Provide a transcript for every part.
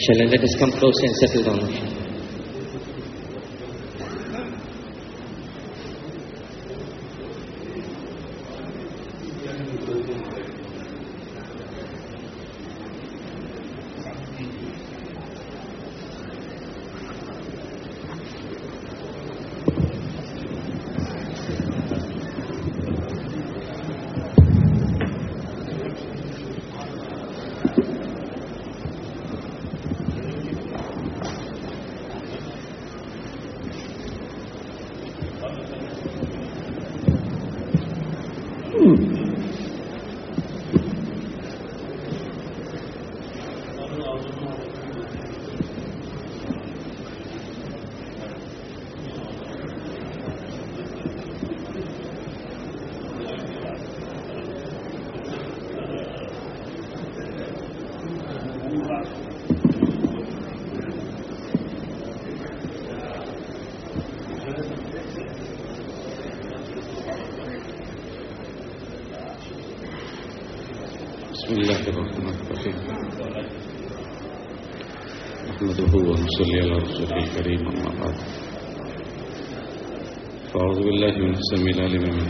Inshallah, let us come close and settle down.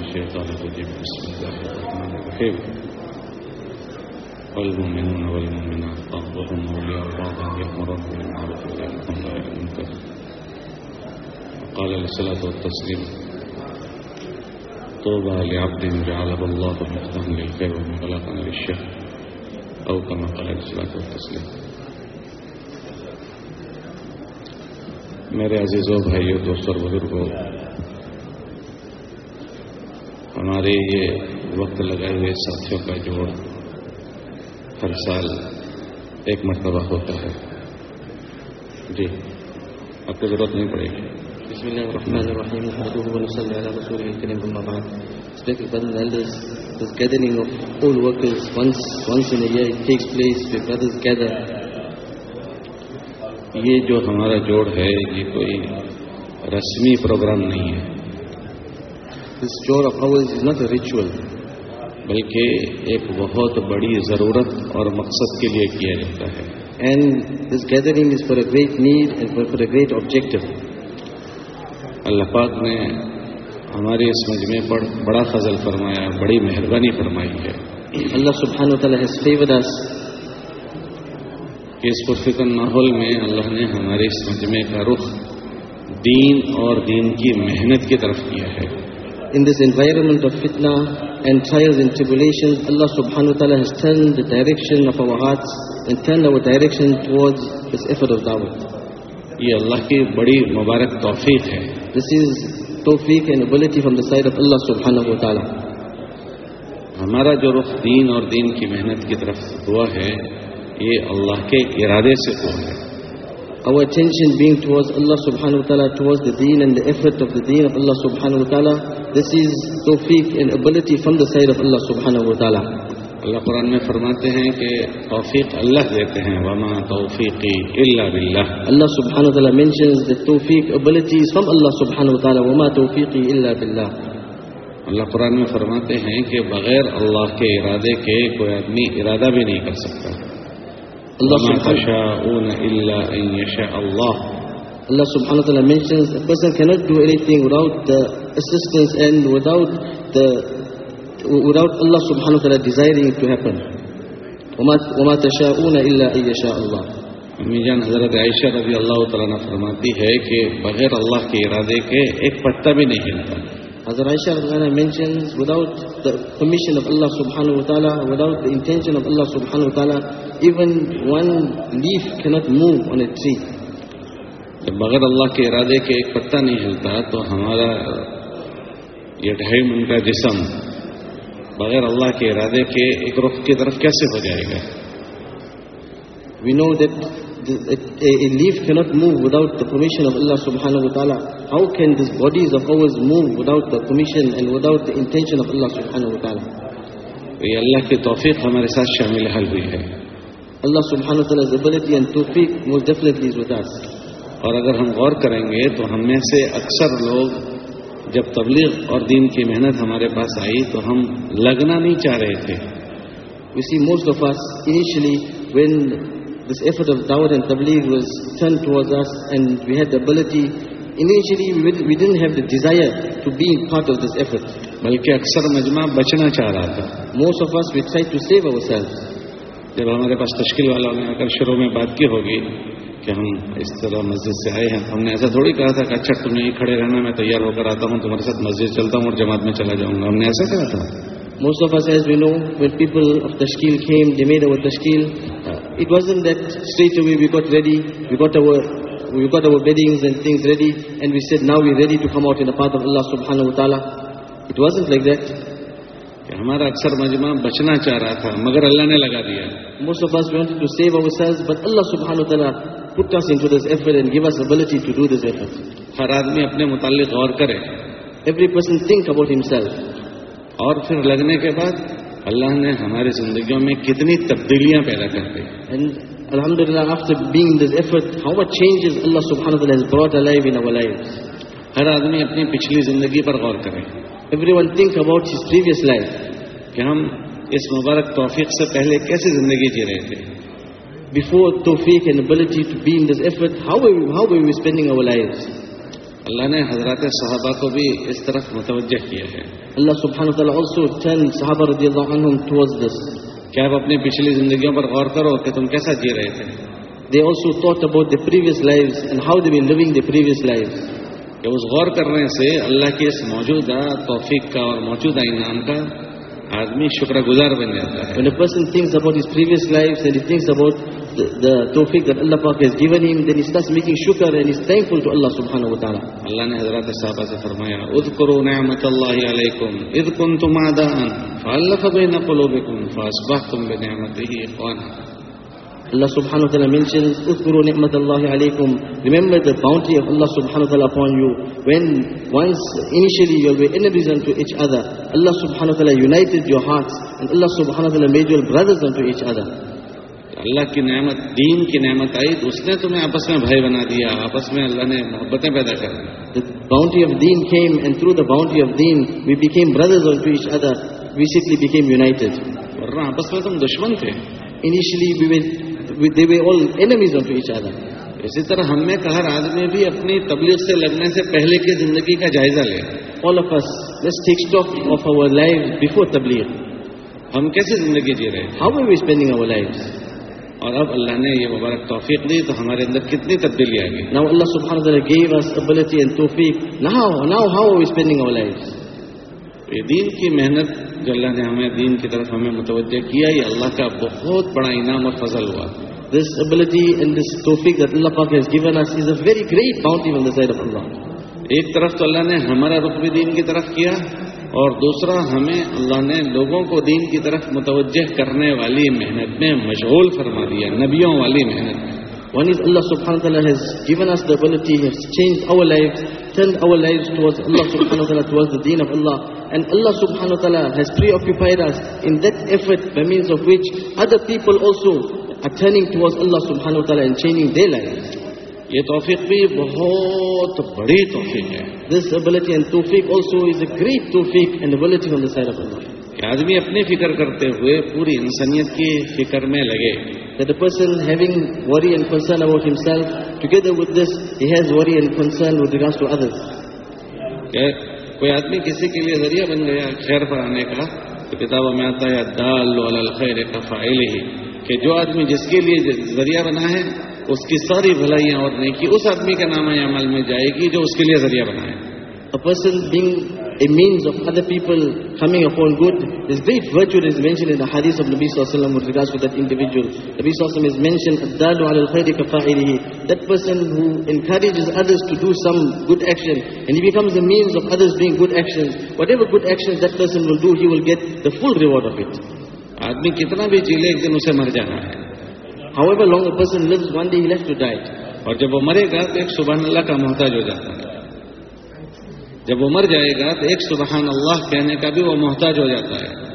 الشيطان الرجيم بسم الله الرحمن الرحيم والمؤمنون والمؤمنات بعضهم أولياء بعض يأمرون بالمعروف وينهون عن المنكر قال الصلاة والتسليم طوبى لعبد جعله الله مفتاحا للخير ومغلقا للشر أو كما قال الصلاة والتسليم میرے عزیزوں بھائیوں دوستوں بزرگوں ہمارے یہ وقت لگائے ہوئے ساتھیوں کا جوڑ ہر سال ایک مرتبہ ہوتا ہے جی آپ کو ضرورت نہیں پڑے گی بسم اللہ الرحمن یہ جو ہمارا جوڑ ہے یہ کوئی رسمی پروگرام نہیں ہے اس چور افاول از ناٹ ریچول بلکہ ایک بہت بڑی ضرورت اور مقصد کے لیے کیا جاتا ہے and this gathering is for a great need and for a great objective اللہ پاک نے ہمارے اس مجمع پر بڑا فضل فرمایا بڑی مہربانی فرمائی ہے اللہ صبح اللہ تعالیٰ کہ اس پرفکن ماحول میں اللہ نے ہمارے اس مجمع کا رخ دین اور دین کی محنت کی طرف کیا ہے In this this environment of of fitna and and and trials tribulations, Allah subhanahu wa ta'ala has turned turned the direction direction our our hearts towards effort of da'wah. یہ اللہ کی بڑی مبارک توفیق ہے دس از تو ہمارا جو رخ دین اور دین کی محنت کی طرف ہوا ہے یہ اللہ کے ارادے سے ہوا ہے our attention being towards towards Allah Allah Allah subhanahu subhanahu subhanahu wa wa wa ta'ala, ta'ala. the the the the deen deen and and effort of of of This is tawfiq ability from side ta'ala. اللہ قرآن میں فرماتے ہیں کہ توفیق اللہ دیتے ہیں وما وما توفیقی توفیقی الا الا باللہ باللہ اللہ سبحانہ سبحانہ وتعالی وتعالی mentions the توفیق from اللہ قرآن میں فرماتے ہیں کہ بغیر اللہ کے ارادے کے کوئی آدمی ارادہ بھی نہیں کر سکتا Allah subhanahu wa ta'ala mentions a person cannot do anything without the assistance and without the without Allah subhanahu wa ta'ala desiring it to happen. وما تشاءون إلا أن يشاء الله امی جان حضرت عائشہ رضی اللہ تعالیٰ فرماتی ہے کہ بغیر اللہ کے ارادے کے ایک پتہ بھی نہیں ہلتا Hazrat Aisha mentions, without without the the permission of of Allah Allah subhanahu subhanahu wa wa ta'ala, ta'ala, intention even one leaf cannot move on a tree. بغیر اللہ کے ارادے کے ایک پتا نہیں ہلتا تو ہمارا یہ ڈھائی من کا جسم بغیر اللہ کے ارادے کے ایک رخ کی طرف کیسے ہو جائے گا we know that a a leaf cannot move without the permission of Allah subhanahu wa ta'ala. How can these bodies of ours move without the permission and without the intention of Allah subhanahu wa ta'ala? یہ اللہ کی توفیق ہمارے ساتھ شامل حل ہوئی ہے اللہ سبحانہ وتعالیٰ's ability and توفیق most definitely is with us. اور اگر ہم غور کریں گے تو ہم میں سے اکثر لوگ جب تبلیغ اور دین کی محنت ہمارے پاس آئی تو ہم لگنا نہیں چاہ رہے تھے We see most of us initially when this effort of da'wah and tabligh was turned towards us and we had the ability initially we, we didn't have the desire to be part of this effort بلکہ اکثر مجمع بچنا چاہ رہا تھا most of us we tried to save ourselves جب ہمارے پاس تشکیل والا نے آ کر شروع میں بات کی ہوگی کہ ہم اس طرح مسجد سے آئے ہیں ہم نے ایسا تھوڑی کہا تھا کہ اچھا تم یہیں کھڑے رہنا میں تیار ہو کر آتا ہوں تمہارے ساتھ مسجد چلتا ہوں اور جماعت میں چلا جاؤں گا ہم نے ایسا کہا تھا most of us as we know wait people of تشکیل کھیم جمید اور تشکیل it wasn't that straight away we got ready, we got our we got our beddings and things ready and we said now we're ready to come out in the path of Allah subhanahu wa ta'ala. It wasn't like that. ہمارا اکثر مجمع بچنا چاہ رہا تھا مگر اللہ نے لگا دیا most of us wanted to save ourselves but Allah subhanahu wa ta'ala put us into this effort and give us ability to do this effort ہر آدمی اپنے متعلق غور کرے every person think about himself اور پھر لگنے کے بعد اللہ نے ہمارے زندگیوں میں کتنی تبدیلیاں پیدا کر دی الحمد للہ after being this effort how much change اللہ سبحان ہر آدمی اپنی پچھلی زندگی پر غور کرے everyone think about his previous life کہ ہم اس مبارک توفیق سے پہلے کیسے زندگی جی رہے تھے بفور توفیق and ability to be in this effort how how we spending over life اللہ نے حضرات صحابہ کو بھی اس طرف متوجہ کیا ہے اللہ سبحانہ تعالیٰ also tell صحابہ رضی اللہ عنہم towards this کہ آپ اپنی پچھلی زندگیوں پر غور کرو کہ تم کیسا جی رہے تھے they also thought about the previous lives and how they've been living the previous lives کہ اس غور کرنے سے اللہ کی اس موجودہ توفیق کا اور موجودہ انعام کا آدمی شکر گزار بن جاتا ہے when a person thinks about his previous lives and he thinks about the tawfiq that Allah Pak has given him, then he starts making shukr and he's thankful to Allah subhanahu wa ta'ala. Allah ne Hazrat Sahaba se farmaya, Udhkuru ni'mat Allahi alaykum, idh kuntum a'da'an, fa'allafa bayna qulubikum, fa'asbahtum bi ni'matihi ikhwana. Allah subhanahu wa ta'ala mentions, Udhkuru ni'mat Allahi alaykum, remember the bounty of Allah subhanahu wa ta'ala upon you. When once initially you were enemies unto each other, Allah subhanahu wa ta'ala united your hearts, and Allah subhanahu wa ta'ala made you brothers unto each other. اللہ کی نعمت دین کی نعمت آئی تو اس نے تمہیں آپس میں بھائی بنا دیا آپس میں اللہ نے محبتیں پیدا کر دی باؤنڈری آف دین came and through the boundary of دین we became brothers of each other we recently became united ورنہ آپس میں تم دشمن تھے initially they were all enemies of each other اسی طرح ہم نے کہا آدمی بھی اپنی تبلیغ سے لگنے سے پہلے کی زندگی کا جائزہ لے all of us let's take stock of over life before تبلیغ ہم کیسے زندگی جی رہے ہیں how are we spending over life اور اب اللہ نے یہ مبارک توفیق دی تو ہمارے اندر کتنی تبدیلی آئے گی ناؤ اللہ سبحانہ تعالیٰ گیو اس ابلیٹی اینڈ توفیق no no how we spending اور لائف یہ دین کی محنت جو اللہ نے ہمیں دین کی طرف ہمیں متوجہ کیا یہ اللہ کا بہت بڑا انعام اور فضل ہوا دس ability and this توفیق that اللہ پاک has given us is a very great bounty on the side of Allah ایک طرف تو اللہ نے ہمارا رخ بھی دین کی طرف کیا اور دوسرا ہمیں اللہ نے لوگوں کو دین کی طرف متوجہ کرنے والی محنت میں مشغول فرما دیا نبیوں والی محنت اللہ یہ توفیق بھی بہت بڑی توفیق ہے دس ابلٹی اینڈ توفیق آلسو از اے گریٹ توفیق and ability on the side of اللہ کہ آدمی اپنی فکر کرتے ہوئے پوری انسانیت کی فکر میں لگے the person having worry and concern about himself together with this he has worry and concern with regard to others کوئی آدمی کسی کے لیے ذریعہ بن گیا خیر پر آنے کا تو کتابوں میں آتا ہے دال الخیر کا فائل ہی کہ جو آدمی جس کے لیے ذریعہ بنا ہے اس کی ساری بھلائیاں اور نیکی اس آدمی کے نام عمل میں جائے گی جو اس کے لیے ذریعہ بنائے A person being a means of other people coming upon good, is great virtue that is mentioned in the hadith of Nabi Sallallahu with regards to that individual. Nabi Sallallahu is mentioned, Addalu ala khayri kafa'ilihi. That person who encourages others to do some good action, and he becomes a means of others doing good actions. Whatever good actions that person will do, he will get the full reward of it. آدمی کتنا بھی جیلے ایک دن اسے مر جانا however long a person lives, one day he to die. اور جب وہ مرے گا تو ایک سبحان اللہ کا محتاج ہو جاتا ہے جب وہ مر جائے گا تو ایک سبحان اللہ کہنے کا بھی محتاج ہو جاتا ہے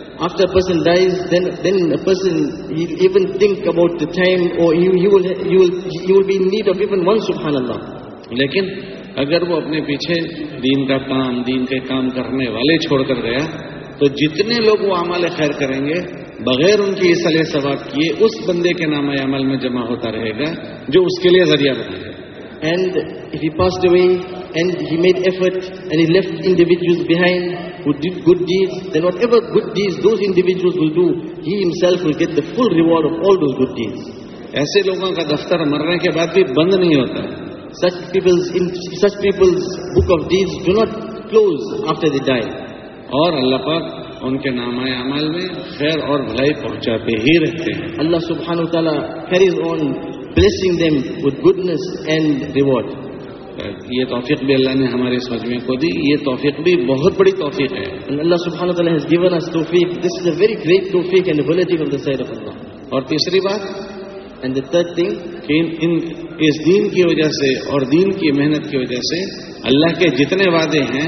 اگر وہ اپنے پیچھے دین کا کام دین کے کام کرنے والے چھوڑ کر گیا تو جتنے لوگ وہ آمال خیر کریں گے بغیر ان کے اصل ثواب کیے اس بندے کے نام عمل میں جمع ہوتا رہے گا جو اس کے لیے ذریعہ and and and he he made effort left behind those good days ایسے لوگوں کا دفتر مرنے کے بعد بھی بند نہیں ہوتا such people book of deeds do not close after they die اور اللہ پاک ان کے نام عمل میں خیر اور بھلائی پہنچاتے ہی رہتے ہیں اللہ سبحانہ و تعالیٰ carries on blessing them with goodness and reward یہ توفیق بھی اللہ نے ہمارے اس مجمع کو دی یہ توفیق بھی بہت بڑی توفیق ہے اللہ سبحانہ و تعالیٰ ہیز گیون us توفیق دس از a very great توفیق and ability from the side of Allah اور تیسری بات اینڈ the third thing کہ ان, ان اس دین کی وجہ سے اور دین کی محنت کی وجہ سے اللہ کے جتنے وعدے ہیں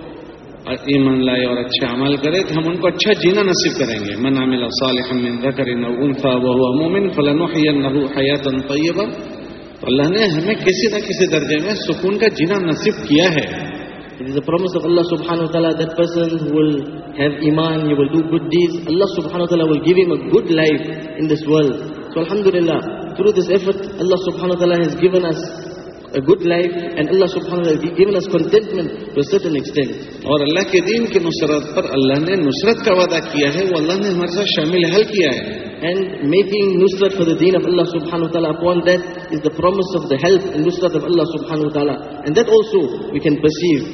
اور ایمن لائے اور اچھے عمل کرے تو ہم ان کو اچھا جینا نصیب کریں گے من عمل صالحا من ذکر او انثى وهو مؤمن فلنحيينه حياه طيبه اللہ نے ہمیں کسی نہ کسی درجے میں سکون کا جینا نصیب کیا ہے It is a promise of Allah subhanahu wa ta'ala that person who will have iman, he will do good deeds. Allah subhanahu wa ta'ala will give him a good life in this world. So alhamdulillah, through this effort, Allah subhanahu wa ta'ala has given us a good life and Allah subhanahu wa ta'ala has given us contentment to a certain extent. اور اللہ کے دین کی نصرت پر اللہ نے نصرت کا وعدہ کیا ہے وہ اللہ نے ہمارے ساتھ شامل حل کیا ہے and making nusrat for the deen of Allah subhanahu wa ta'ala upon that is the promise of the help and nusrat of Allah subhanahu wa ta'ala and that also we can perceive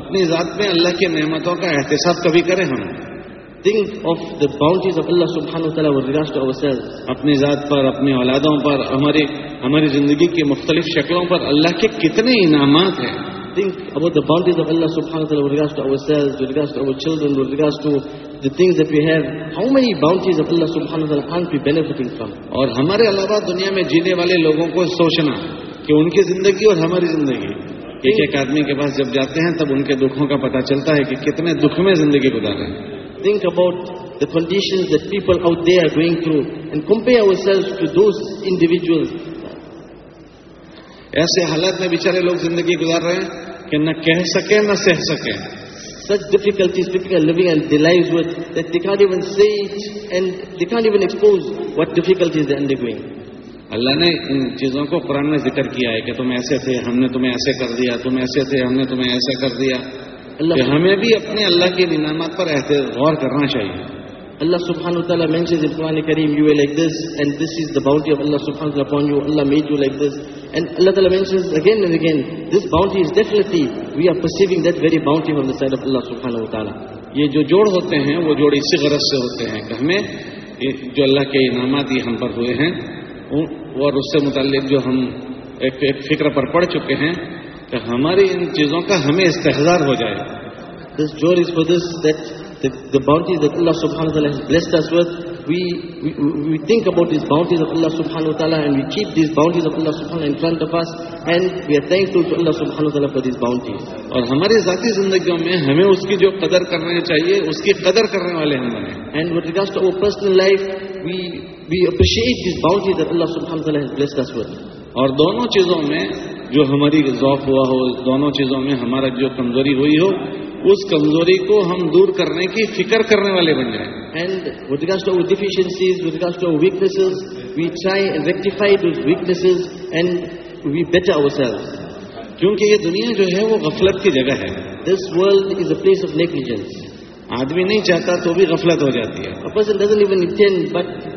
اپنی ذات میں اللہ کی نعمتوں کا احتساب کبھی کریں ہم اپنی ذات پر اپنی اولادوں پر ہماری ہماری زندگی کے مختلف شکلوں پر اللہ کے کتنے انعامات ہیں اور ہمارے علاوہ دنیا میں جینے والے لوگوں کو سوچنا کہ ان کی زندگی اور ہماری زندگی ایک ایک آدمی کے پاس جب جاتے ہیں تب ان کے دکھوں کا پتا چلتا ہے کہ کتنے دکھ میں زندگی رہے ہیں think about the conditions that people out there are going through and compare ourselves to those individuals. ایسے حالات میں بیچارے لوگ زندگی گزار رہے ہیں کہ نہ کہہ سکیں نہ سہ سکیں such difficulties people are living and their lives with that they can't even say it and they can't even expose what difficulties they're undergoing. اللہ نے ان چیزوں کو قرآن میں ذکر کیا ہے کہ تم ایسے تھے ہم نے تمہیں ایسے کر دیا تم ایسے تھے ہم نے تمہیں ایسے کر دیا کہ ہمیں بھی اپنے اللہ کے انعامات پر غور کرنا چاہیے اللہ Allah subhanahu wa ta'ala. یہ جو جوڑ ہوتے ہیں وہ جوڑ اسی غرض سے ہوتے ہیں کہ ہمیں جو اللہ کے انعامات ہم پر ہوئے ہیں اور اس سے متعلق جو ہم ایک فکر پر پڑ چکے ہیں کہ ہماری ان چیزوں کا ہمیں استحصار ہو جائے دس دس اور ہمارے ذاتی زندگیوں میں ہمیں اس کی جو قدر کرنی چاہیے اس کی قدر کرنے والے اور دونوں چیزوں میں جو ہماری ذوق ہوا ہو دونوں چیزوں میں ہمارا جو کمزوری ہوئی ہو اس کمزوری کو ہم دور کرنے کی فکر کرنے والے بن جائیں and with regard to deficiencies regard to weakness we try rectify those weaknesses and we better over self کیونکہ یہ دنیا جو ہے وہ غفلت کی جگہ ہے this world is a place of negligence آدمی نہیں چاہتا تو بھی غفلت ہو جاتی ہے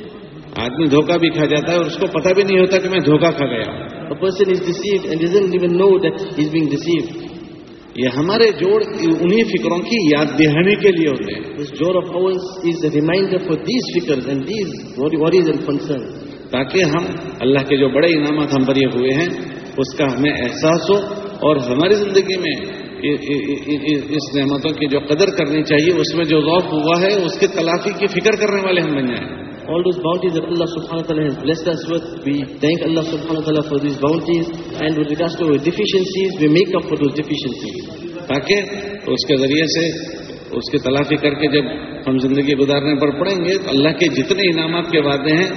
آدمی دھوکہ بھی کھا جاتا ہے اور اس کو پتہ بھی نہیں ہوتا کہ میں دھوکہ کھا گیا یہ ہمارے جوڑ انہیں فکروں کی یاد دہانی کے لیے ہوتے ہیں تاکہ ہم اللہ کے جو بڑے انعامات ہم بھرے ہوئے ہیں اس کا ہمیں احساس ہو اور ہماری زندگی میں اس نعمتوں کی جو قدر کرنی چاہیے اس میں جو غوق ہوا ہے اس کی تلافی کی فکر کرنے والے ہم بن جائیں all those those bounties bounties. that Allah Allah subhanahu subhanahu wa wa ta'ala ta'ala has blessed us with, with we we thank for for these And regards to our deficiencies, deficiencies. make up تاکہ اس کے ذریعے سے اس کی تلافی کر کے جب ہم زندگی گزارنے پر پڑیں گے تو اللہ کے جتنے انعامات کے وعدے ہیں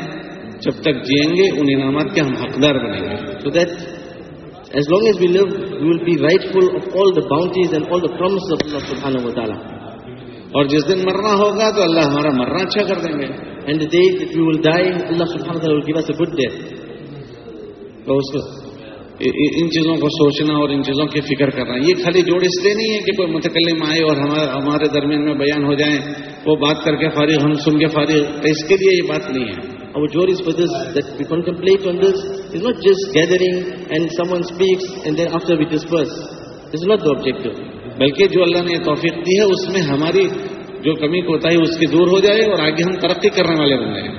جب تک جئیں گے انعامات کے ہم حقدار بنیں گے so that as long as we love you will be right full all boundaries and اور جس دن مرنا ہوگا تو اللہ ہمارا مرنا اچھا کر دیں گے And the day that we will die, Allah subhanahu wa ta'ala will give us a good death. دوستو ان چیزوں کو سوچنا اور ان چیزوں کی فکر کرنا یہ خالی جوڑ اس لیے نہیں ہے کہ کوئی متکلم آئے اور ہمارے درمیان میں بیان ہو جائیں وہ بات کر کے فارغ ہم سن کے فارغ اس کے لیے یہ بات نہیں ہے اور جوڑ اس وجہ سے complete on this is not just gathering and someone speaks and then after we disperse is not the objective بلکہ جو اللہ نے توفیق دی ہے اس میں ہماری جو کمی کوتاہی اس کی دور ہو جائے اور آگے ہم ترقی کرنے والے بنائیں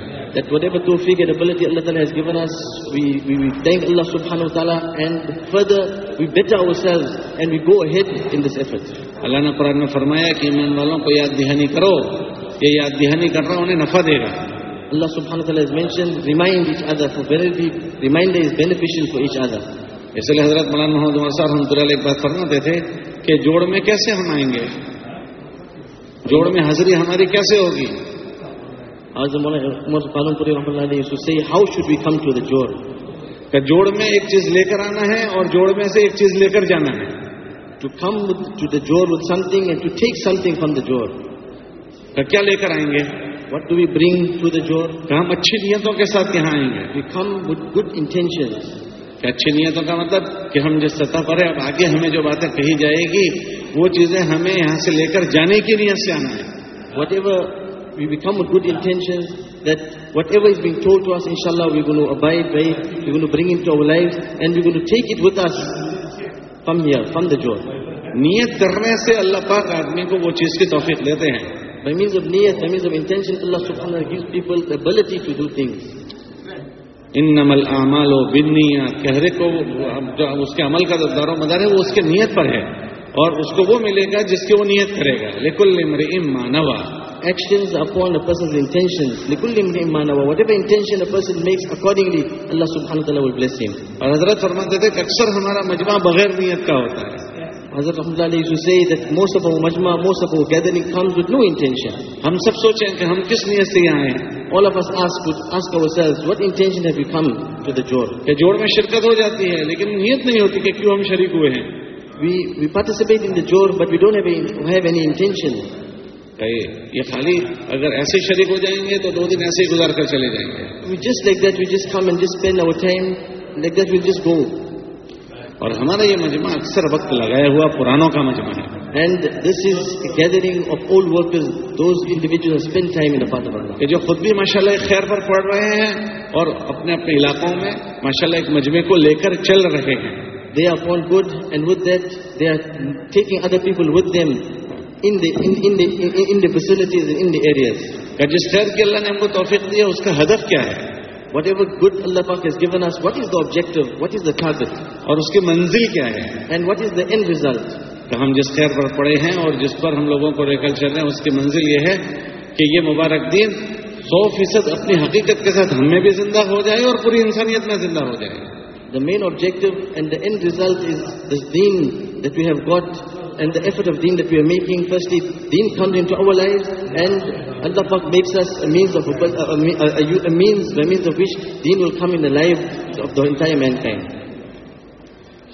اللہ نے قرآن نے فرمایا کہانی کرو یاد دہانی کر رہا ہوں انہیں نفع دے گا اللہ اس لیے حضرت مولانا محمد صاحب ہم دلالی ایک بات فرما دیتے کہ جوڑ میں کیسے ہم آئیں گے جوڑ میں حاضری ہماری کیسے ہوگی آج پوری رحمۃ اللہ علیہ سے how should be come to the جوڑ کہ جوڑ میں ایک چیز لے کر آنا ہے اور جوڑ میں سے ایک چیز لے کر جانا ہے ٹو کم ٹو دا جوڑ with something and to take something from the کہ کیا لے کر آئیں گے what do we bring to the جوڑ کہ ہم اچھی نیتوں کے ساتھ یہاں آئیں گے we come with good intention کہ اچھی نیتوں کا مطلب کہ ہم جس سطح پر ہیں اب آگے ہمیں جو باتیں کہی جائے گی وہ چیزیں ہمیں یہاں سے لے کر جانے کی نیت سے آنا ہے whatever we become good intention that whatever is being told to us ان شاء اللہ we will abide by we will bring into over life and we will take it with us from here from the جو نیت کرنے سے اللہ پاک آدمی کو وہ چیز کی توفیق لیتے ہیں By means of niyat, by means of intention, Allah subhanahu wa ta'ala gives people the ability to do things. ان نمل اعمال و بنیا کہرے کو جو اس کے عمل کا دار و مدار ہے وہ اس کے نیت پر ہے اور اس کو وہ ملے گا جس کے وہ نیت کرے گا لیکل مانوا Actions upon a person's intentions. Whatever intention a person makes accordingly, Allah subhanahu wa ta'ala will bless him. اور حضرت فرماتے تھے کہ اکثر ہمارا مجمع بغیر نیت کا ہوتا ہے حضرت رحمۃ اللہ علیہ say that most of our majma, most of our gathering comes with no intention. ہم سب سوچیں کہ ہم کس نیت سے یہاں آئے ہیں شرکت ہو جاتی ہے لیکن نیت نہیں ہوتی ہم شریک ہوئے ایسے ہی شریک ہو جائیں گے تو دو دن ایسے ہی گزار کر چلے جائیں گے اور ہمارا یہ مجمع اکثر وقت لگایا ہوا پرانوں کا مجمع ہے and this is gathering of old work دوسرے جو خود بھی ماشاء اللہ خیر پر پڑھ رہے ہیں اور اپنے اپنے علاقوں میں ماشاء اللہ ایک مجمے کو لے کر چل رہے ہیں they are phone good and with that they are taking other people with them in facilities ان جس شہر کے اللہ نے ہم کو توفیق دی اور ہدف کیا ہے واٹ ایور گڈ اللہ پاک given us what is the objective what is the تھا اور اس کی منزل کیا ہے and what is the result تو ہم جس خیر پر پڑے ہیں اور جس پر ہم لوگوں کو لے کر چل رہے ہیں اس کی منزل یہ ہے کہ یہ مبارک دین سو فیصد اپنی حقیقت کے ساتھ ہمیں بھی زندہ ہو جائے اور پوری انسانیت میں زندہ ہو جائے the main objective and and result main mankind.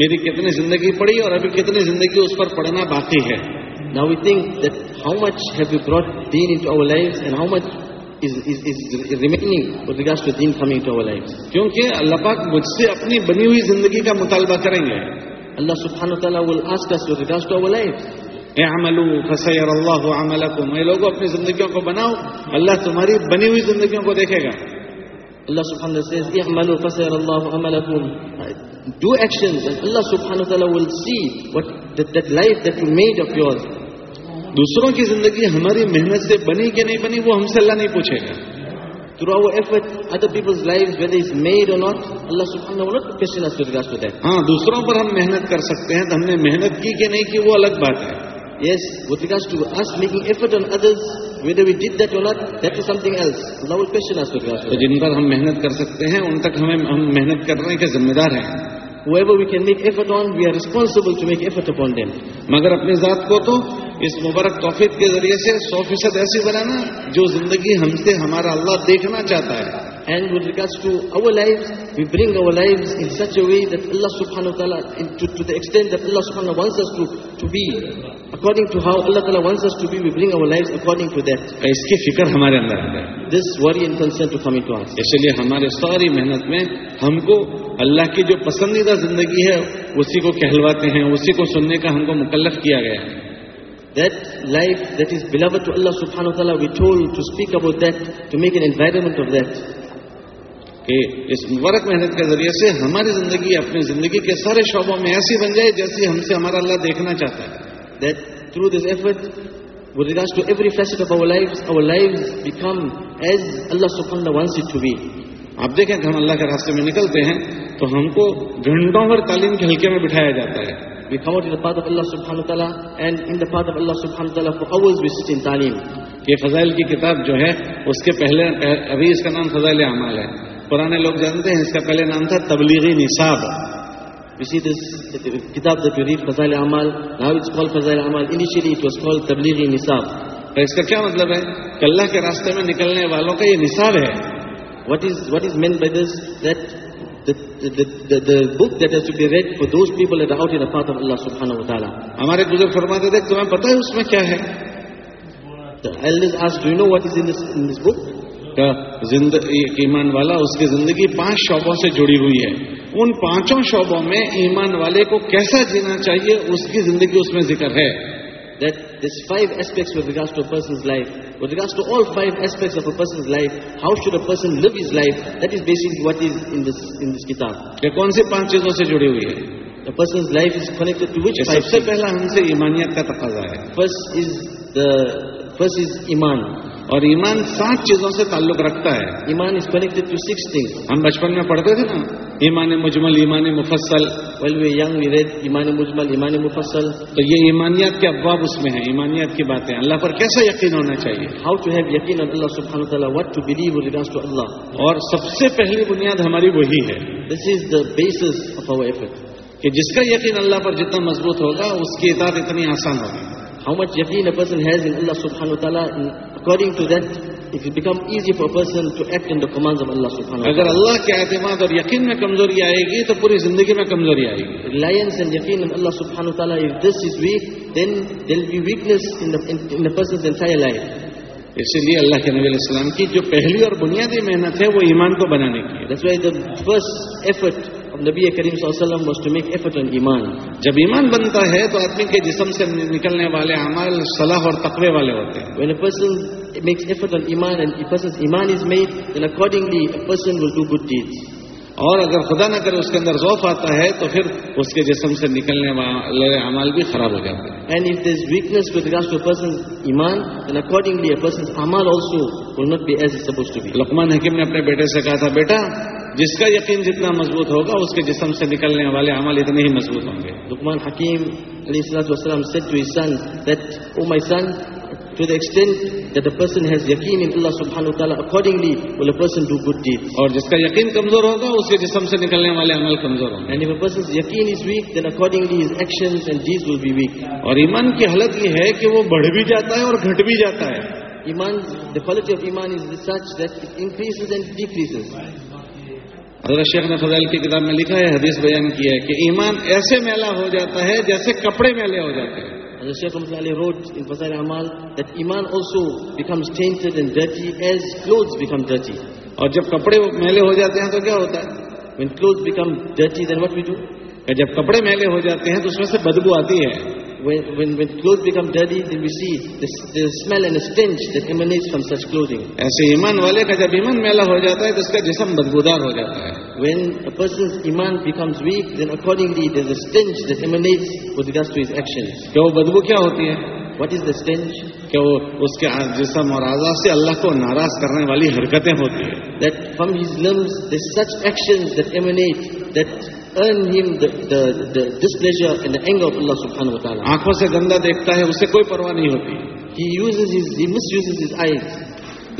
میری کتنی زندگی پڑی اور ابھی کتنی زندگی اس پر پڑنا باقی ہے اللہ پاک سے اپنی زندگی کا مطالبہ کریں گے اللہ اے لوگوں اپنی زندگیوں کو بناؤ اللہ تمہاری بنی ہوئی زندگیوں کو دیکھے گا اللہ عملکم do actions and Allah subhanahu wa ta'ala will see what that, that life that you made of yours. دوسروں کی زندگی ہماری محنت سے بنی کہ نہیں بنی وہ ہم سے اللہ نہیں پوچھے گا through our effort other peoples life whether is made or not اللہ سبحانہ اللہ کو کیسے نہ سرگا سوتا ہے ہاں دوسروں پر ہم محنت کر سکتے ہیں تو ہم نے محنت کی کہ نہیں کی وہ الگ بات ہے yes with regard to us making effort on others whether we did that or not that is something else اللہ کو کیسے نہ سرگا جن پر ہم محنت کر سکتے ہیں ان تک ہمیں ہم محنت کرنے کے ذمہ دار ہیں we can be if we are responsible to be if it abundant مگر اپنے ذات کو تو اس مبارک توفیق کے ذریعے سے سو فیصد ایسی بنانا جو زندگی ہم سے ہمارا اللہ دیکھنا چاہتا ہے And with regards to our lives, we bring our lives in such a way that Allah subhanahu wa ta'ala, to, to the extent that Allah subhanahu wa ta'ala wants us to, to be, according to how Allah ta'ala wants us to be, we bring our lives according to that. इसकी फिक्र hamare andar hai. This worry and concern to come into us. अस इसलिए हमारे सारी मेहनत में हमको अल्लाह की जो पसंदीदा जिंदगी है उसी को कहलवाते हैं उसी को सुनने का हमको मुकल्लफ किया गया है That life that is beloved to Allah subhanahu wa ta'ala, we told to speak about that, to make an environment of that. کہ اس مبارک محنت کے ذریعے سے ہماری زندگی اپنی زندگی کے سارے شعبوں میں ایسی بن جائے جیسی ہم سے ہمارا اللہ دیکھنا چاہتا ہے that through this effort with regard to every facet of over life over life become as اللہ سکن ونس اٹ ٹو بی آپ دیکھیں کہ ہم اللہ کے راستے میں نکلتے ہیں تو ہم کو گھنٹوں بھر تعلیم کے ہلکے میں بٹھایا جاتا ہے we come out in the path of Allah subhanahu wa ta'ala and in the path of Allah subhanahu wa ta'ala for hours we sit in talim یہ فضائل کی کتاب جو ہے اس کے پہلے ابھی اس کا نام فضائل اعمال ہے پرانے لوگ جانتے ہیں اس کا پہلے نام تھا تبلیغی تبلیغی نصاب نصاب کتاب فضائل فضائل اعمال اعمال اس کال انیشیلی کا کیا مطلب ہے کہ اللہ کے راستے میں نکلنے والوں کا یہ نصاب ہے ہمارے تھے تمہیں پتا ہے اس میں کیا ہے کا زند... ایمان والا اس کی زندگی پانچ شعبوں سے جڑی ہوئی ہے ان پانچوں شعبوں میں ایمان والے کو کیسا جینا چاہیے اس کی زندگی اس میں ذکر ہے that this five aspects with regards to a person's life. With regards to all five aspects of a person's life, how should a person live his life? That is basically what is in this in this kitab. یہ کون سی پانچ چیزوں سے جڑی ہوئی ہے The person's life is connected to which five? سب سے پہلا ہم سے ایمانیت کا تقاضا ہے. First is the first is iman. اور ایمان سات چیزوں سے تعلق رکھتا ہے ایمان از ٹو سکس تھنگ ہم بچپن میں پڑھتے تھے نا ایمان مجمل ایمان مفصل ویل وی یگ وی ریڈ ایمان مجمل ایمان مفصل تو یہ ایمانیات کے ابواب اس میں ہیں ایمانیات کی باتیں اللہ پر کیسا یقین ہونا چاہیے ہاؤ ٹو ہیو یقین اللہ اللہ what to to believe regard اور سب سے پہلی بنیاد ہماری وہی ہے this is the base of over ایفٹ کہ جس کا یقین اللہ پر جتنا مضبوط ہوگا اس کی اطاعت اتنی آسان ہوگی How much yaqeen a person has in Allah subhanahu wa ta'ala, according to that, it will become easy for a person to act in the commands of Allah subhanahu wa ta'ala. अगर अल्लाह के अहतमाद और यकीन में कमजोरी आएगी तो पूरी जिंदगी में कमजोरी आएगी Reliance and yaqeen in Allah subhanahu wa ta'ala, if this is weak, then there will be weakness in the, in, in the person's entire life. इसीलिए अल्लाह के नबी इस्लाम की जो पहली और बुनियादी मेहनत है वो ईमान को बनाने की है That's why the first effort نبی کریم صلی اللہ علیہ وسلم was to make effort on ایمان جب ایمان بنتا ہے تو آدمی کے جسم سے نکلنے والے عمل صلاح اور تقوی والے ہوتے ہیں when a person makes effort on ایمان and a person's ایمان is made then accordingly a person will do good deeds اور اگر خدا نہ کرے اس کے اندر ذوف آتا ہے تو پھر اس کے جسم سے نکلنے والے عمال بھی خراب ہو جاتے ہیں and if these weakness with regard to person ایمان اینڈ اکارڈنگلی اے پرسن امال آلسو انت بھی ایسی سب چکی لکمان حکیم نے اپنے بیٹے سے کہا تھا بیٹا جس کا یقین جتنا مضبوط ہوگا اس کے جسم سے نکلنے والے عمل اتنے ہی مضبوط ہوں گے لکمان حکیم علی السلام وسلم اور جس کا یقین کمزور ہوگا اس کے جسم سے نکلنے والے عمل کمزور ہوں اور ایمان کی حالت یہ ہے کہ وہ بڑھ بھی جاتا ہے اور گھٹ بھی جاتا ہے Iman, the quality of Iman is such that it increases and decreases. حضرت شیخ نے فضائل کی کتاب میں لکھا ہے حدیث بیان کیا ہے کہ ایمان ایسے میلا ہو جاتا ہے جیسے کپڑے میلے ہو جاتے ہیں حضرت شیخ رحمتہ اللہ روڈ ان فضائل اعمال دیٹ ایمان also becomes tainted and dirty as clothes become dirty اور جب کپڑے میلے ہو جاتے ہیں تو کیا ہوتا ہے when clothes become dirty then what we do کہ جب کپڑے میلے ہو جاتے ہیں تو اس میں سے بدبو آتی ہے when, when, when clothes become dirty, then we see the, the smell and the stench that emanates from such clothing. When a person's iman becomes weak, then accordingly there's a stench that emanates with regards to his actions. क्या वो बदबू क्या होती What is the stench? That from his limbs there's such actions that emanate that earn him the, the, the displeasure and the anger of Allah subhanahu wa ta'ala. آنکھوں سے گندہ دیکھتا ہے اسے کوئی پرواہ نہیں ہوتی. He uses his, he misuses his eyes.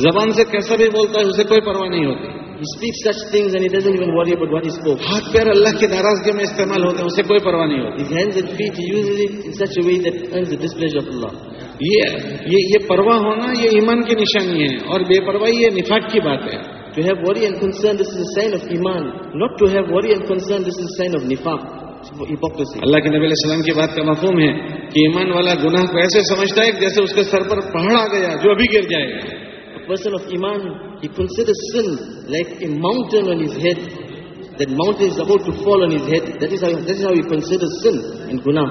زبان سے کیسا بھی بولتا ہے اسے کوئی پرواہ نہیں ہوتی. He speaks such things and he doesn't even worry about what he spoke. ہاتھ پیر اللہ کے ناراضگی میں استعمال ہوتا ہے اسے کوئی پرواہ نہیں ہوتی. His hands and feet, he uses it in such a way that earns the displeasure of Allah. یہ یہ پرواہ ہونا یہ ایمان کی نشانی ہے اور بے پرواہی یہ نفاق کی بات ہے To have worry and concern, this is a sign of Iman. Not to have worry and concern, this is a sign of Nifaq. Hypocrisy. Allah के नबी सलाम की बात का मफहम है कि ईमान वाला गुनाह को ऐसे समझता है जैसे उसके सर पर पहाड़ आ गया जो अभी गिर जाएगा A person of Iman, he considers sin like a mountain on his head. That mountain is about to fall on his head. That is how, that is how he considers sin and gunah.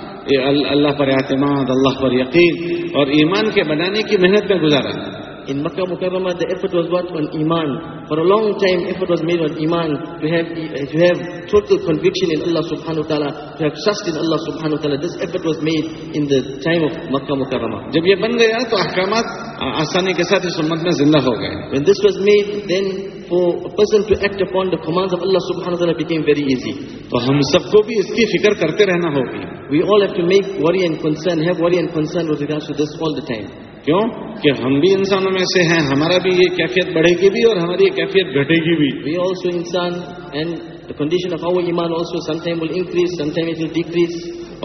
اللہ پر اعتماد اللہ پر یقین اور ایمان کے بنانے کی محنت میں گزارا In Makkah Mukarrama, the effort was what? On Iman. For a long time, effort was made on Iman to have, eh, to have total conviction in Allah subhanahu wa ta'ala, to have trust in Allah subhanahu wa ta'ala. This effort was made in the time of Makkah Mukarrama. जब ये बन गया तो आसानी के साथ इस में हो When this was made, then for a person to act upon the commands of Allah subhanahu wa ta'ala became very easy. We all have to make worry and concern, have worry and concern with regards to this all the time. کیوں کہ ہم بھی انسانوں میں سے ہیں ہمارا بھی یہ کیفیت بڑھے گی بھی اور ہماری یہ کیفیت گھٹے گی بھی وی آلسو انسان and the condition of our ایمان also some time will increase some time will decrease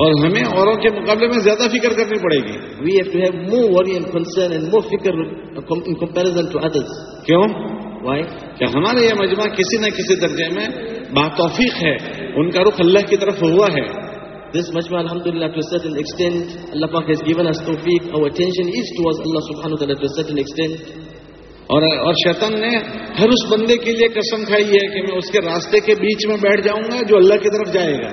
اور ہمیں اوروں کے مقابلے میں زیادہ فکر کرنی پڑے گی we have to have more worry and concern and more فکر ان کمپیرزن ٹو ادرس کیوں وائی کہ ہمارا یہ مجمع کسی نہ کسی درجے میں با توفیق ہے ان کا رخ اللہ کی طرف ہوا ہے ہر اس بندے کے لیے کسمکھائی ہے کہ میں اس کے راستے کے بیچ میں بیٹھ جاؤں گا جو اللہ کی طرف جائے گا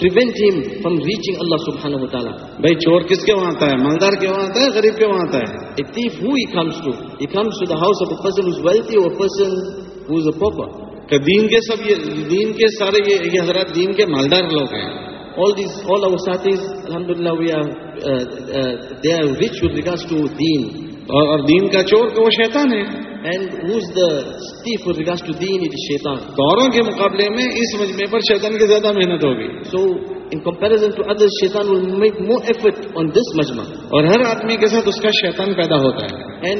prevent him from reaching Allah سبحانہ و ta'ala. بھئی چور کس کے وہاں آتا ہے مالدار کے وہاں آتا ہے غریب کے وہاں آتا ہے A thief who he comes to? He comes to the house of a person who's wealthy or a person who's a pauper. کہ دین کے سب یہ دین کے سارے یہ حضرات دین کے مالدار لوگ ہیں all these all our satis alhamdulillah we are uh, uh, they are rich with regards to deen اور دین کا چور وہ شیطان ہے اس مجمے پر شیطان کی زیادہ محنت ہوگی سو مجمع اور ہر آدمی کے ساتھ اس کا شیطان پیدا ہوتا ہے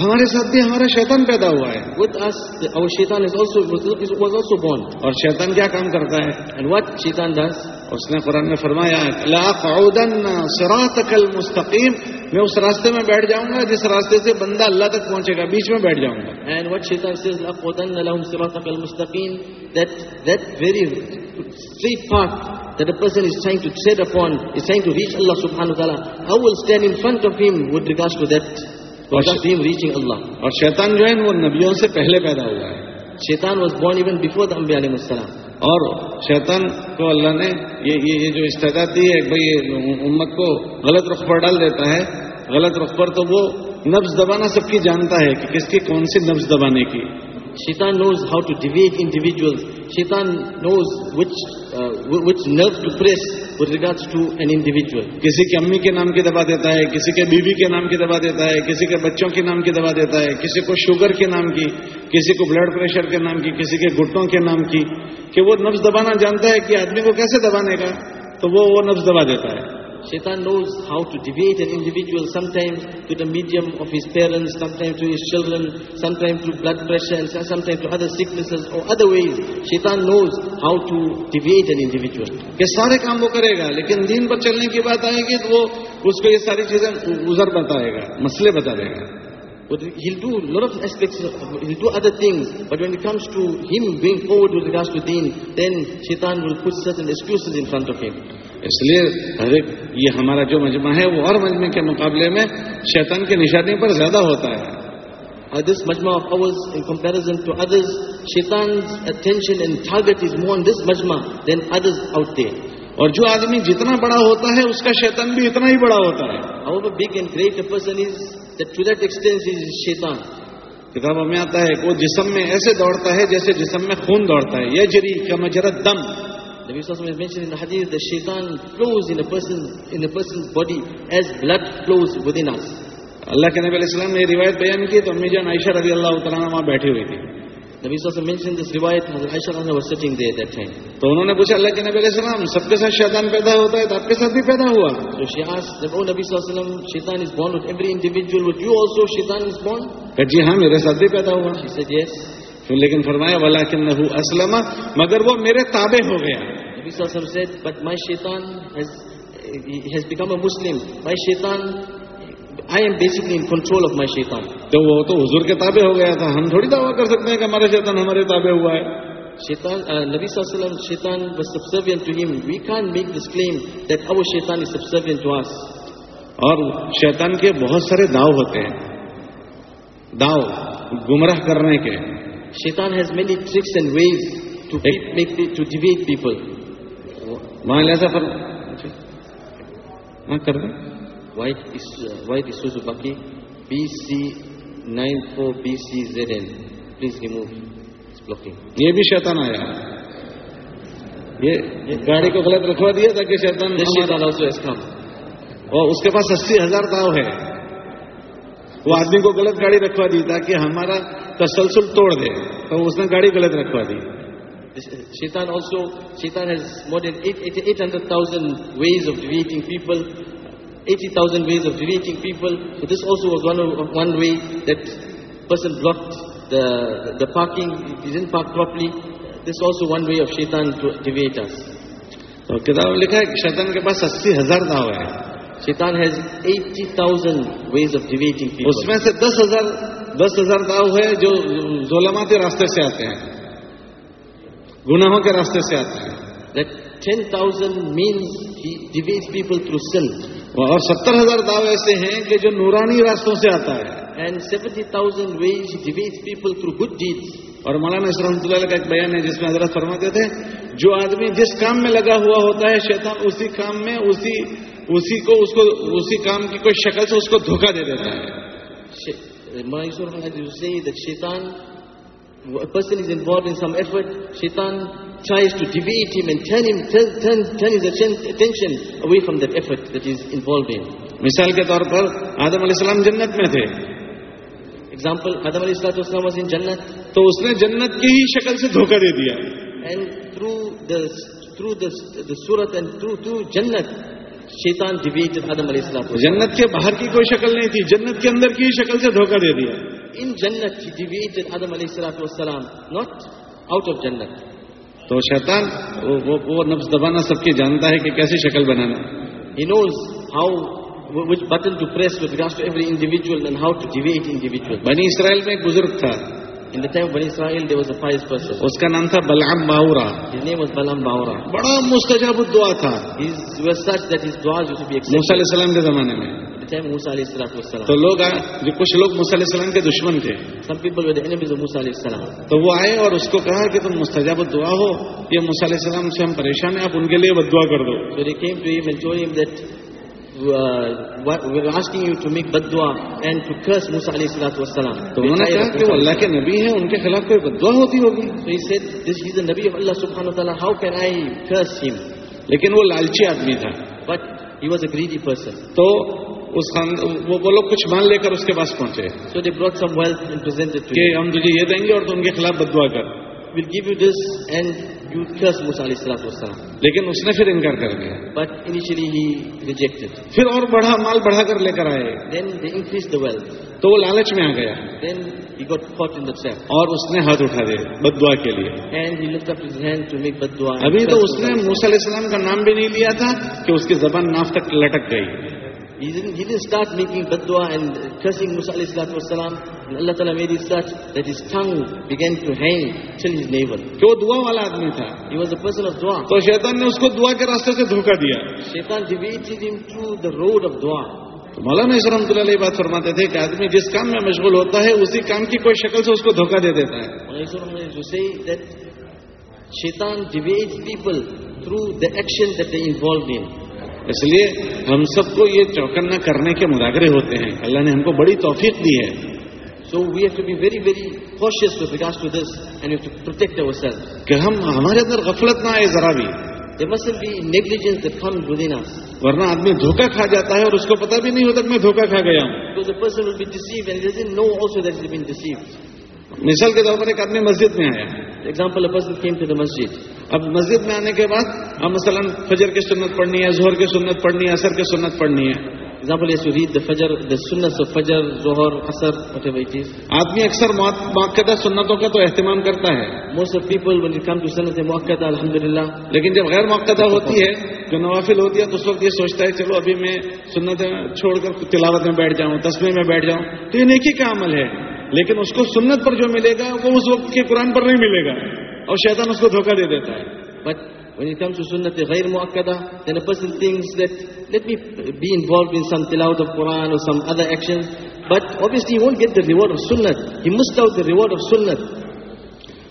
ہمارے ساتھ بھی ہمارا شیطان پیدا ہوا ہے اس نے قرآن میں فرمایا اطلاق اودن مستقیم میں اس راستے میں بیٹھ جاؤں گا جس راستے سے بندہ اللہ تک پہنچے گا بیچ میں بیٹھ جاؤں گا اینڈ وٹ شیتا سرا تقل مستقیم That a person is trying to tread upon, is trying to reach Allah subhanahu wa ta'ala. How will stand in front of him with regards to that? Or just him reaching Allah. Or shaitan jo hai, wo nabiyon se pehle paida hua hai. Shaitan was born even before the Anbiya alayhi wa اور شیطان کو اللہ نے یہ یہ جو استعداد دی ہے بھائی بھائی امت کو غلط رخ پر ڈال دیتا ہے غلط رخ پر تو وہ نبز دبانا سب کی جانتا ہے کہ کس کی کون سی نبز دبانے کی سیتا knows how to deviate individual سیتا knows which ways with regard to an individual کسی کے امی کے نام کی دبا دیتا ہے کسی کے بیوی کے نام کی دبا دیتا ہے کسی کے بچوں کے نام کی دبا دیتا ہے کسی کو شوگر کے نام کی کسی کو بلڈ پریشر کے نام کی کسی کے گٹوں کے نام کی کہ وہ نفس دبانا جانتا ہے کہ آدمی کو کیسے دبانے کا تو وہ وہ نفس دبا دیتا ہے Shaitan knows how to deviate an individual sometimes to the medium of his parents, sometimes to his children, sometimes to blood pressure, and sometimes to other sicknesses or other ways. Shaitan knows how to deviate an individual. सारे काम वो करेगा लेकिन दिन पर चलने की बात आएगी तो वो उसको ये सारी चीजें उजर बताएगा मसले But he'll do a lot of aspects, he'll do other things. But when it comes to him going forward with regards to deen, then shaitan will put certain excuses in front of him. اس لیے ہر ایک یہ ہمارا جو مجمع ہے وہ اور مجمع کے مقابلے میں شیطان کے نشانے پر زیادہ ہوتا ہے اور جو آدمی جتنا بڑا ہوتا ہے اس کا شیطان بھی اتنا ہی بڑا ہوتا ہے کتابوں میں آتا ہے وہ جسم میں ایسے دوڑتا ہے جیسے جسم میں خون دوڑتا ہے یہ جری دم mentioned in in in The hadith that shaitan flows flows a a person's, body as blood within us. اللہ کے نبی علیہ السلام نے روایت بیان کی توشا رضی اللہ بیٹھے ہوئے نبی صنس روایت تو انہوں نے پوچھا اللہ کے نبی السلام سب کے ساتھ شیطان پیدا ہوتا ہے تو آپ کے ساتھ بھی پیدا ہوا جی ہاں میرے ساتھ بھی پیدا ہوا تو لیکن فرمایا ولا کن اسلم مگر وہ میرے تابع ہو گیا تو وہ تو حضور کے تابع ہو گیا تھا ہم تھوڑی دعویٰ کر سکتے ہیں کہ ہمارے شیطان ہمارے تابع ہوا ہے اور شیطان کے بہت سارے داؤ ہوتے ہیں داؤ گمراہ کرنے کے شیتان has many tricks and ways to to people white white Z an please reblocking یہ بھی شیطان آیا یہ گاڑی کو غلط رکھوا دیا تاکہ آلسو ڈالا کام اور اس کے پاس اسی ہزار داؤ ہے وہ آدمی کو غلط گاڑی رکھوا دی تاکہ ہمارا तसलसल तोड़ दे तो उसने गाड़ी गलत रखवा दी uh, Shaitan also, Shaitan has more than 800,000 ways of deviating people, 80,000 ways of deviating people. So this also was one, of, one way that person blocked the, the parking, he didn't park properly. This is also one way of Shaitan to deviate us. तो किताब में लिखा है शैतान के पास अस्सी हजार has 80,000 ways of deviating people. उसमें से दस دس ہزار داؤ ہے جو ظلمات کے راستے سے آتے ہیں گناہوں کے راستے سے آتے ہیں ten thousand means devise people through sale اور ستر ہزار داؤ ایسے ہیں کہ جو نورانی راستوں سے آتا ہے and seventy thousand ways devise people through good deeds اور مولانا اسرحمت اللہ کا ایک بیان ہے جس میں حضرت فرماتے تھے جو آدمی جس کام میں لگا ہوا ہوتا ہے شیطان اسی کام میں اسی اسی کو اس کو اسی کام کی کوئی شکل سے اس کو دھوکہ دے دیتا ہے Uh, Mulai Surah Al-Hadid say that shaitan, a person is involved in some effort, shaitan tries to deviate him and turn him, turn, turn, turn his attention away from that effort that he is involved in. मिसाल के तौर पर आदम अलैहिस्सलाम जन्नत में थे example आदम अलैहिस्सलाम was in जन्नत तो उसने जन्नत की ही शक्ल से धोखा दे दिया and through the through the सूरत एंड एड شیطان دیویت جی آدم علیہ السلام کو جنت کے باہر کی کوئی شکل نہیں تھی جنت کے اندر کی شکل سے دھوکہ دے دیا ان جنت کی دیویت جی آدم علیہ السلام کو سلام not out of جنت تو شیطان وہ نفس دبانا سب کے جانتا ہے کہ کیسے شکل بنانا he knows how which button to press with regards to every individual and how to deviate individual بنی اسرائیل میں ایک بزرگ تھا In the time of Bani Israel, there was was a pious person. His name Balam بڑا مستع تھا Muslum کے زمانے میں السلام کے دشمن تھے سم پیپل علیہ السلام تو وہ آئے اور اس کو کہا کہ تم مستجاب دعا ہو یہ علیہ السلام سے ہم پریشان ہیں آپ ان کے لیے دعا کر دو اللہ کے نبی لیکن وہ لالچی آدمی تھا but he was a greedy person تو کچھ مان لے کر اس کے پاس پہنچے کہ ہم تجھے یہ دیں گے اور کے خلاف کر لیکن اس نے پھر انکار کر دیا بٹ بڑھا مال بڑھا کر لے کر آئے دین انکریز تو وہ لالچ میں آ گیا اور اس نے ہاتھ اٹھا بد بدوا کے لیے ابھی تو اس نے علیہ اسلام کا نام بھی نہیں لیا تھا کہ اس کی زبان ناف تک لٹک گئی He didn't, start making dua and cursing Musa alayhi salatu wasalam. And Allah Ta'ala made it such that his tongue began to hang till his navel. He was a person of dua. So shaitan ne usko dua ke raaste se dhukha diya. Shaitan deviated him to the road of dua. Maulana Isra Ramdullah alayhi baat farmaate thay ki aadmi jis kaam mein mishgul hota hai usi kaam ki koi shakal se usko dhukha de deta hai. Maulana Isra Ramdullah alayhi say that shaitan deviates people through the action that they involved in. اس لیے ہم سب کو یہ چوکن کرنے کے مذاکرے ہوتے ہیں اللہ نے ہم کو بڑی توفیق دی ہے so have to be very very cautious to to this and protect our self کہ ہم ہمارے اندر غفلت نہ آئے ذرا بھی ورنہ آدمی دھوکا کھا جاتا ہے اور اس کو پتا بھی نہیں ہوتا میں دھوکا کھا گیا ہوں مثال کے طور پر ایک آدمی مسجد میں آیا ایگزامپل مسجد اب مسجد میں آنے کے بعد اب مثلا فجر کی سنت پڑھنی ہے زہر کی سنت پڑھنی ہے اثر کی سنت پڑھنی ہے سہیت دا فجر دا سنت فجر ظہر اثر بھائی آدمی اکثر ماقعدہ سنتوں کا تو اہتمام کرتا ہے موسٹ آف پیپل کم تو سنت موقع الحمد للہ لیکن جب غیر موقع ہوتی ہے جو نوافل ہوتی ہے تو اس وقت یہ سوچتا ہے چلو ابھی میں سنت چھوڑ کر تلاوت میں بیٹھ جاؤں تسبے میں بیٹھ جاؤں تو یہ نیکی کا عمل ہے لیکن اس کو سنت پر جو ملے گا وہ اس وقت کے قرآن پر نہیں ملے گا اور شیطان اس کو دھوکہ دے دیتا ہے but when it comes to سنت غیر مؤکدہ then a person things that let me be involved in some تلاوت اف قران اور some other action but obviously he won't get the reward of سنت he must out the reward of سنت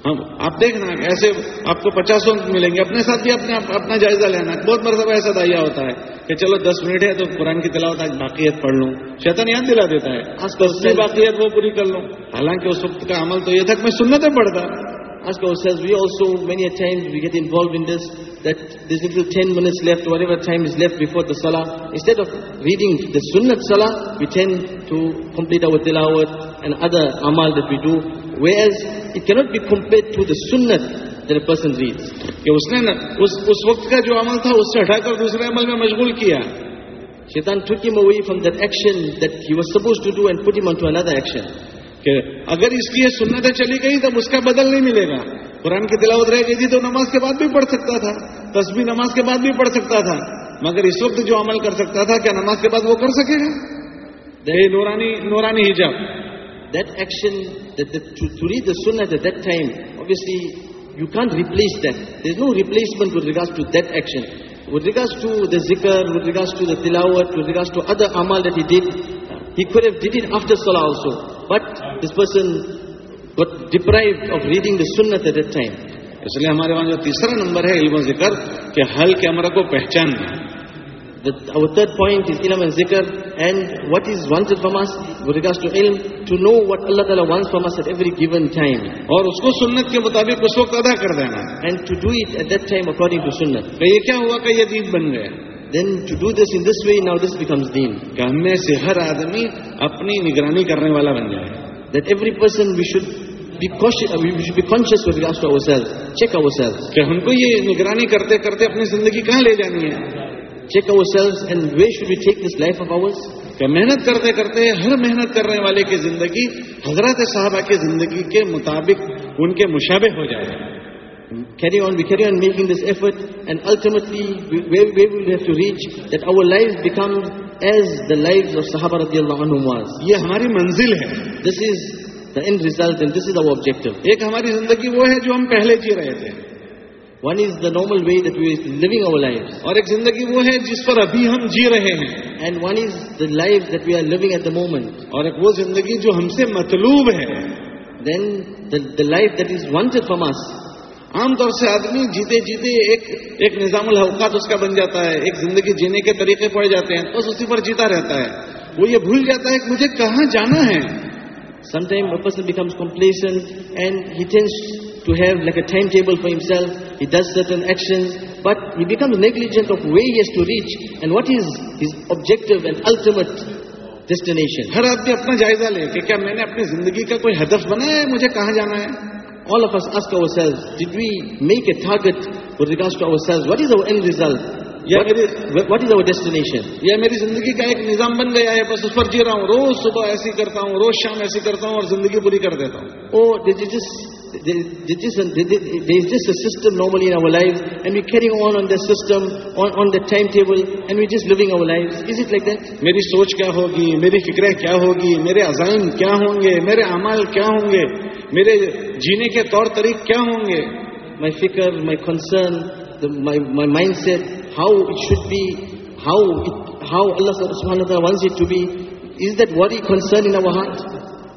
ہم آپ دیکھنا ایسے آپ کو پچاس ملیں گے اپنے ساتھ بھی اپنے اپنا جائزہ لینا بہت مرتبہ ایسا دائیا ہوتا ہے کہ چلو دس منٹ ہے تو قرآن کی تلاوت آج باقیت پڑھ لوں شیطان یہاں دلا دیتا ہے باقیت وہ پوری کر لوں حالانکہ اس وقت کا عمل تو یہ تھا کہ میں سنتیں پڑھتا ask ourselves, we also, many a times we get involved in this, that there's little 10 minutes left, whatever time is left before the salah. Instead of reading the sunnat salah, we tend to complete our tilawat and other amal that we do. Whereas, it cannot be compared to the sunnat that a person reads. कि उसने उस उस वक्त का जो अमल था उससे हटाकर दूसरे अमल में मशगूल किया took him away from that action that he was supposed to do and put him onto another action کہ اگر اس کی یہ سنتیں چلی گئی تب اس کا بدل نہیں ملے گا قرآن کی تلاوت رہ گئی تھی تو نماز کے بعد بھی پڑھ سکتا تھا تسبیح نماز کے بعد بھی پڑھ سکتا تھا مگر اس وقت جو عمل کر سکتا تھا کیا نماز کے بعد وہ کر سکے گا دہی نورانی نورانی حجاب you can there know with regard to also this person deprived of reading اس لیے ہمارے وہاں جو تیسرا نمبر ہے علم و ذکر کہ حل کے امر کو پہچان دیں third point what is one's must know what Allah تعالی وانس مسٹ ایور اور اس کو سنت کے مطابق اس وقت ادا کر دینا and to do it according to سنت یہ کیا ہوا کہ یہ دین بن گیا ہم میں سے ہر آدمی اپنی بن جائے ہم کو یہ کرتے اپنی زندگی کہاں لے جانی ہے check our selves we should be take this life of our محنت کرتے کرتے ہر محنت کرنے والے کی زندگی حضرت صحابہ کی زندگی کے مطابق ان کے مشابے ہو جائے گا carry on, we carry on making this effort, and ultimately, where, we will have to reach, that our lives become as the lives of Sahaba radiallahu anhum was. ये हमारी मंजिल है. This is the end result, and this is our objective. एक हमारी ज़िंदगी वो है जो हम पहले जी रहे थे. One is the normal way that we are living our lives. और एक ज़िंदगी वो है जिस पर अभी हम जी रहे हैं. And one is the life that we are living at the moment. और एक वो ज़िंदगी जो हमसे मतलूब है. Then the, the life that is wanted from us. عام طور سے آدمی جیتے جیتے ایک ایک نظام الحقات اس کا بن جاتا ہے ایک زندگی جینے کے طریقے پڑ جاتے ہیں بس اسی پر جیتا رہتا ہے وہ یہ بھول جاتا ہے کہ مجھے کہاں جانا ہے some time thinks to have like table for half he negligent of way reach and what is his objective and ultimate destination ہر آدمی اپنا جائزہ لے کہ کیا میں نے اپنی زندگی کا کوئی ہدف بنا ہے مجھے کہاں جانا ہے آل آف ارس کا ڈیسٹینشن یا میری زندگی کا ایک نظام بن گیا ہے بس اس پر جی رہا ہوں روز صبح ایسی کرتا ہوں روز شام ایسی کرتا ہوں اور زندگی پوری کر دیتا ہوں there, is, just a system normally in our lives, and we carry on on the system, on, on the timetable, and we're just living our lives. Is it like that? मेरी सोच क्या होगी मेरी फिक्र क्या होगी मेरे अजाइम क्या होंगे मेरे अमाल क्या होंगे मेरे जीने के तौर तरीक क्या होंगे My fikr, my concern, the, my, my mindset, how it should be, how, it, how Allah subhanahu wa ta'ala wants it to be, is that worry concern in our heart?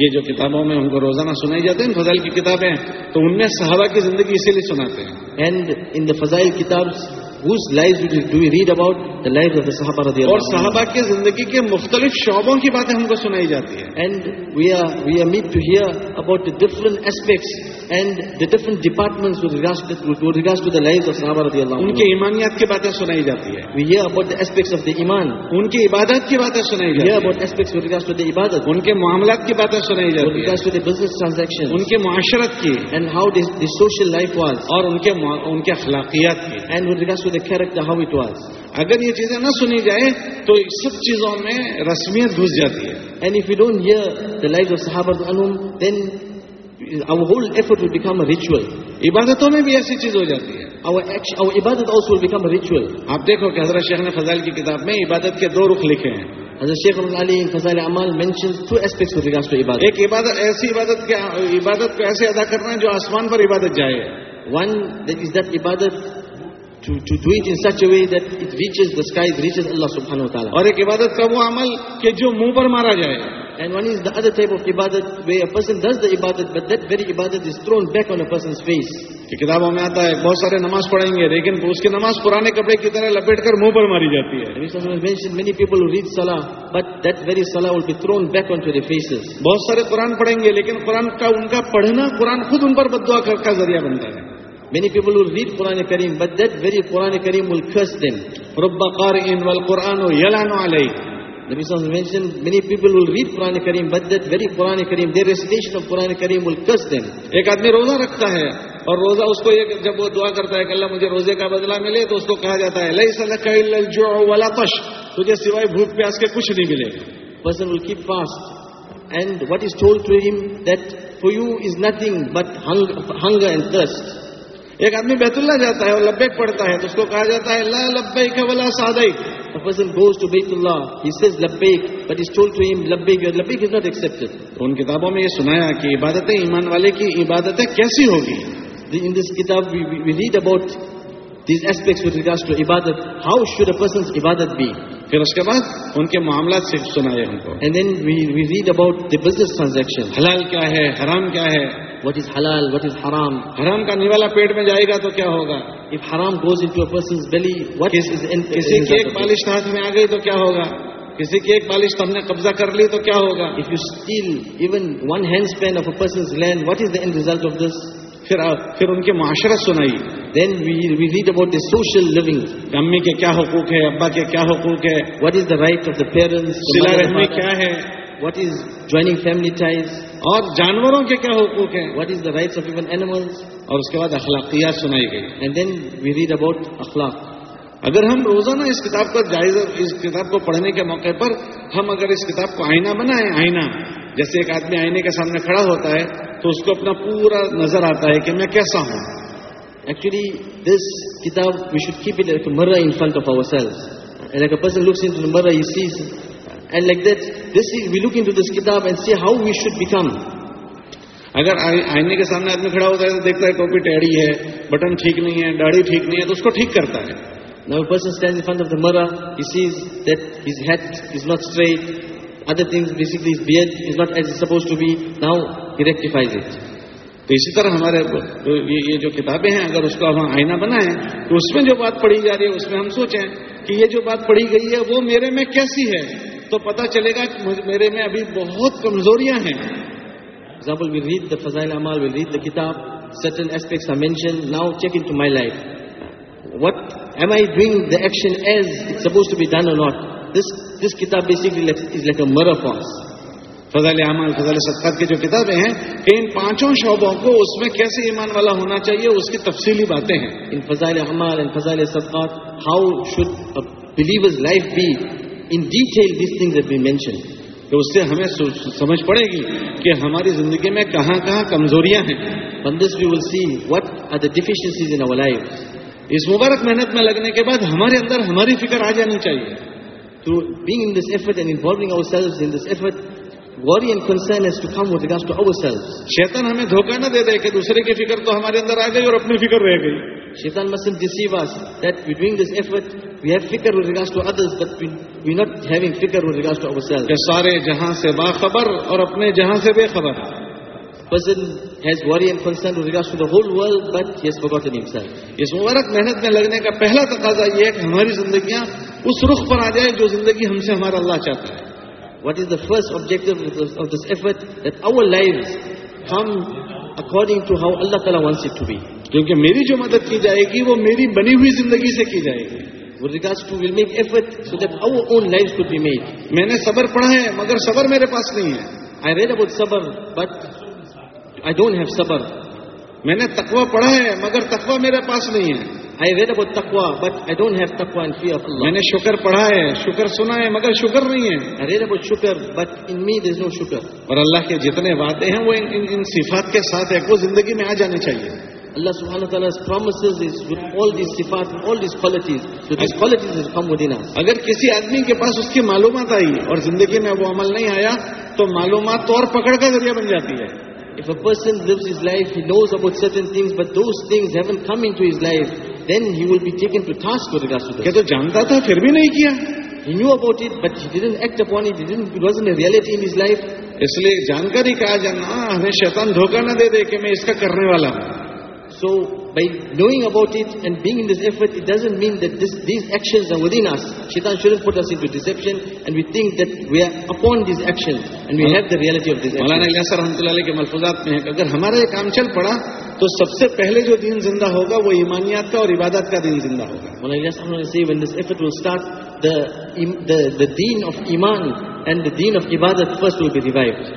یہ جو کتابوں میں ان کو روزانہ سنائی جاتے ہیں فضائل کی کتابیں تو ان میں صحابہ کی زندگی اسی لیے سناتے ہیں اینڈ ان دا فضائل کتاب read about the life of the صحابہ رضی اللہ اور صحابہ کی زندگی کے مختلف شعبوں کی باتیں ہم کو سنائی جاتی ہے ڈفرنٹ ایسپیکٹس کے ڈپارٹمنٹ کی باتیں سنائی جاتی ہے ان کی عبادت کی باتیں سنائی جاتی عبادت ان کے معاملات کی باتیں سنائی جاتی ان کے معاشرت کی اور ان کے ان کے اخلاقیات کی اگر یہ چیزیں نہ سنی جائیں تو سب چیزوں میں رسمیت گھس جاتی ہے our whole effort will become a ritual. عبادتوں میں بھی ایسی چیز ہو جاتی ہے our, action, our عبادت also will become a ritual. آپ دیکھو کہ حضرت شیخ نے فضائل کی کتاب میں عبادت کے دو رخ لکھے ہیں حضرت شیخ علی فضائل عمال mentions two aspects with regards to عبادت. ایک عبادت ایسی عبادت کے عبادت کو ایسے ادا کرنا ہے جو آسمان پر عبادت جائے One that is that عبادت to, to do it in such a way that it reaches the sky, it reaches Allah subhanahu wa ta'ala. اور ایک عبادت کا وہ عمل کہ جو منہ پر مارا جائے And one is the other type of ibadat where a person does the ibadat but that very ibadat is thrown back on a person's face. کہ کتابوں میں آتا ہے بہت سارے نماز پڑھیں گے لیکن اس کی نماز پرانے کپڑے کی طرح لپیٹ کر منہ پر ماری جاتی ہے بہت سارے قرآن پڑھیں گے لیکن قرآن کا ان کا پڑھنا قرآن خود ان پر بدوا کر کا ذریعہ بنتا ہے Many people will read Quran Kareem, but that very Quran Kareem will curse them. Rubba Qari'in wal Qur'anu yalanu Nabi mentioned many people will will read Quran Quran Quran Kareem, Kareem, Kareem but that very their recitation of curse them. ایک آدمی روزہ رکھتا ہے اور روزہ ایک جب وہ دعا کرتا ہے روزے کا بدلہ ملے تو اس کو کہا جاتا ہے سوائے بھوک پیاس کے کچھ نہیں ملے and what is told to you is nothing but hunger and کس ایک آدمی بیت اللہ جاتا ہے اور لبیک پڑھتا ہے تو اس کو کہا جاتا ہے لا لبیک ولا سادیک A person goes to Baytullah, he says لبیک but he's told to him لبیک your لبیک is not accepted. تو ان کتابوں میں یہ سنایا کہ عبادتیں ایمان والے کی عبادتیں کیسی ہوگی In this کتاب we, we, we read about these aspects with regards to عبادت How should a person's عبادت be? پھر اس کے بعد ان کے معاملات سے سنائے ہم کو And then we, we read about the business transaction. حلال کیا ہے حرام کیا ہے وٹ از حلال وٹ از حرام حرام کا نیوالا پیٹ میں جائے گا تو کیا ہوگا بلی وٹ کسی کی ایک بالش ہاتھ میں آ گئی تو کیا ہوگا کسی کی ایک بالش ہم نے قبضہ کر لی تو کیا ہوگا if you steal even one hand pen of a land what is result of this پھر پھر ان کے معاشرت سنائی then we we read about social امی کے کیا حقوق ہے ابا کے کیا حقوق ہے what is the right of the parents کیا ہے what is joining family ties اور جانوروں کے کیا حقوق ہیں what is the rights of even animal اور اس کے بعد اخلاقیات سنائی گئی and then we read about اخلاق اگر ہم روزانہ اس کتاب کا جائزہ اس کتاب کو پڑھنے کے موقع پر ہم اگر اس کتاب کو آئینہ بنائیں آئینہ جیسے ایک آدمی آئینے کے سامنے کھڑا ہوتا ہے تو اس کو اپنا پورا نظر آتا ہے کہ میں کیسا ہوں ایکچولی دس کتاب we should keep it of like a person looks sees and like that look in how we should become اگر آئینے کے سامنے آدمی کھڑا ہوتا ہے دیکھتا ہے کاپی ٹیڑی ہے بٹن ٹھیک نہیں ہے داڑھی ٹھیک نہیں ہے تو اس کو ٹھیک کرتا ہے تو اسی طرح ہمارے یہ جو کتابیں ہیں اگر اس کو آئینہ بنائیں تو اس میں جو بات پڑھی جا رہی ہے اس میں ہم سوچیں کہ یہ جو بات پڑھی گئی ہے وہ میرے میں کیسی ہے تو پتا چلے گا کہ میرے میں ابھی بہت کمزوریاں ہیں کتاب are mention now check my life what am I the action فضال اعمال فضال صدقات کی جو کتابیں ہیں ان پانچوں شعبوں کو اس میں کیسے ایمان والا ہونا چاہیے اس کی تفصیلی باتیں ہیں ان فضائل اعمال ان فضائل صدقات how should believers life be in detail these thing at be mention تو اس سے ہمیں سمجھ پڑے گی کہ ہماری زندگی میں کہاں کہاں کمزوریاں ہیں بندس we will see what are the deficiencies in our life اس مبارک محنت میں لگنے کے بعد ہمارے اندر ہماری فکر آ جانی چاہیے تو being in this effort and involving our self in this effort worry and concern as to come with regard to our self شیتن ہمیں دھوکہ نہ دے دے کہ دوسرے کی فکر تو ہمارے اندر آ گئی اور اپنی فکر رہ گئی Shaitan mustn't deceive us that we're doing this effort, we have fikr with regards to others, but we, we're not having fikr with regards to ourselves. person has worry and concern with regards to the whole world, but he has forgotten himself. اس مبارک محنت میں لگنے کا پہلا تقاضا یہ ہے کہ ہماری زندگیاں اس رخ پر آ جائے جو زندگی ہم سے ہمارا اللہ چاہتا ہے What is the first objective of this effort? That our lives come according to how Allah Ta'ala wants it to be. کیونکہ میری جو مدد کی جائے گی وہ میری بنی ہوئی زندگی سے کی جائے گی regard to will make effort so that our own life to be made میں نے صبر پڑھا ہے مگر صبر میرے پاس نہیں ہے آئی ریڈ اباؤٹ صبر بٹ آئی ڈونٹ ہیو صبر میں نے تقوی پڑھا ہے مگر تقوی میرے پاس نہیں ہے آئی ریڈ اباؤٹ تقوا بٹ آئی ڈونٹ ہیو تقوا ان فیئر میں نے شکر پڑھا ہے شکر سنا ہے مگر شکر نہیں ہے آئی ریڈ اباؤٹ شکر but in me there's no شکر اور اللہ کے جتنے وعدے ہیں وہ ان, ان, ان صفات کے ساتھ ہے وہ زندگی میں آ جانے چاہیے Allah subhanahu wa ta'ala's promises is with all these sifat, all these qualities. So these qualities will come within us. If a person lives his life, he knows about certain things, but those things haven't come into his life, then he will be taken to task with regards to that. क्या तो He knew about it, but he didn't act upon it. He didn't, it wasn't a reality in his life. इसलिए जानकारी कहा जाना हमें शैतान धोखा न दे दे कि मैं इसका करने वाला so by knowing about it and being in this effort, it doesn't mean that this, these actions are within us. Shaitan shouldn't put us into deception and we think that we are upon these actions and we have the reality of these actions. मौलाना इलियासर रहमतुल्लाह के मलफुजात में है कि अगर हमारा ये काम चल पड़ा तो सबसे पहले जो दिन जिंदा होगा वो ईमानियत का और इबादत का दिन जिंदा होगा मौलाना इलियासर ने say when this effort will start the the the deen of iman and the deen of ibadat first will be revived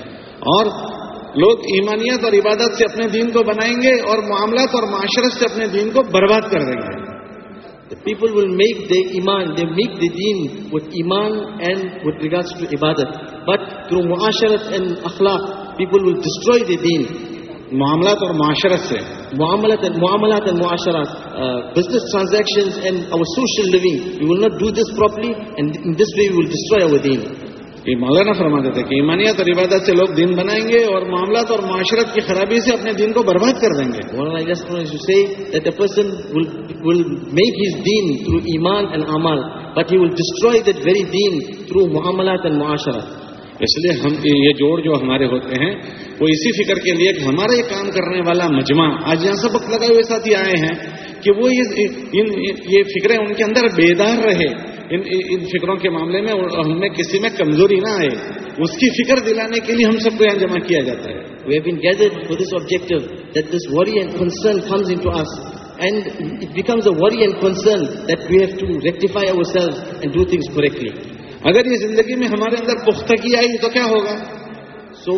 और لوگ ایمانیت اور عبادت سے اپنے دین کو بنائیں گے اور معاملات اور معاشرت سے اپنے دین کو برباد کر رہے ہیں پیپل ول میک muamalat ایمان they make then with regard عبادت بٹ تھرو معاشرت اینڈ اخلاق پیپل ول properly معاملات اور معاشرت سے معاملات معاملات uh, destroy بزنس ٹرانزیکشن یہ مولانا فرماتے تھے کہ ایمانیت اور عبادت سے لوگ دین بنائیں گے اور معاملات اور معاشرت کی خرابی سے اپنے دین کو برباد کر دیں گے تھرو معاملات معاشرت اس لیے ہم یہ جوڑ جو ہمارے ہوتے ہیں وہ اسی فکر کے لیے کہ ہمارا یہ کام کرنے والا مجمع آج یہاں سبق لگائے ہوئے ساتھی آئے ہیں کہ وہ یہ فکریں ان کے اندر بیدار رہے ان, ان فکروں کے معاملے میں ہم میں کسی میں کمزوری نہ آئے اس کی فکر دلانے کے لیے ہم سب کو یہاں جمع کیا جاتا ہے we have been gathered for this objective that this worry and concern comes in to us and it becomes a worry and concern that we have to rectify our self and do things correctly اگر یہ زندگی میں ہمارے اندر پختگی آئی تو کیا ہوگا so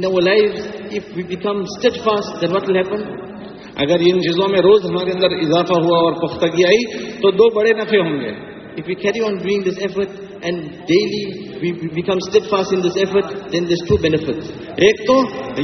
in our life if we become steadfast then what will happen اگر ان چیزوں میں روز ہمارے اندر اضافہ ہوا اور پختگی آئی تو دو بڑے نفے ہوں گے if we carry on doing this effort and daily we become steadfast in this effort then there's two benefits ایک تو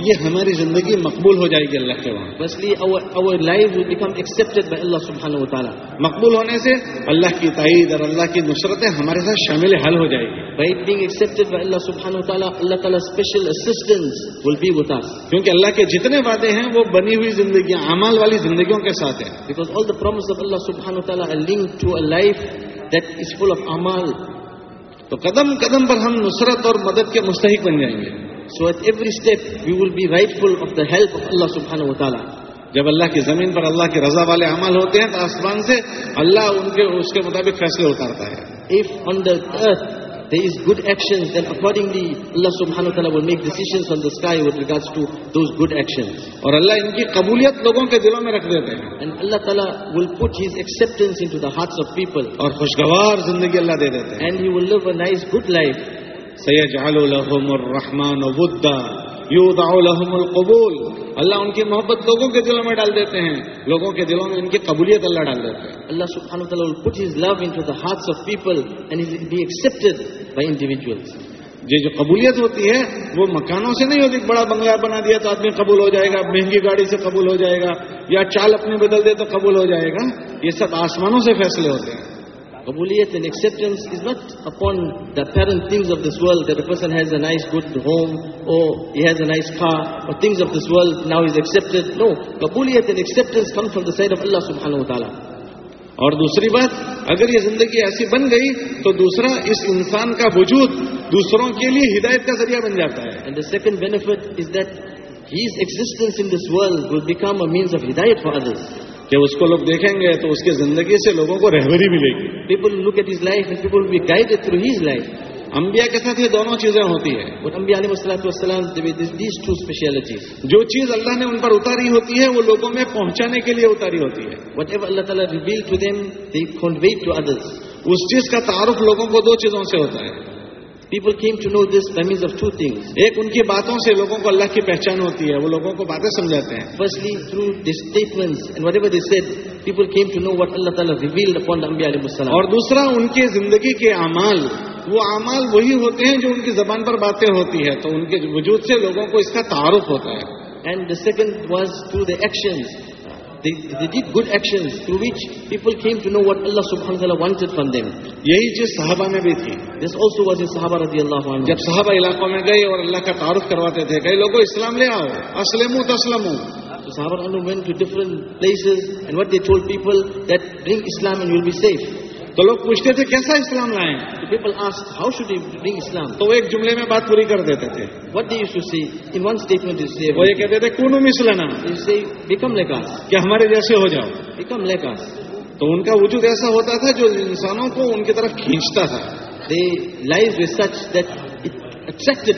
یہ ہماری زندگی مقبول ہو جائے گی اللہ کے وہاں firstly our, our life will become accepted by Allah subhanahu wa ta'ala مقبول ہونے سے اللہ کی تائید اور اللہ کی نصرتیں ہمارے ساتھ شامل حل ہو جائے گی by being accepted by Allah subhanahu wa ta'ala Allah ta'ala special assistance will be with us کیونکہ اللہ کے جتنے وعدے ہیں وہ بنی ہوئی زندگیاں عمال والی زندگیوں کے ساتھ ہیں because all the promises of Allah subhanahu wa ta'ala are linked to a life that is full of امال تو قدم قدم پر ہم نصرت اور مدد کے مستحق بن جائیں گے so at every step you will be right full of the help of Allah سبحان و تعالیٰ جب اللہ کی زمین پر اللہ کی رضا والے عمل ہوتے ہیں تو آسمان سے اللہ ان کے اس کے مطابق فیصلے اتارتا ہے if on the earth there is good actions, then accordingly Allah subhanahu wa ta'ala will make decisions from the sky with regards to those good actions. And Allah ta'ala will put His acceptance into the hearts of people. And He will live a nice good life. سيجعل لهم الرحمن ودا يوضع لهم القبول اللہ ان کی محبت لوگوں کے دلوں میں ڈال دیتے ہیں لوگوں کے دلوں میں ان کی قبولیت اللہ ڈال دیتے ہیں اللہ سبحانہ will put his love into the hearts of people and be accepted by individuals یہ جو قبولیت ہوتی ہے وہ مکانوں سے نہیں ہوتی بڑا بنگلہ بنا دیا تو آدمی قبول ہو جائے گا مہنگی گاڑی سے قبول ہو جائے گا یا چال اپنے بدل دے تو قبول ہو جائے گا یہ سب آسمانوں سے فیصلے ہوتے ہیں Qabuliyat and acceptance is not upon the apparent things of this world that a person has a nice good home or he has a nice car or things of this world now he's accepted. No, Qabuliyat and acceptance comes from the side of Allah subhanahu wa ta'ala. Or दूसरी बात अगर ये जिंदगी ऐसी is गई तो दूसरा इस इंसान का वजूद दूसरों के लिए हिदायत का जरिया बन जाता his existence in this world will become a means of hidayat for others کہ اس کو لوگ دیکھیں گے تو اس کی زندگی سے لوگوں کو رہبری ملے گی people look at his life people be guide through his life امبیا کے ساتھ یہ دونوں چیزیں ہوتی ہیں وہ امبیا وسلط وسلم وسلاملٹی جو چیز اللہ نے ان پر اتاری ہوتی ہے وہ لوگوں میں پہنچانے کے لیے اتاری ہوتی ہے وٹ ایور اللہ تعالیٰ ریویل ٹو ٹو ادرس اس چیز کا تعارف لوگوں کو دو چیزوں سے ہوتا ہے people came to know this the means of to thing ایک ان کی باتوں سے لوگوں کو اللہ کی پہچان ہوتی ہے وہ لوگوں کو باتیں سمجھاتے ہیں firstly through this statement and whatever this people came to know what Allah تعالیٰ ریویل اپون امبی علیہ السلام اور دوسرا ان کے زندگی کے اعمال وہ اعمال وہی ہوتے ہیں جو ان کی زبان پر باتیں ہوتی ہیں تو ان کے وجود سے لوگوں کو اس کا تعارف ہوتا ہے and the second was through the action they, they did good actions through which people came to know what Allah subhanahu wa ta'ala wanted from them. यही चीज Sahaba में भी थी This also was in Sahaba radiallahu anhu. जब Sahaba इलाकों में गए और अल्लाह का तारुफ करवाते थे कई लोगों इस्लाम ले आओ असलमू तस्लमू So Sahaba went to different places and what they told people that bring Islam and you'll be safe. تو لوگ پوچھتے تھے کیسا اسلام لائیں people how should you Islam تو وہ ایک جملے میں بات پوری کر دیتے تھے what they show see in one statement وہ یہ کہتے تھے بیکم کہ ہمارے جیسے ہو جاؤ بیکم لے کا تو ان کا وجود ایسا ہوتا تھا جو انسانوں کو ان کی طرف کھینچتا تھا لائف ریسرچ دیٹ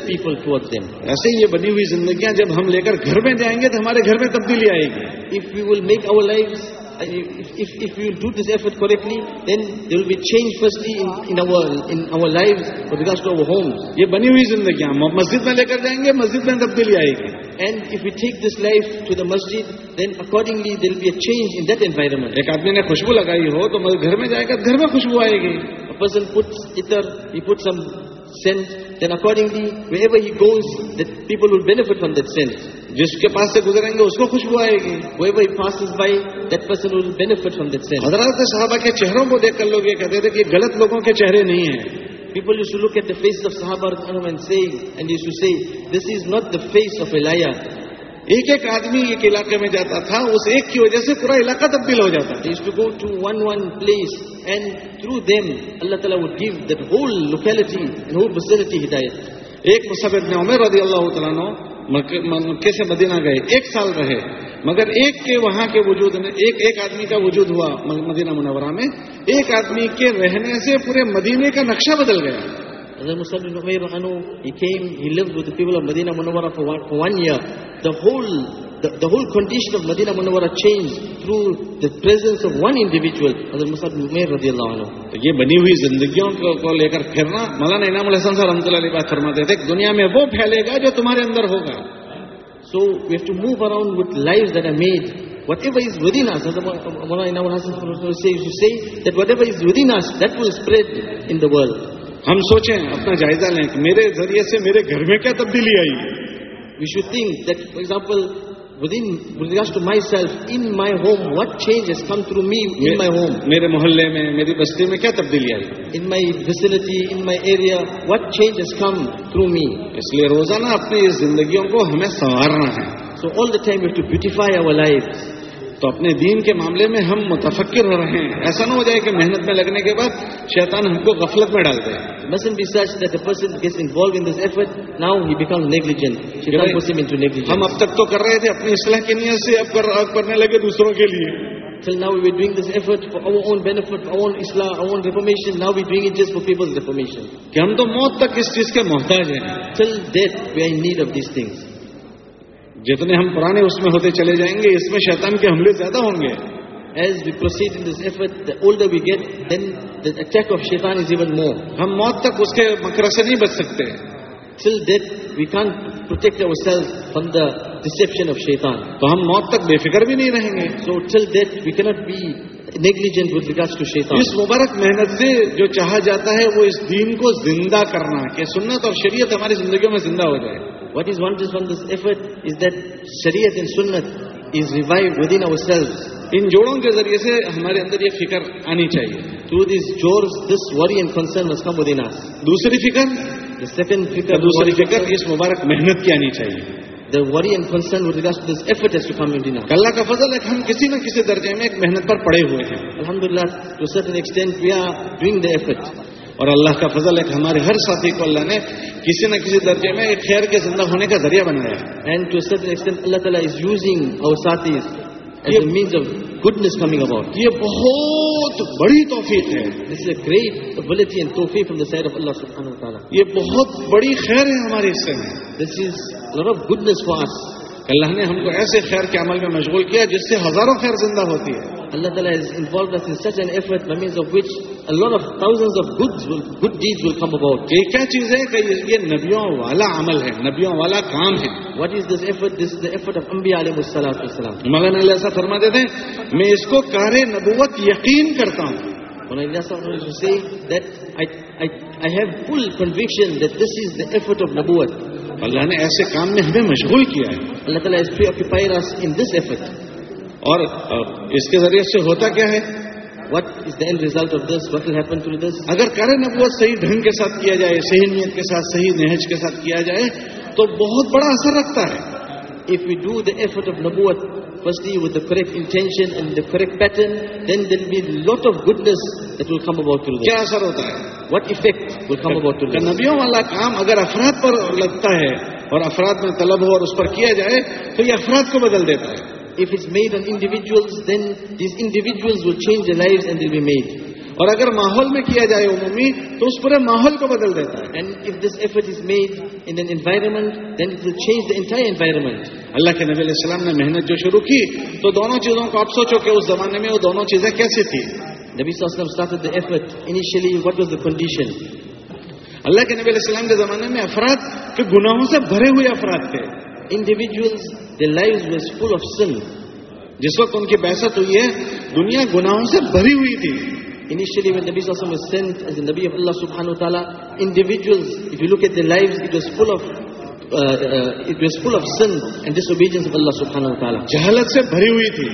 پیپل ایسے یہ بنی ہوئی زندگیاں جب ہم لے کر گھر میں جائیں گے تو ہمارے گھر میں تبدیلی آئے گی if you will make our life if, if we do this effort correctly, then there will be change firstly in, in our in our lives with regards to our homes. ये And if we take this life to the masjid, then accordingly there will be a change in that environment. A person puts itar, he puts some scent, then accordingly wherever he goes, the people will benefit from that sense. جس کے پاس سے گزریں گے اس کو خوشبو آئے گی وہ بھائی پاس by that person will benefit from that scene حضرات صحابہ کے چہروں کو دیکھ کر لوگ یہ کہتے تھے کہ غلط لوگوں کے چہرے نہیں ہیں people you should look at the face of صحابہ رضوان اللہ علیہم and you should say this is not the face of الایا ایک ایک آدمی ایک علاقے میں جاتا تھا اس ایک کی وجہ سے پورا علاقہ تبدیل ہو جاتا تھا to go to one one place and through them Allah تعالیٰ would give that whole locality whole facility ہدایت ایک مصبت نے عمر رضی اللہ تعالیٰ مکے سے مدینہ گئے ایک سال رہے مگر ایک کے وہاں کے وجود میں ایک ایک آدمی کا وجود ہوا مدینہ منورہ میں ایک آدمی کے رہنے سے پورے مدینے کا نقشہ بدل گیا Madina Munawwara here the whole The, the, whole condition of Madina Munawwara changed through the presence of one individual, Hazrat Musab Umair radiallahu anhu. तो ये बनी हुई जिंदगियों को, को लेकर फिरना मौलाना इनामुल हसन सर रहमतुल्लाह बात फरमाते थे दुनिया में वो फैलेगा जो तुम्हारे अंदर So we have to move around with lives that are made. Whatever is within us, as Mawlana Inamul Hasan used to say, that whatever is within us, that will spread in the world. हम सोचें apna जायजा लें कि मेरे जरिए से मेरे घर में क्या तब्दीली We should think that, for example, within with regards to myself in my home what change has come through me in my home mere mohalle mein meri basti mein kya tabdili aayi in my vicinity in my area what change has come through me isliye rozana apni zindagiyon ko hame sanwarna hai so all the time we have to beautify our lives تو اپنے دین کے معاملے میں ہم متفکر ہو رہے ہیں ایسا نہ ہو جائے کہ محنت میں لگنے کے بعد شیطان ہم کو غفلت میں ڈال دے mission be such that a person gets involve in this effort now he become negligent ہم اب تک تو کر رہے تھے اپنی اصلاح کی نیت سے اب کرنے لگے دوسروں کے لیے Till now we were doing this effort for our own benefit, for our own Islam, our own reformation. Now we're doing it just for people's reformation. Till death, we are in need of these things. جتنے ہم پرانے اس میں ہوتے چلے جائیں گے اس میں شیطان کے حملے زیادہ ہوں گے ایز وی پروسیڈ وی کے مکر سے نہیں بچ سکتے فرم دا ریسپشن آف شیتان تو ہم موت تک بے فکر بھی نہیں رہیں گے so till that we cannot be negligent goes to Shaitan اس مبارک محنت سے جو چاہا جاتا ہے وہ اس دین کو زندہ کرنا کہ سنت اور شریعت ہماری زندگیوں میں زندہ ہو جائے واٹ از ون شریت اوور ان جوڑوں کے ذریعے سے ہمارے اندر یہ فکر آنی چاہیے دوسری فکر فکر اس مبارک محنت کی آنی چاہیے کل کا فضل ہم کسی نہ کسی درجے میں ایک محنت پر پڑے ہوئے ہیں الحمد للہ ٹو سر ایکسٹینٹر اور اللہ کا فضل ہے کہ ہمارے ہر ساتھی کو اللہ نے کسی نہ کسی درجے میں ایک خیر کے زندہ ہونے کا ذریعہ بنایا ہے and to such extent Allah تعالیٰ از یوزنگ اور ساتھی means of goodness coming about یہ بہت بڑی توفیق ہے this is a great ability and توفیق فرام دا سائڈ آف اللہ سبحانہ تعالیٰ یہ بہت بڑی خیر ہے ہمارے حصے میں this is lure of goodness for Allah نے ہم کو ایسے خیر کے عمل میں مشغول کیا جس سے ہزاروں خیر زندہ ہوتی ہے اللہ تعالیٰ is involve this in such and effort means of which کیا چیز ہے نبیوں والا کام ہے میں اس کو کاروت یقین کرتا ہوں اللہ نے ایسے کام میں ہمیں مشغول کیا ہے اللہ تعالیٰ اور اس کے ذریعے سے ہوتا کیا ہے what is then result of this this اگر کرے نبوت صحیح ڈھنگ کے ساتھ کیا جائے صحیح نیت کے ساتھ صحیح نہج کے ساتھ کیا جائے تو بہت بڑا اثر رکھتا ہے if you do the effort of نبوت کریکٹ انٹینشن کیا اثر ہوتا ہے وٹ افیکٹ نبیوں والا کام اگر افراد پر لگتا ہے اور افراد میں طلب ہو اور اس پر کیا جائے تو یہ افراد کو بدل دیتا ہے if it's made on individuals, then these individuals will change their lives and they'll be made. اور اگر ماحول میں کیا جائے عمومی تو اس پورے ماحول کو بدل دیتا ہے and if this effort is made in an environment then it will change the entire environment Allah کے نبی علیہ السلام نے محنت جو شروع کی تو دونوں چیزوں کو آپ سوچو کہ اس زمانے میں وہ دونوں چیزیں کیسی تھی نبی صلی اللہ علیہ وسلم started the effort initially what was the condition اللہ کے نبی علیہ السلام کے زمانے میں افراد کے گناہوں سے بھرے ہوئے افراد تھے انڈیویژلس لائف آف سن جس وقت ان کی بحثت ہوئی ہے دنیا گناہوں سے بھری ہوئی تھی uh, uh, جہلت سے بھری ہوئی تھی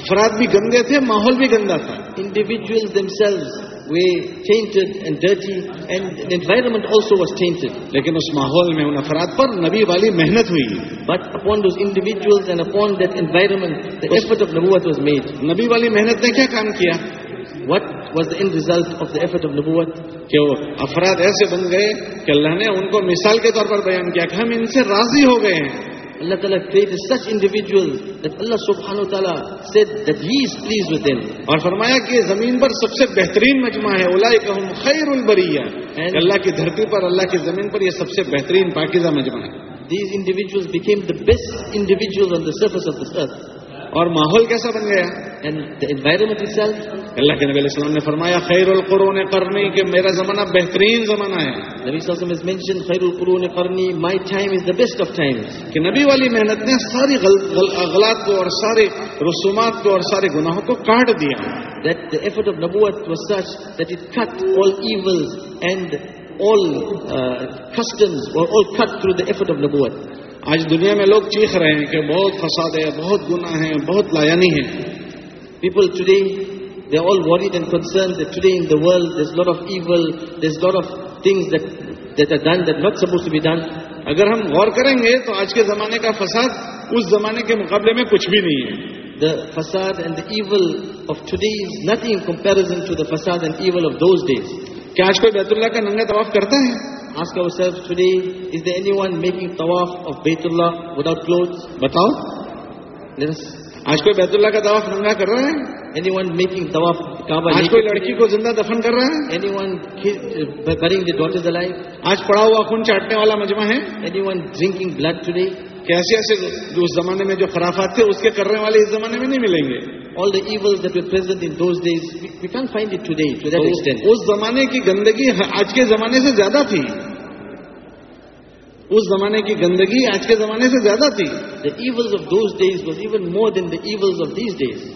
افراد بھی گندے تھے ماحول بھی گندا تھا themselves tainted tainted. and and dirty the environment also was لیکن اس ماحول میں ان افراد پر نبی والی محنت ہوئی effort of Nabuwat was made. نبی والی محنت نے کیا کام کیا the end result of the effort of لبوت کہ وہ افراد ایسے بن گئے کہ اللہ نے ان کو مثال کے طور پر بیان کیا کہ ہم ان سے راضی ہو گئے ہیں اللہ تعالیٰ سچ انڈیویژل اللہ سخ اور فرمایا کہ زمین پر سب سے بہترین مجمع ہے اولا کہ خیر اول بری اللہ کی دھرتی پر اللہ کی زمین پر یہ سب سے بہترین پاکیزہ مجمع ہے these individuals become the best individuals اور ماحول کیسا بن گیا اللہ کے نبی علیہ السلام نے فرمایا خیر القرون قرنی کہ میرا زمانہ بہترین زمانہ ہے نبی صلی اللہ علیہ وسلم مینشن خیر القرون قرنی my time is the best of time کہ نبی والی محنت نے ساری غلط کو اور سارے رسومات کو اور سارے گناہوں کو کاٹ دیا that the effort of Nabuat was such that it cut all evils and all uh, customs were all cut through the effort of Nabuat. آج دنیا میں لوگ چیخ رہے ہیں کہ بہت فساد ہے بہت گناہ ہے بہت لایانی ہے people today they all worried and concern today in the world this lot of evil this lot of things done that not suppose to be done اگر ہم غور کریں گے تو آج کے زمانے کا فساد اس زمانے کے مقابلے میں کچھ بھی نہیں ہے دا فساد and the evil of today is nothing comparison to the فساد and evil of those days کیا آج کوئی بیت اللہ کا ننگا طواف کرتا ہے آج کا سیب چیز ون میکنگ طواف آف بیت اللہ وداؤٹ کلوز بتاؤ آج کوئی بیت اللہ کا طواف ننگا کر رہا ہے اینی ون میکنگ طواف کابل آج کوئی لڑکی کو زندہ دفن کر رہا ہے اینی ون کریں گے دورے دلائیں آج پڑا ہوا خون چاٹنے والا مجمعہ ہے اینی ون ڈرنکنگ بلڈ چری کیسیا سے جو اس زمانے میں جو خرافات تھے اس کے کرنے والے اس زمانے میں نہیں ملیں گے all the evils that were present in those days we, we can't find it today to that extent us zamane ki gandagi aaj ke zamane se zyada thi us zamane ki gandagi aaj ke zamane se zyada thi the evils of those days was even more than the evils of these days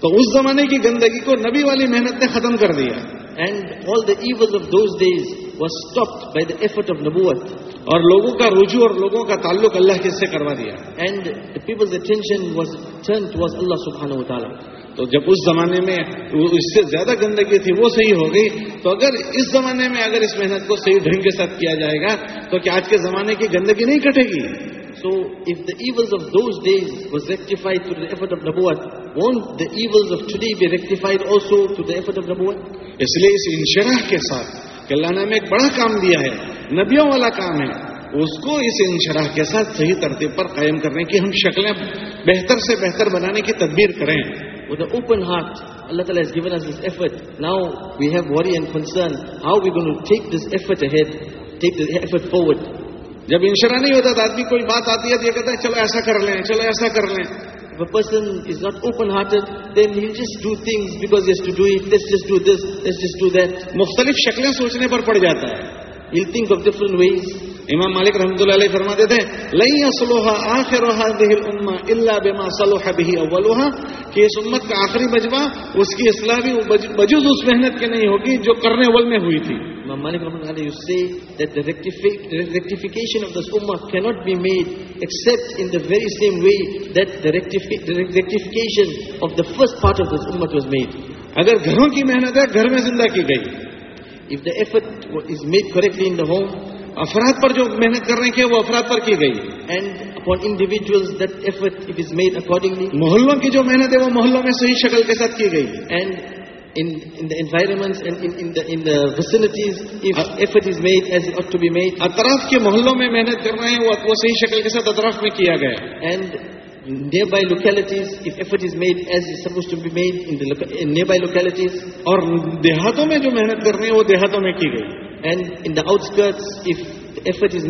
تو اس زمانے کی گندگی کو نبی والی محنت نے ختم کر دیا and all the evils of those days was stopped by the effort of nabuwat اور لوگوں کا رجوع اور لوگوں کا تعلق اللہ کس سے کروا دیا تو جب اس زمانے میں اس سے زیادہ گندگی تھی وہ صحیح ہو گئی تو اگر اس زمانے میں اگر اس محنت کو صحیح ڈھنگ کے ساتھ کیا جائے گا تو کیا آج کے زمانے کی گندگی نہیں کٹے گی so if the of those days was rectified اس لیے اس انشرح کے ساتھ کہ اللہ نے ہمیں ایک بڑا کام دیا ہے نبیوں والا کام ہے اس کو اس انشرح کے ساتھ صحیح ترتیب پر قائم کرنے کی ہم شکلیں بہتر سے بہتر بنانے کی تدبیر کریں وہ اوپن ہارٹ اللہ تعالیٰ ہاؤ ٹیک دس forward? جب انشرا نہیں ہوتا تو آدمی کوئی بات آتی ہے تو یہ کہتا ہے چلو ایسا کر لیں چلو ایسا کر لیں If a person is not open-hearted, then he'll just do things because he has to do it. Let's just do this, let's just do that. he He'll think of different ways. امام مالک رحمۃ اللہ علیہ فرماتے تھے لئی اسلوحا آخر اما اللہ با سلوح بھی اولوہا کہ اس امت کا آخری بجوا اس کی اصلاح بھی بجز اس محنت کے نہیں ہوگی جو کرنے ول میں ہوئی تھی امام مالک رحمۃ اللہ علیہ سے ریکٹیفکیشن آف دس اما کی not be made except in the very same way rectification of the first part of this امت واز میڈ اگر گھروں کی محنت ہے گھر میں زندہ کی گئی If the effort is made correctly in the home, افراد پر جو محنت کر رہے ہیں وہ افراد پر کی گئی and upon individuals made accordingly محلوں کی جو محنت ہے وہ محلوں میں صحیح شکل کے ساتھ کی گئی اینڈ اطراف کے محلوں میں محنت کر رہے ہیں وہ صحیح شکل کے ساتھ اطراف میں کیا گیا and nearby localities made as nears اور دیہاتوں میں جو محنت کر رہی ہے وہ دیہاتوں میں کی گئی out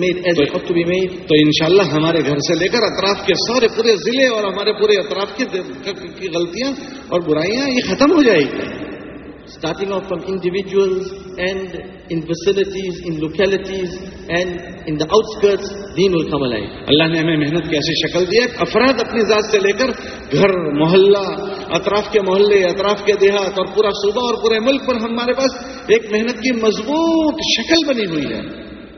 made as a be made تو ان شاء اللہ ہمارے گھر سے لے کر اطراف کے سارے پورے ضلع اور ہمارے پورے اطراف کے غلطیاں اور برائیاں یہ ختم ہو جائیں گی starting of from individuals and in facilities in localities the in the آؤٹکٹ دین alive. اللہ نے ہمیں محنت کی ایسی شکل دی افراد اپنی ذات سے لے کر گھر محلہ اطراف کے محلے اطراف کے دیہات اور پورا صوبہ اور پورے ملک پر ہمارے پاس ایک محنت کی مضبوط شکل بنی ہوئی ہے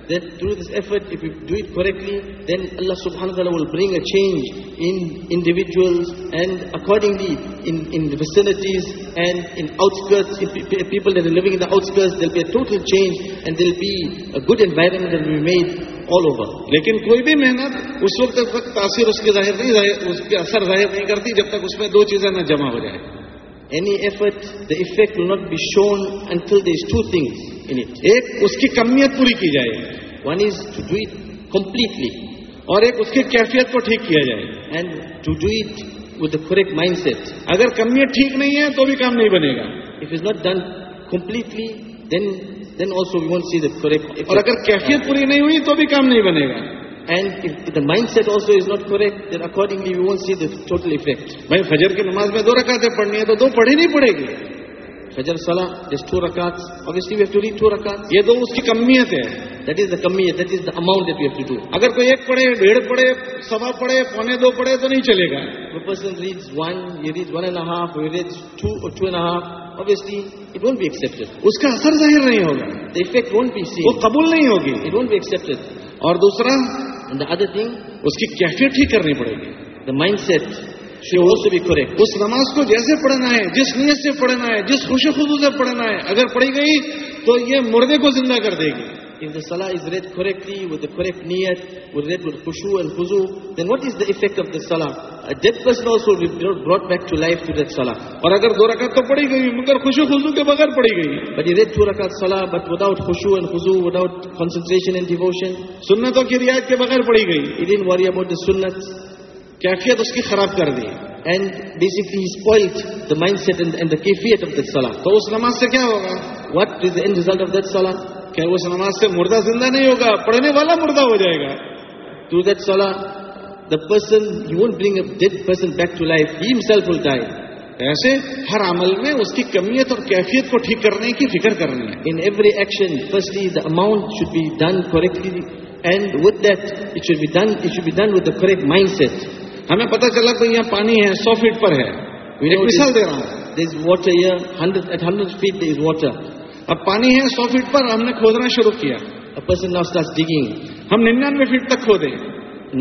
that through this effort, if we do it correctly, then Allah subhanahu wa ta'ala will bring a change in individuals and accordingly in, in the vicinities and in outskirts, in people that are living in the outskirts, there'll be a total change and there'll be a good environment that will be made all over. लेकिन कोई भी मेहनत उस वक्त तक तासीर उसके जाहिर नहीं उसके असर जाहिर नहीं करती जब तक उसमें दो चीजें न जमा हो जाए any effort, the effect will not be shown until there is two things in it. One is to do it completely. और एक उसकी कैफियत को ठीक And to do it with the correct mindset. अगर कमियत ठीक नहीं If it's not done completely, then then also we won't see the correct. Effect. Minds not according سی دسلفیکٹ فجر کی نماز میں دو رکاطیں پڑھنی ہے تو دو پڑھے نہیں پڑے گی یہ اس کی کمیٹ کمی ہے اماؤنٹ آفٹی ٹو اگر کوئی ایک پڑے بھیڑ پڑے سوا پڑے پونے دو پڑے تو نہیں چلے گا اس کا اثر ظاہر نہیں ہوگا وہ قبول نہیں ہوگیپٹ اور دوسرا اندہ اس کی کیفیت ٹھیک کرنی پڑے گی دا مائنڈ سیٹ شور سے بھی کرے اس نماز کو جیسے پڑھنا ہے جس نیت سے پڑھنا ہے جس خوشی خصوصو سے پڑھنا ہے اگر پڑھی گئی تو یہ مردے کو زندہ کر دے گی if the salah is read correctly, with the correct niyat, with read with khushu and khuzu, then what is the effect of the salah? A dead person also will be brought back to life to that salah. Aur agar do rakat to padhi gayi, magar khushu khuzu ke bagar padhi gayi. But he read two rakat salah, but without khushu and khuzu, without concentration and devotion. Sunnaton ki riyad ke bagar padhi gayi. He didn't worry about the sunnat. कैफियत उसकी खराब कर And basically, he spoiled the mindset and the कैफियत of the सलाह तो उस नमाज से क्या होगा کہ اس نماز سے مردہ زندہ نہیں ہوگا پڑھنے والا مردہ ہو جائے گا ٹو دیٹ سولا the person you won't bring a dead person back to life he self will die ایسے ہر عمل میں اس کی کمیت اور کیفیت کو ٹھیک کرنے کی فکر کرنی ہے in every action firstly the amount should be done correctly and with that it should be done it should be done with the correct mindset ہمیں پتا چلا کہ یہاں پانی ہے سو فیٹ پر ہے مثال دے رہا ہوں this water hundred eight hundred feet is water اب پانی ہے سو فٹ پر ہم نے کھودنا شروع کیا ہم ننانوے فٹ تک کھودے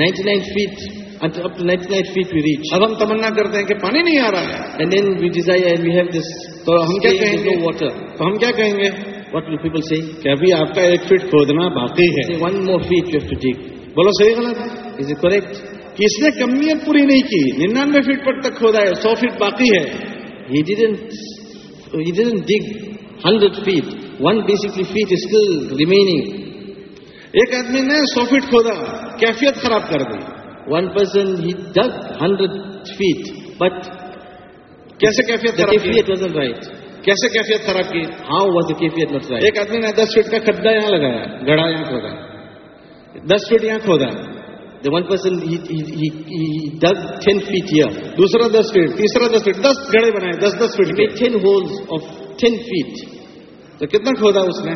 نائنٹی نائن فیٹ اب ہم تمنا کرتے ہیں کہ پانی نہیں آ رہا ہے ہم کیا کہیں گے واٹر تو ہم کیا کہیں گے وٹ یو پیپل سی کہ ابھی آپ کا ایک فٹ کھودنا باقی ہے one more feet you to take بولو صحیح غلط ہے از اے کریکٹ اس نے کمیت پوری نہیں کی ننانوے فٹ پر تک کھودا ہے سو فٹ باقی ہے he didn't he didn't dig hundred feet one basically feet still remaining ایک آدمی نے سو فیٹ کھودا کیفیت خراب کر دی one person he dig hundred feet but کیسے کیفیت کیفیت کیفیت وزن رائٹ کیسے خراب کی ہاؤ واز ود رائٹ ایک آدمی نے دس فیٹ کا کھڈا یہاں لگایا گڑا یہاں کھودا دس فیٹ یہاں کھودا ون پرسن فیٹ یا دوسرا دس فیٹ تیسرا دس فیٹ دس گڑے بنائے دس دس فیٹ ہول فیٹ تو کتنا کھودا اس نے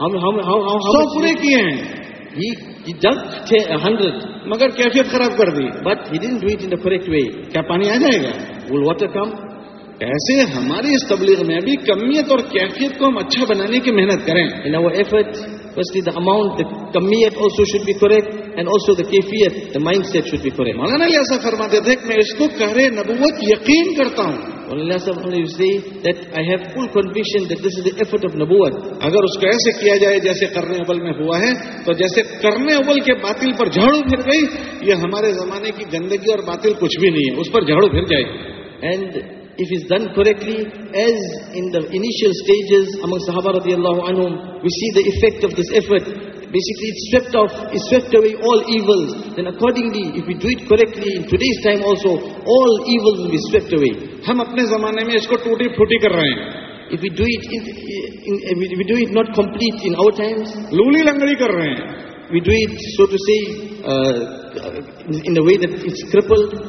ہم ہم ہم سو پورے کیے ہیں ہنڈریڈ مگر کیفیت خراب کر دی but he done do it in correct way کیا پانی آ جائے گا ول واٹر کم ایسے ہماری اس تبلیغ میں بھی کمیت اور کیفیت کو ہم اچھا بنانے کی محنت کریں in our effort firstly the amount کمیت also should be correct and also the کیفیت the mindset should be correct مولانا یہ ایسا فرماتے تھے کہ میں اس کو کہہ نبوت یقین کرتا ہوں ایفٹ ن بو اگر اس کو ایسے کیا جائے جیسے کرنے اول میں ہوا ہے تو جیسے کرنے اول کے باطل پر جھاڑو پھر گئی یہ ہمارے زمانے کی گندگی اور باطل کچھ بھی نہیں ہے اس پر جھاڑو پھر جائے and if is done correctly as we we see effect of this effort Basically, it swept, off, it swept away all evils. Then accordingly, if we do it correctly, in today's time also, all evils will be swept away. हम अपने ज़माने में इसको टूटी फूटी कर रहे हैं. If we do it, in, in, if we do it not complete in our times, लूली लंगड़ी कर रहे हैं. We do it, so to say, uh, in a way that it's crippled.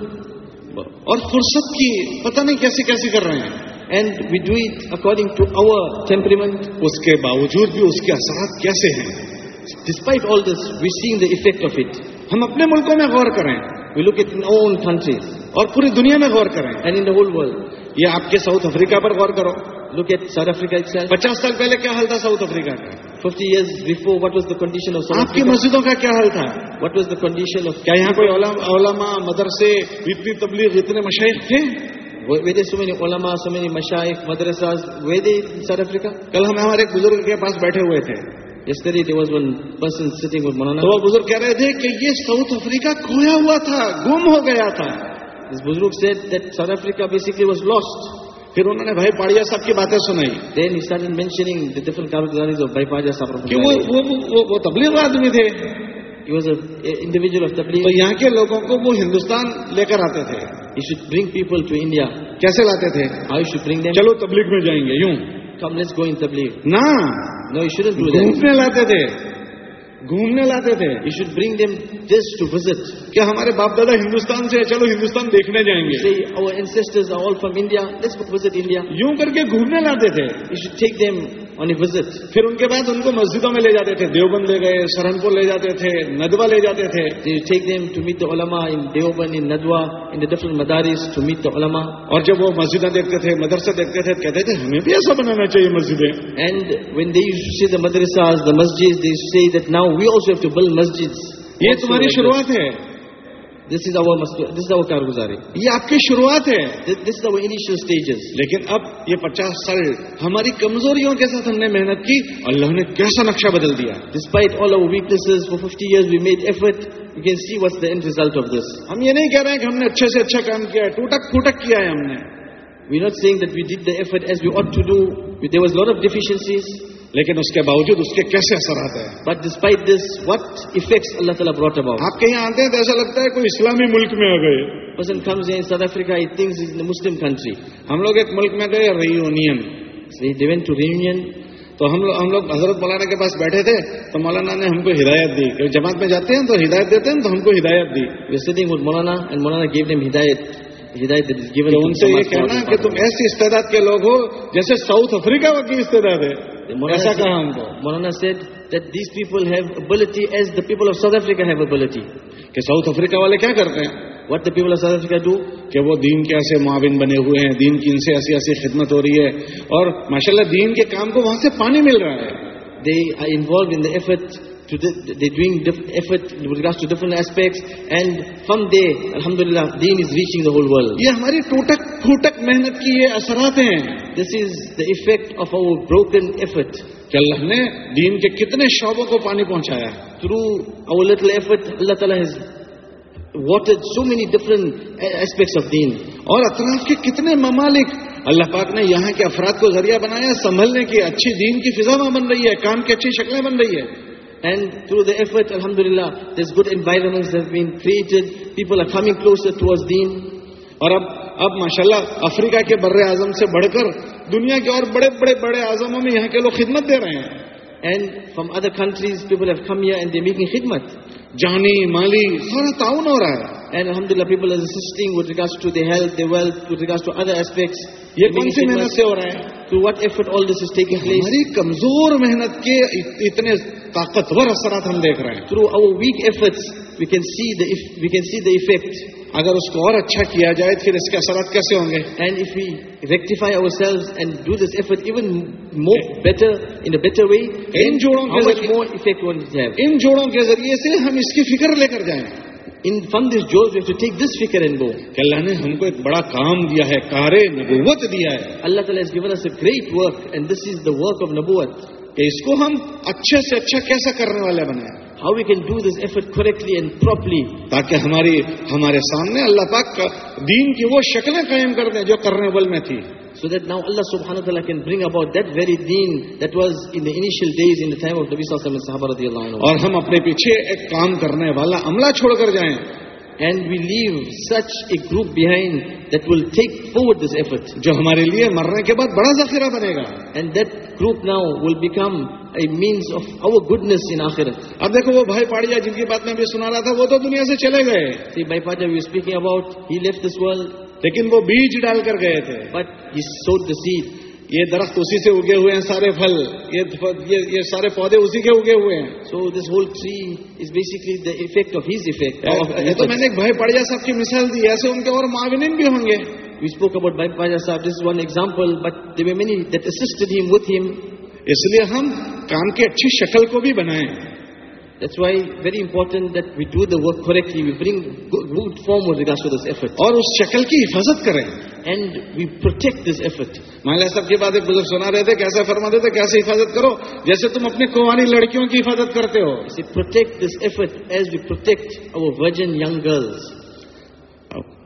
और फुर्सत की पता नहीं कैसे कैसे कर रहे हैं. and we do it according to our temperament उसके बावजूद भी उसके असरात कैसे हैं despite all this we seen the effect of it ہم اپنے ملکوں میں غور کریں وی لک اٹ اون کنٹریز اور پوری دنیا میں غور کریں اینڈ ان دا ہول یہ آپ کے ساؤتھ افریقہ پر غور کرو لک ایٹ ساؤتھ افریقہ پچاس سال پہلے کیا حال تھا ساؤتھ افریقہ کا fifty years before what was the condition of آپ کی مسجدوں کا کیا حال تھا what was the condition of کیا یہاں کوئی اولا مدرسے وی پی اتنے مشائق تھے ویدے سو مینی اولاما مینی مشائق مدرسہ ویدے ساؤتھ افریقہ کل ہم ہمارے بزرگ کے پاس بیٹھے ہوئے تھے رہے تھے کہ یہ ساؤتھ افریقہ کھویا ہوا تھا گم ہو گیا تھا بزرگ سے آدمی تھے یہاں کے لوگوں کو وہ ہندوستان لے کر آتے تھے انڈیا کیسے لاتے تھے جائیں گے یوں کمزو تبلیف نہ گھومنے لاتے تھے گھومنے لاتے تھے کیا ہمارے باپ دادا ہندوستان سے چلو ہندوستان دیکھنے جائیں گے یوں کر کے گھومنے لاتے تھے آن یعنی وزٹ پھر ان کے بعد ان کو مسجدوں میں لے جاتے تھے دیوبند لے گئے سرن لے جاتے تھے ندوا لے جاتے تھے ٹھیک دے تمہیں تو علما in Deoband in Nadwa in different مدارس میٹ تو علماء اور جب وہ مسجدیں دیکھتے تھے مدرسے دیکھتے تھے کہتے تھے ہمیں بھی ایسا بنانا چاہیے مسجدیں اینڈ وین سی مسجد that now we also to build مسجد یہ تمہاری شروعات ہے this is our this is our कारगुजारी ये आपकी शुरुआत है this is our initial stages लेकिन अब ये 50 साल हमारी कमजोरियों के साथ हमने मेहनत की अल्लाह ने कैसा नक्शा बदल दिया despite all our weaknesses for 50 years we made effort you can see what's the end result of this हम ये नहीं कह रहे हैं कि हमने अच्छे से अच्छा काम किया है टूटक फूटक किया है हमने We're not saying that we did the effort as we ought to do. There was a lot of deficiencies. لیکن اس کے باوجود اس کے کیسے اثر آتا ہے but despite this what effect اللہ تعالیٰ اباؤٹ آپ کہیں آتے ہیں تو ایسا لگتا ہے کوئی اسلامی ملک میں آ گئے person comes in South Africa is Muslim country ہم لوگ ایک ملک میں گئے ٹو تو ہم لوگ ہم لوگ حضرت مولانا کے پاس بیٹھے تھے تو مولانا نے ہم کو ہدایت دی کہ جماعت میں جاتے ہیں تو ہدایت دیتے ہیں تو ہم کو ہدایت دی سیٹنگ دیگر مولانا اینڈ مولانا گیو نیم ہدایت ہدایت سے یہ کہنا کہ تم ایسی استعداد کے لوگ ہو جیسے ساؤتھ افریقہ کی استعداد ہے ایسا کہا ان کو مولانا said that these people have ability as the people of South Africa have ability کہ ساؤتھ افریقہ والے کیا کرتے ہیں what the people of South Africa do کہ وہ دین کے ایسے معاون بنے ہوئے ہیں دین کی ان سے ایسی ایسی خدمت ہو رہی ہے اور ماشاء اللہ دین کے کام کو وہاں سے پانی مل رہا ہے they are involve in the effort to the, they're doing effort with regards to different aspects and from there, alhamdulillah, deen is reaching the whole world. یہ ہماری ٹوٹک پھوٹک محنت کی یہ اثرات ہیں This is the effect of our broken effort. کہ اللہ نے دین کے کتنے شعبوں کو پانی پہنچایا Through our little effort, Allah Ta'ala has watered so many different aspects of deen. aur atraf ke kitne mamalik اللہ پاک نے یہاں کے افراد کو ذریعہ بنایا سنبھلنے کی اچھی دین کی فضا بن رہی ہے کام کی اچھی شکلیں بن رہی ہے And through the effort, alhamdulillah, there's good environments that have been created. People are coming closer towards deen. اور اب اب ماشاء اللہ افریقہ کے بر اعظم سے بڑھ کر دنیا کے اور بڑے بڑے بڑے اعظموں میں یہاں کے لوگ خدمت دے رہے ہیں and from other countries people of خم یا خدمت جانی مالی سارا تعاون ہو رہا ہے And alhamdulillah, people are assisting with regards to their health, their wealth, with regards to other aspects. ये कौन सी मेहनत से हो रहा है To what effort all this is taking place? हमारी कमजोर मेहनत के इतने ताकतवर असरात हम देख रहे हैं Through our weak efforts, we can see the we can see the effect. अगर उसको और अच्छा किया जाए फिर इसके असरात कैसे होंगे And if we rectify ourselves and do this effort even more better in a better way, इन जोड़ों के जरिए more effect have. इन जोड़ों के जरिए से हम इसकी फिक्र लेकर जाएं ان فن دس جو ٹیک دس فکر ان کہ اللہ نے ہم کو ایک بڑا کام دیا ہے کار نبوت دیا ہے اللہ تعالیٰ given us great work and this is the work of نبوت کہ اس کو ہم اچھے سے اچھا کیسا کرنے والے بنائیں how we can do this effort correctly and properly تاکہ ہماری ہمارے سامنے اللہ پاک کا دین کی وہ شکلیں قائم کر دیں جو کرنے بل میں تھی So that now Allah subhanahu wa ta'ala can bring about that very deen that was in the initial days in the time of Nabi sallallahu alaihi wasallam sahaba radiyallahu anhu. और हम अपने पीछे एक काम करने वाला अमला छोड़कर जाएं and we leave such a group behind that will take forward this effort. jo humare liye marne ke baad bada zakhira banega. And that group now will become a means of our goodness in akhirat. Ab dekho wo भाई Padiya jinki baat main भी suna raha tha, wo to दुनिया se chale gaye. See, भाई Padiya we were speaking about, he left this world لیکن وہ بیج ڈال کر گئے تھے بٹ سیڈ یہ درخت اسی سے اگے ہوئے ہیں سارے پھل یہ سارے پودے اسی کے اگے ہوئے ہیں so this whole tree is basically the effect of his effect یہ تو میں نے ایک بھائی پڑیا صاحب کی مثال دی ایسے ان کے اور معاونین بھی ہوں گے وی اسپوک اباؤٹ بھائی پڑیا صاحب this one example but the way many that assisted him with him اس لیے ہم کام کی اچھی شکل کو بھی بنائیں That's why very important that we do the work correctly. We bring good form with regards to this effort. और us shakal ki हिफाजत karein And we protect this effort. माला साहब की बात एक बुजुर्ग सुना रहे थे कैसे फरमा देते कैसे हिफाजत करो जैसे तुम अपनी Protect this effort as we protect our virgin young girls.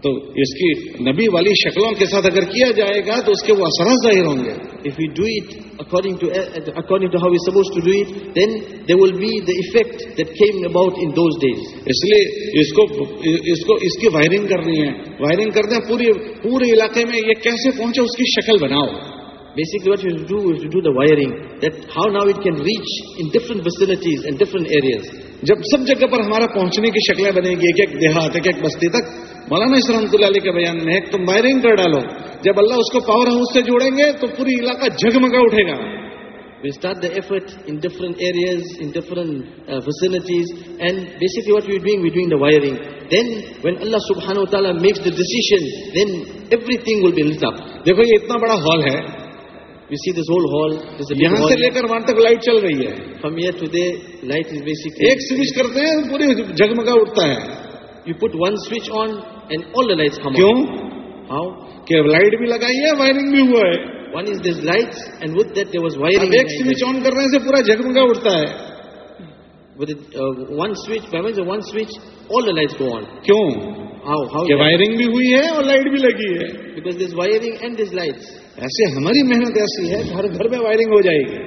تو اس کی نبی والی شکلوں کے ساتھ اگر کیا جائے گا تو اس کے وہ اثرات ظاہر ہوں گے if you do it according to according to how suppose to do it then they will be the effect that came about in those days اس لیے اس کو اس کو اس کی وائرنگ کرنی ہے وائرنگ کر دیں پورے پورے علاقے میں یہ کیسے پہنچے اس کی شکل بناؤ Basically what you do is you do the wiring that how now it can reach in different facilities and different areas. جب سب جگہ پر ہمارا پہنچنے کی شکلیں بنیں گی ایک ایک دیہات ایک ایک بستی تک مولانا اسرمد اللہ علیہ کے بیان میں ایک تم وائرنگ کر ڈالو جب اللہ اس کو پاور ہاؤس سے جوڑیں گے تو پوری علاقہ جگمگا اٹھے گا ایفرٹرنٹو اللہ سبحان دین ایوری تھنگ ول بیٹھ دیکھو یہ اتنا بڑا ہال ہے وہاں تک لائٹ چل رہی ہے پوری جگمگا اٹھتا ہے you put one switch on and all how light بھی لگائی ہے وائرنگ بھی ہوا ہے پورا جگمگا اٹھتا uh, ہے اور لائٹ بھی لگی ہے because this wiring and these lights ایسے ہماری محنت ایسی ہے کہ ہر گھر میں وائرنگ ہو جائے گی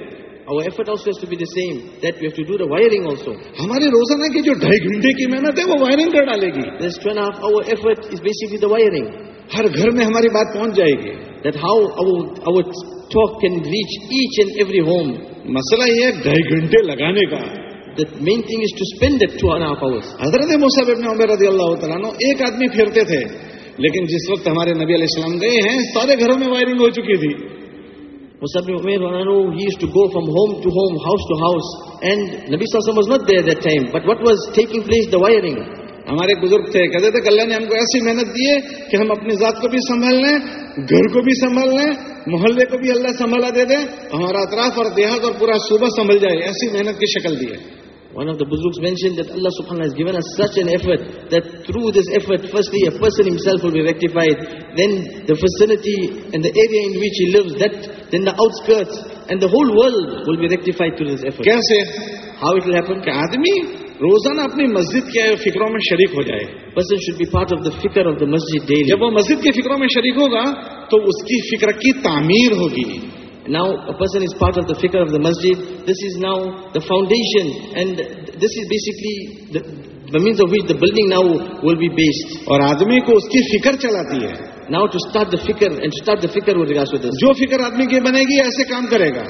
our effort also has to be the same that we have to do the wiring also ہمارے روزانہ کے جو ڈھائی گھنٹے کی محنت ہے وہ وائرنگ کر ڈالے گی this two and a half hour effort is basically the wiring ہر گھر میں ہماری بات پہنچ جائے گی that how our, our talk can reach each and every home مسئلہ یہ ہے ڈھائی گھنٹے لگانے کا the main thing is to spend that two and a half hours حضرت موسیٰ ابن عمر رضی اللہ تعالیٰ عنہ ایک آدمی پھرتے تھے لیکن جس وقت ہمارے نبی علیہ السلام گئے ہیں سارے گھروں میں وائرنگ ہو چکی تھی Musab Umair he used to to to go from home home, house house. And Nabi home was not there that time. But what was taking place, the wiring. ہمارے بزرگ تھے کہتے تھے اللہ نے ہم کو ایسی محنت دی کہ ہم اپنی ذات کو بھی سنبھال لیں گھر کو بھی سنبھال لیں محلے کو بھی اللہ سنبھالا دے دے ہمارا اطراف اور دیہات اور پورا صوبہ سنبھل جائے ایسی محنت کی شکل دی ہے One of the Buzruks mentioned that Allah subhanahu has given us such an effort that through this effort, firstly a person himself will be rectified, then the vicinity and the area in which he lives, that then the outskirts and the whole world will be rectified through this effort. कैसे? How it will happen? कि आदमी रोजाना अपनी मस्जिद के फिक्रों में शरीक हो जाए person should be part of the फिक्र ऑफ द मस्जिद डेली जब वो मस्जिद के फिक्रों में शरीक होगा तो उसकी now a person is part of the fikr of the masjid. This is now the foundation. And this is basically the, the means of which the building now will be based. और aadmi ko uski fikr chalati hai. Now to start the fikr and to start the fikr with regards to this. जो fikr आदमी की बनेगी ऐसे काम करेगा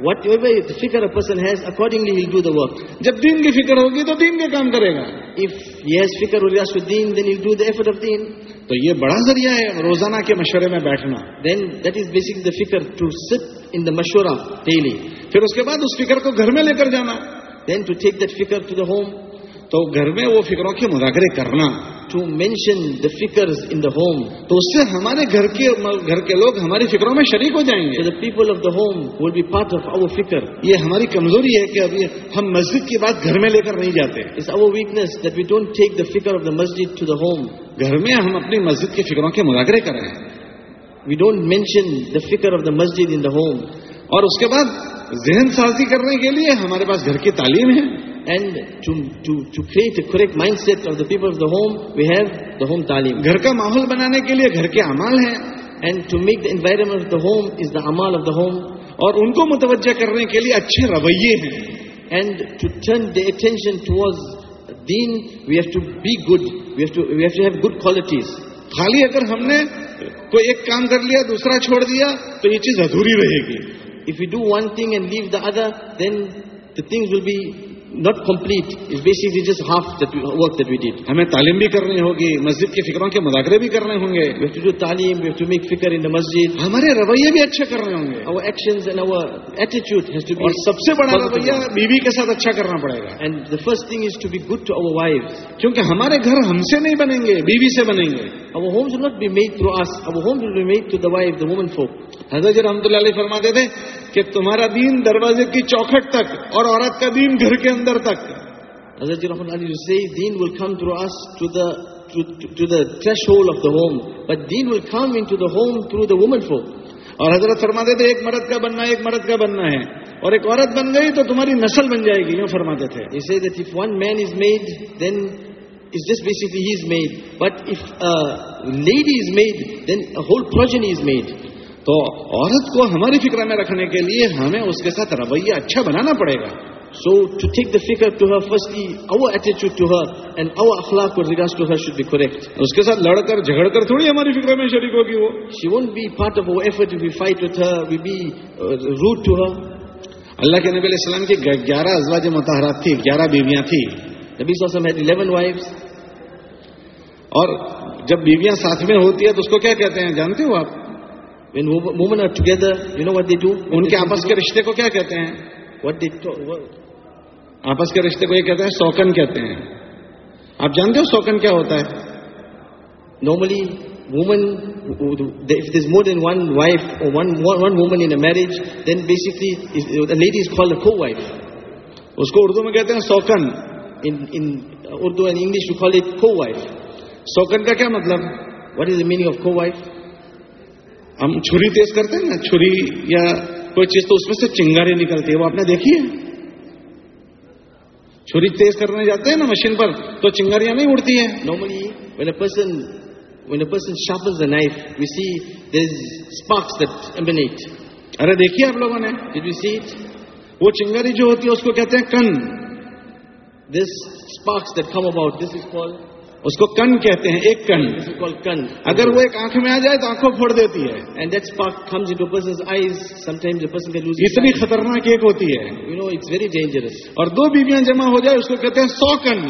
Whatever the fikr a person has, accordingly he'll do the work. जब दीन की fikr होगी तो दीन के काम करेगा If he has fikr with regards to deen, then he'll do the effort of deen. تو یہ بڑا ذریعہ ہے روزانہ کے مشورے میں بیٹھنا دین دیٹ از بیسک دا فکر ٹو سٹ ان دا مشورہ ڈیلی پھر اس کے بعد اس فکر کو گھر میں لے کر جانا دین ٹو ٹیک دیٹ فکر ٹو دا ہوم تو گھر میں وہ فکروں کے مذاکرے کرنا ٹو مینشن دا فکر ان دا ہوم تو اس سے ہمارے گھر کے گھر کے لوگ ہماری فکروں میں شریک ہو جائیں گے the people of the home will be part of our فکر یہ ہماری کمزوری ہے کہ ابھی ہم مسجد کی بات گھر میں لے کر نہیں جاتے it's our weakness that we don't take the فکر of the Masjid to the home گھر میں ہم اپنی مسجد کے فکروں کے مذاکرے کر رہے ہیں وی ڈونٹ مینشن دا فکر of the Masjid in the home اور اس کے بعد ذہن سازی کرنے کے لیے ہمارے پاس گھر کی تعلیم ہے and create mindset of of the the the people home home we have تعلیم گھر کا ماحول بنانے کے لیے گھر کے امال ہیں and to make the environment of the home is the امال آف دا ہوم اور ان کو متوجہ کرنے کے لیے اچھے رویے ہیں and to turn the attention then we have to be good we have to have good qualities. to ye cheez adhuri rahegi. If we do one thing and leave the other, then the things will be not complete basic half work that we did ہمیں تعلیم بھی کرنی ہوگی مسجد کے فکروں کے مذاکرے بھی کرنے ہوں گے we we to to do تعلیم میک فکر ان مسجد ہمارے رویے بھی اچھے کرنے ہوں گے اور اوور ایکشن اور سب سے بڑا رویہ بیوی کے ساتھ اچھا کرنا پڑے گا and the first thing is to be good to our wife کیونکہ ہمارے گھر ہم سے نہیں بنیں گے بیوی سے بنیں گے our homes will not be made through us our homes will be made to the wife the woman folk حضرت جی رحمتہ اللہ علیہ فرماتے تھے کہ تمہارا دین دروازے کی چوکھٹ تک اور عورت کا دین گھر کے اندر تک حضرت جی رحمۃ اللہ علیہ سے then will come through this to the to the trash hole of the home but then will come into the home through the women folk اور حضرت فرماتے تھے ایک مرد کا بننا ہے ایک مرد کا بننا ہے اور ایک عورت بن گئی تو تمہاری نسل بن جائے گی یوں فرماتے تھے اسے that if one man is made then is just basically he is made. But if a lady is made, then a whole progeny is made. So औरत को हमारी फिक्र में रखने के लिए हमें उसके साथ रवैया अच्छा बनाना पड़ेगा So to take the fikr to her, firstly, our attitude to her and our akhlaq with regards to her should be correct. उसके साथ लड़कर झगड़कर थोड़ी हमारी फिक्र में शरीक होगी वो. She won't be part of our effort if we fight with her, we be uh, rude to her. अल्लाह के नबी अलैहि सल्लम की 11 अजवाज मुताहरात थी, 11 बीवियां थी. Nabi Sallallahu had 11 wives. اور جب بیویاں ساتھ میں ہوتی ہے تو اس کو کیا کہتے ہیں جانتے ہو آپ women are together you know وومنگ ان کے آپس کے رشتے کو کیا کہتے ہیں وٹ آپس کے رشتے کو یہ کہتے ہیں سوکن کہتے ہیں آپ جانتے ہو سوکن کیا ہوتا ہے normally women this more than one wife one woman in a marriage then basically lady is call co wife اس کو اردو میں کہتے ہیں سوکن Urdu and English you call it co wife سوکن کا کیا مطلب what is the meaning of co wife ہم چھری تیز کرتے ہیں نا چھری یا کوئی چیز تو اس میں سے چنگاری نکلتی ہے وہ آپ نے دیکھی ہے چھری تیز کرنے جاتے ہیں نا مشین پر تو چنگاریاں نہیں اڑتی ہیں normally when a person when a person sharp knife we see sparks this ارے دیکھیے آپ لوگوں نے وہ چنگاری جو ہوتی ہے اس کو کہتے ہیں کن دس اسپارکس دم اباؤٹ دس از کال اس کو کن کہتے ہیں ایک کن کن اگر وہ ایک آنکھ میں آ جائے تو آنکھوں پھوڑ دیتی ہے اتنی خطرناک ایک ہوتی ہے you know it's very dangerous اور دو بیویاں جمع ہو جائے اس کو کہتے ہیں so can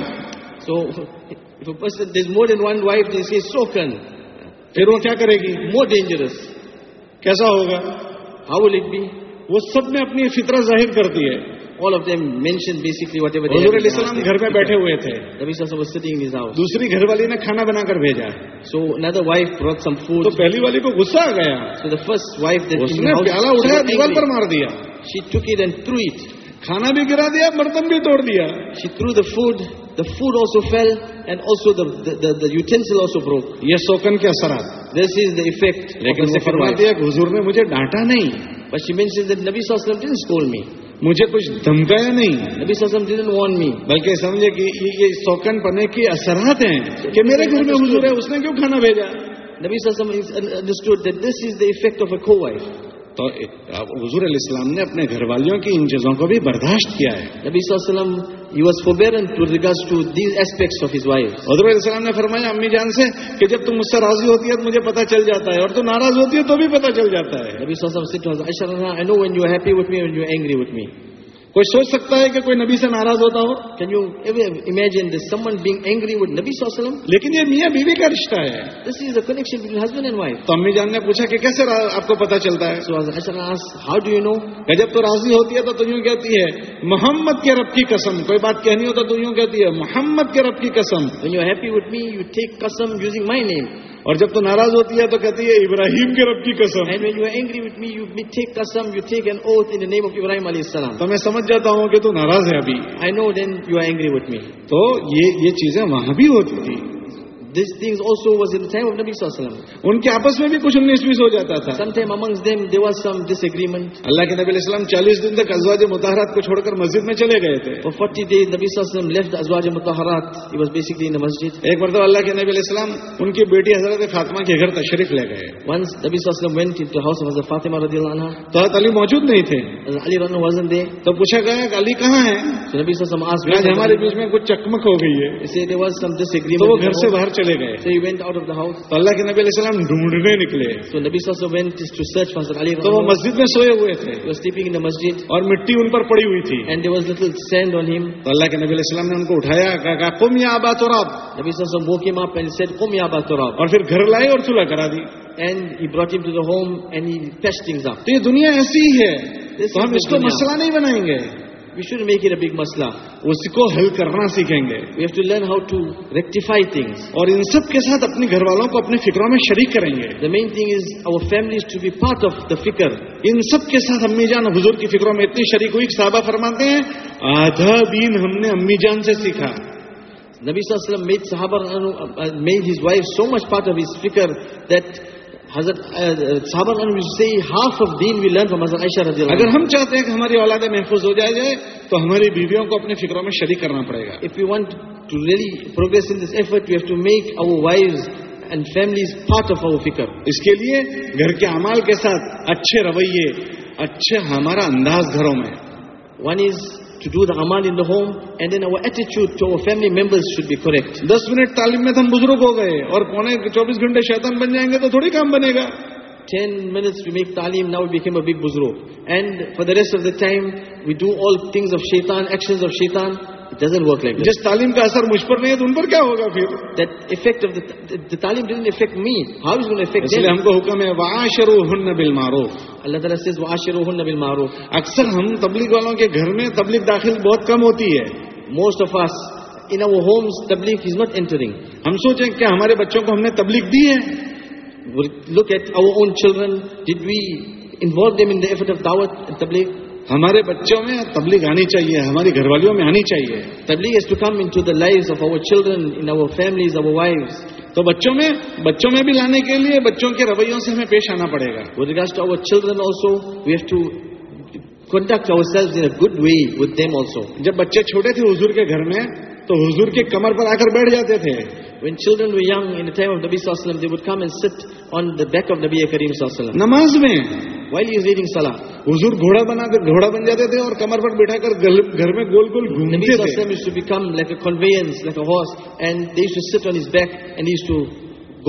can't more than one wife so can پھر وہ کیا کرے گی مور ڈینجرس کیسا ہوگا ہاؤ ول اٹ بی وہ سب میں اپنی فطرت ظاہر کرتی ہے بیٹھے گرا دیا برتن بھی توڑ دیا the, the utensil also broke یہ سوکن کے سرار دس از نے مجھے ڈانٹا نہیں me مجھے کچھ دھمکایا نہیں نبی بلکہ سمجھے کہ یہ سوکن پنے کی اثرات ہیں کہ میرے گھر میں حضور ہے اس نے کیوں کھانا بھیجا نبی سسم this is of of a wife تو حضور علیہ السلام نے اپنے گھر والیوں کی ان چیزوں کو بھی برداشت کیا ہے نبی صلی اللہ regard to these aspects of his wife حضور علیہ السلام نے فرمایا امی جان سے کہ جب تم مجھ سے راضی ہوتی ہے تو مجھے پتا چل جاتا ہے اور تو ناراض ہوتی ہے تو بھی پتا چل جاتا ہے کوئی سوچ سکتا ہے کہ کوئی نبی سے ناراض ہوتا ہو can you imagine this someone being angry with نبی صلی اللہ علیہ وسلم لیکن یہ میاں بیوی کا رشتہ ہے this is a connection between husband and wife تو امی جان نے پوچھا کہ کیسے آپ کو پتا چلتا ہے so how do you know جب تو راضی ہوتی ہے تو تو یوں کہتی ہے محمد کے رب کی قسم کوئی بات کہنی ہو تو تو یوں کہتی ہے محمد کے رب کی قسم when you happy with me you take قسم یوزنگ مائی نیم اور جب تو ناراض ہوتی ہے تو کہتی ہے ابراہیم کے رب کیسم ابراہیم علیہ السلام تو میں سمجھ جاتا ہوں کہ تو ناراض ہے ابھی I know then you are angry with me تو یہ چیزیں وہاں بھی ہوتی تھی ان کے آپس میں بھی اللہ کے نبی السلام چالیس دن ازواج متحرات کو چھوڑ کر مسجد میں چلے گئے اللہ کے نبی علیہ السلام ان کی بیٹی حضرت فاطمہ کے گھر تشریف لے گئے علی موجود نہیں تھے علی رن وزن دے تو پوچھا گیا علی کہاں ہے نبی آس ہمارے بیچ میں چکمک ہو گئی ہے چلے گئے so تو اللہ کے نبی علیہ السلام ڈھونڈنے نکلے so to تو وہ مسجد میں سوئے ہوئے تھے اور مٹی ان پر پڑی ہوئی تھی تو اللہ کے نبی علیہ السلام نے ان کو اٹھایا یا یا اور اور پھر گھر لائے کرا دی تو تو یہ دنیا ایسی ہی ہے ہم اس کو مسئلہ نہیں بنائیں گے مسئلہ اس کو حل کرنا سیکھیں گے اور ان سب کے ساتھ اپنے گھر والوں کو اپنے فکروں میں شریک کریں گے the main thing is our family part of the فکر ان سب کے ساتھ امی جان اور بزرگ کی فکروں میں اتنی شریک ہوئی صحابہ فرماتے ہیں آدھا بین ہم نے امی جان سے سیکھا نبی صاحب میت صاحب wife so much part of فکر دیٹ حضرت اگر ہم چاہتے ہیں کہ ہماری اولادیں محفوظ ہو جائے جائے تو ہماری بیویوں کو اپنے فکروں میں شریک کرنا پڑے گا if you want to really progress in this effort you have to make our wife and family part of our فکر اس کے لیے گھر کے امال کے ساتھ اچھے رویے اچھے ہمارا انداز گھروں میں one is to do the amal in the home and then our attitude to our family members should be correct. 10 24 10 minutes we make talim, now we became a big buzruk. And for the rest of the time, we do all things of shaitan, actions of shaitan. جس تعلیم کا اثر مجھ پر نہیں ہے تو ان پر کیا ہوگا پھر تعلیم ہم کو حکم ہے بل مارو اکثر ہم تبلیغ والوں کے گھر میں تبلیغ داخل بہت کم ہوتی ہے most of us in home tabligh is not entering ہم سوچیں کہ ہمارے بچوں کو ہم نے تبلیغ دی ہے look at our own children the tabligh ہمارے بچوں میں تبلیغ آنی چاہیے ہماری گھر والیوں میں آنی چاہیے تبلیغ is to come in life of our children in our families our wife تو بچوں میں بچوں میں بھی لانے کے لیے بچوں کے رویوں سے ہمیں پیش آنا پڑے گا regard to to our our children also we have conduct in good way with them also جب بچے چھوٹے تھے حضور کے گھر میں تو حضور کے کمر پر آ کر بیٹھ جاتے تھے When children were young in the time of Nabi Sallallahu they would come and sit on the back of Nabi Karim Sallallahu नमाज में While he is reading salah. हुजूर घोड़ा बना घोड़ा बन जाते थे और कमर पर बैठा कर घर में गोल गोल घूमते थे Nabi used to become like a conveyance, like a horse and they used to sit on his back and he used to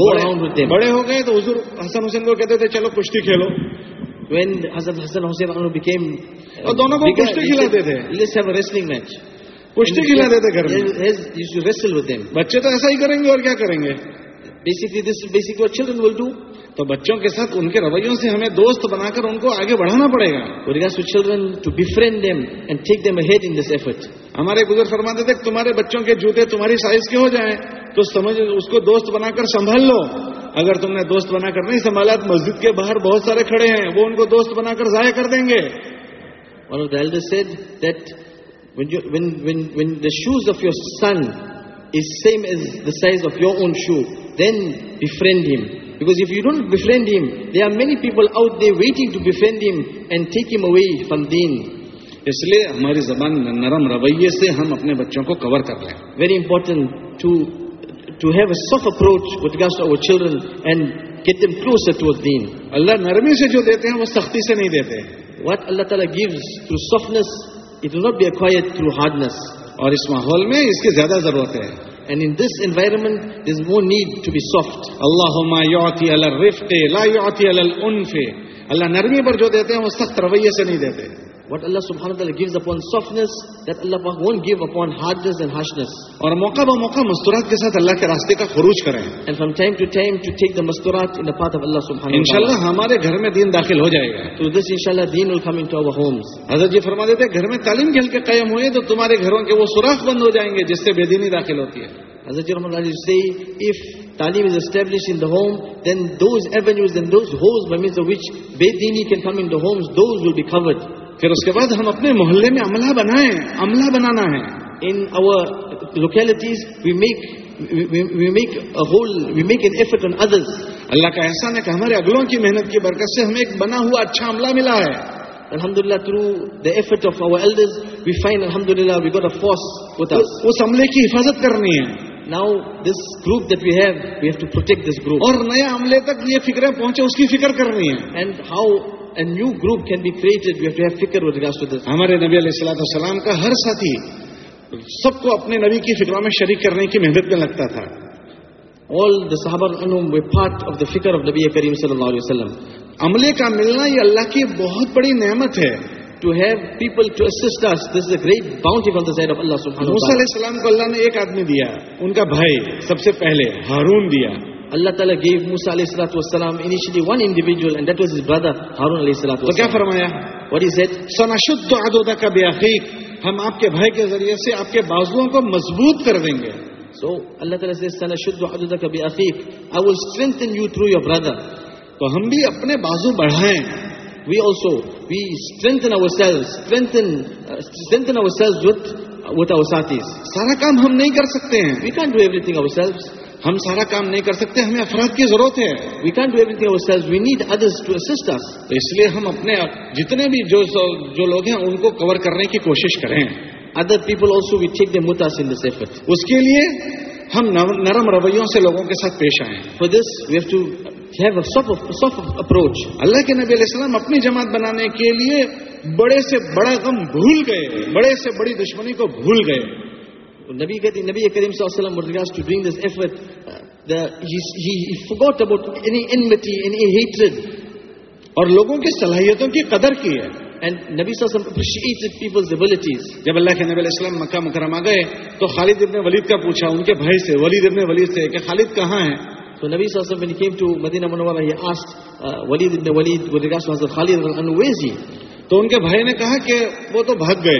go around with them. Bade हो गए तो हुजूर हसन हुसैन को कहते थे चलो कुश्ती खेलो When Hazrat Hassan Hussain became uh, और दोनों को कुश्ती खिलाते थे Let's have a wrestling match. کشتی کھلا دیتے گھر میں بچے تو ایسا ہی کریں گے اور کیا کریں گے بیسکلی تو بچوں کے ساتھ ان ان کے رویوں سے ہمیں دوست بنا کر کو آگے بڑھانا پڑے گا ہمارے گزر فرما دیتے تمہارے بچوں کے جوتے تمہاری سائز کے ہو جائیں تو سمجھ اس کو دوست بنا کر سنبھال لو اگر تم نے دوست بنا کر نہیں سنبھالا تو مسجد کے باہر بہت سارے کھڑے ہیں وہ ان کو دوست بنا کر ضائع کر دیں گے that When, you, when, when, when the shoes of your son is same as the size of your own shoe, then befriend him. Because if you don't befriend him, there are many people out there waiting to befriend him and take him away from deen. इसलिए हमारी जबान नरम रवैये से हम अपने बच्चों को कवर कर लें very important to to have a soft What Allah Ta'ala gives through softness not be acquired through hardness اور اس ماحول میں اس کی زیادہ ضرورت ہے and in this environment is more need to be soft اللہ یا اللہ نرمی پر جو دیتے ہیں وہ سخت رویے سے نہیں دیتے what Allah subhanahu wa ta'ala gives upon softness, that Allah won't give upon hardness and harshness. اور موقع با موقع مستورات کے ساتھ اللہ کے راستے کا خروج کریں And from time to time to take the مستورات in the path of Allah subhanahu wa ta'ala. انشاءاللہ ہمارے گھر میں دین داخل ہو جائے گا. To this inshallah deen will come into our homes. حضرت جی فرما دیتے گھر میں تعلیم کے حلقے قائم ہوئے تو تمہارے گھروں کے وہ سوراخ بند ہو جائیں گے جس سے بے دینی داخل ہوتی ہے. Hazrat Rahman Ali say, if talim is established in the home, then those avenues and those holes by means of which Bedini can come in the homes, those will be covered. پھر اس کے بعد ہم اپنے محلے میں عملہ عملہ بنائیں بنانا ہے in our localities we we we make make make effort اللہ کا احسان ہے کہ ہمارے اگلوں کی محنت کی برکت سے ہمیں ایک بنا ہوا اچھا عملہ ملا ہے الحمد للہ through the effort of our elders we fine الحمد للہ وی گوٹ اے فورس اس عملے کی حفاظت کرنی ہے now this group that we have we have to protect this group اور نئے عملے تک یہ فکریں پہنچے اس کی فکر کرنی ہے and how new group this ہمارے نبی علیہ کا ہر ساتھی سب کو اپنے نبی کی فکروں میں شریک کرنے کی محنت میں لگتا تھا کریم صلی اللہ علیہ وسلم عملے کا ملنا یہ اللہ کی بہت بڑی نعمت ہے اللہ نے ایک آدمی دیا ان کا بھائی سب سے پہلے ہارون دیا اللہ تعالیٰ گیو موسا علیہ السلات وسلاملی ہم آپ کے ذریعے سے آپ کے بازو کو مضبوط کرویں گے سو اللہ تعالیٰ سے ہم بھی اپنے بازو بڑھائے وی آلسو وی اسٹرینتھات سارا کام ہم نہیں کر سکتے ہیں ہم سارا کام نہیں کر سکتے ہمیں افراد کی ضرورت ہے we we can do everything need others to اس اس لیے ہم اپنے جتنے بھی جو جو لوگ ہیں ان کو کور کرنے کی کوشش کریں other people also we they پیپلو اس کے لیے ہم نرم رویوں سے لوگوں کے ساتھ پیش آئے for this we have have to soft approach اللہ کے نبی علیہ السلام اپنی جماعت بنانے کے لیے بڑے سے بڑا غم بھول گئے بڑے سے بڑی دشمنی کو بھول گئے Nabi, Nabi regards to doing this effort, uh, the, he, he, forgot about any enmity, any hatred. اور لوگوں کی صلاحیتوں کی قدر کی ہے نبی علیہ السلام مکہ مکرم آ گئے تو خالد ابن ولید کا پوچھا ان کے بھائی سے ولید ابن ولید سے کہ خالد کہاں ہے تو نبی صاحب ولیدا خالدی جی تو ان کے بھائی نے کہا کہ وہ تو بھاگ گئے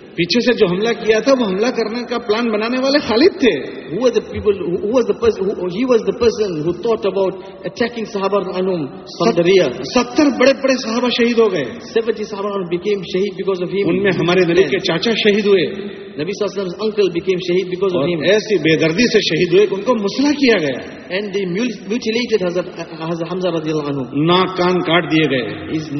پیچھے سے جو حملہ کیا تھا وہ حملہ کرنے کا پلان بنانے والے خالد تھے ستر بڑے بڑے صحابہ شہید ہو گئے ان میں ہمارے نبی کے چاچا شہید ہوئے نبی انکل بکیم شہید ایسی بے دردی سے شہید ہوئے ان کو مسئلہ کیا گیا اینڈ اللہ عنہ نا کان کاٹ دیے گئے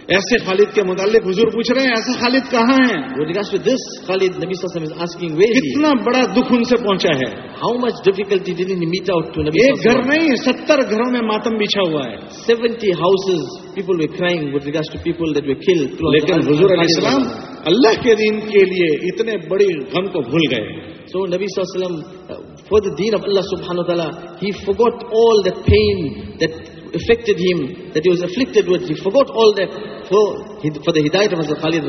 ایسے خالد کے متعلق حضور پوچھ رہے ہیں ایسا خالد کہاں ہے دس خالد نبی صلی اللہ علیہ وسلم کتنا بڑا دکھ ان سے پہنچا ہے how much difficulty did in meet out نبی ایک گھر نہیں ستر گھروں میں ماتم بچھا ہوا ہے seventy houses people were crying with regard to people that were kill لیکن حضور علیہ السلام اللہ کے دین کے لیے اتنے بڑے غم کو بھول گئے سو نبی صلی اللہ علیہ وسلم فور دا دین آف اللہ سبحانہ تعالی he forgot all the pain that affected him, that that he he was afflicted with, forgot all for, for the hidayat of Hazrat Khalid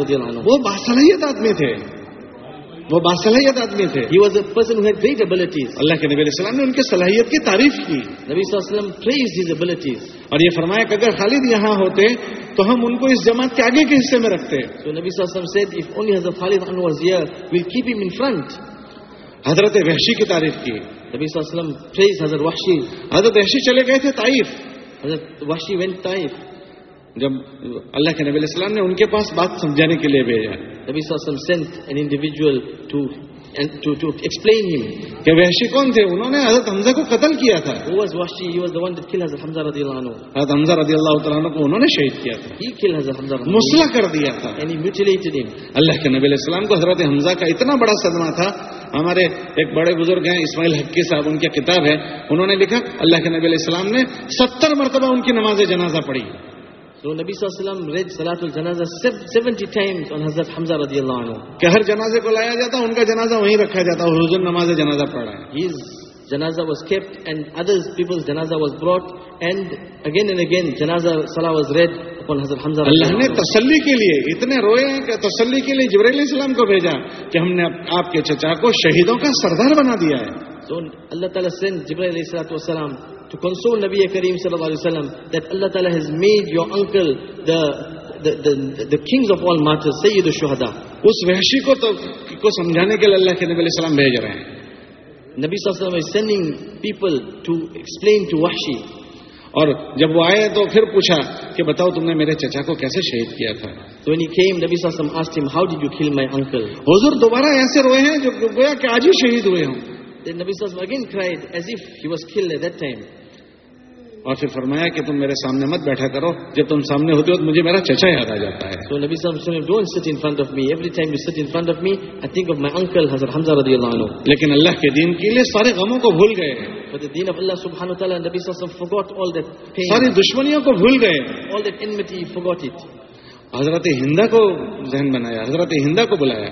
یہ کہ اگر خالد یہاں ہوتے تو ہم ان کو اس جماعت کے آگے کے حصے میں رکھتے حضرت وحشی کی تعریف کی نبی صاحب حضرت وحشی چلے گئے تھے تعریف حضرت وحشی وین طائف جب اللہ کے نبی علیہ السلام نے ان کے پاس بات سمجھانے کے لیے بھیجا نبی صلی اللہ علیہ وسلم sent an individual to to to explain him کہ وحشی کون تھے انہوں نے حضرت حمزہ کو قتل کیا تھا وہ was Wahshi he was the one that kill Hazrat Hamza رضی اللہ عنہ حضرت حمزہ رضی اللہ تعالیٰ عنہ کو انہوں نے شہید کیا تھا ہی کل حضرت حمزہ مصلا کر دیا تھا اینی میوچولیٹڈ ہم اللہ کے نبی علیہ السلام کو حضرت حمزہ کا اتنا بڑا صدمہ تھا ہمارے ایک بڑے بزرگ ہیں اسماعیل حقی صاحب ان کی کتاب ہے انہوں نے لکھا اللہ کے نبی علیہ السلام نے ستر مرتبہ ان کی نماز جنازہ پڑھی تو نبی صلی اللہ علیہ وسلم سلاۃ الجنازہ سیونٹی ٹائمز ان حضرت حمزہ رضی اللہ عنہ کہ ہر جنازے کو لایا جاتا ان کا جنازہ وہیں رکھا جاتا اور حضور نماز جنازہ پڑھ رہا ہے His janaza was kept and other peoples janaza was brought and again and again janaza صلاح واز ریڈ اللہ نے تسلی کے لیے اتنے روئے ہیں کہ تسلی کے لیے جبریل السلام کو بھیجا کہ ہم نے آپ کے چچا کو شہیدوں کا سردار بنا دیا ہے تو اللہ تعالیٰ سین جبریل اسلام السلام تو کنسول نبی کریم صلی اللہ علیہ وسلم that اللہ تعالیٰ has made your uncle the The, the, the kings of all martyrs, Sayyid al-Shuhada. اس وحشی کو تو کو سمجھانے کے لیے اللہ کے نبی علیہ السلام بھیج رہے ہیں نبی صلی اللہ علیہ وسلم is sending people to explain to وحشی اور جب وہ آئے تو پھر پوچھا کہ بتاؤ تم نے میرے چچا کو کیسے شہید کیا تھا حضور دوبارہ ایسے روئے ہیں جو گویا کہ آج ہی شہید ہوئے ہوں اور پھر فرمایا کہ تم میرے سامنے مت بیٹھا کرو جب تم سامنے ہوتے ہو تو مجھے میرا چچا یاد آ جاتا ہے تو نبی صلی اللہ علیہ وسلم don't sit in front of me every time you sit in front of me I think of my uncle Hazrat Hamza رضی اللہ عنہ لیکن اللہ کے دین کے لیے سارے غموں کو بھول گئے ہیں But the deen of Allah subhanahu wa ta'ala Nabi sallallahu alaihi wasallam forgot all that pain. ساری دشمنیوں کو بھول گئے all that enmity forgot it حضرت ہندا کو ذہن بنایا حضرت ہندا کو بلایا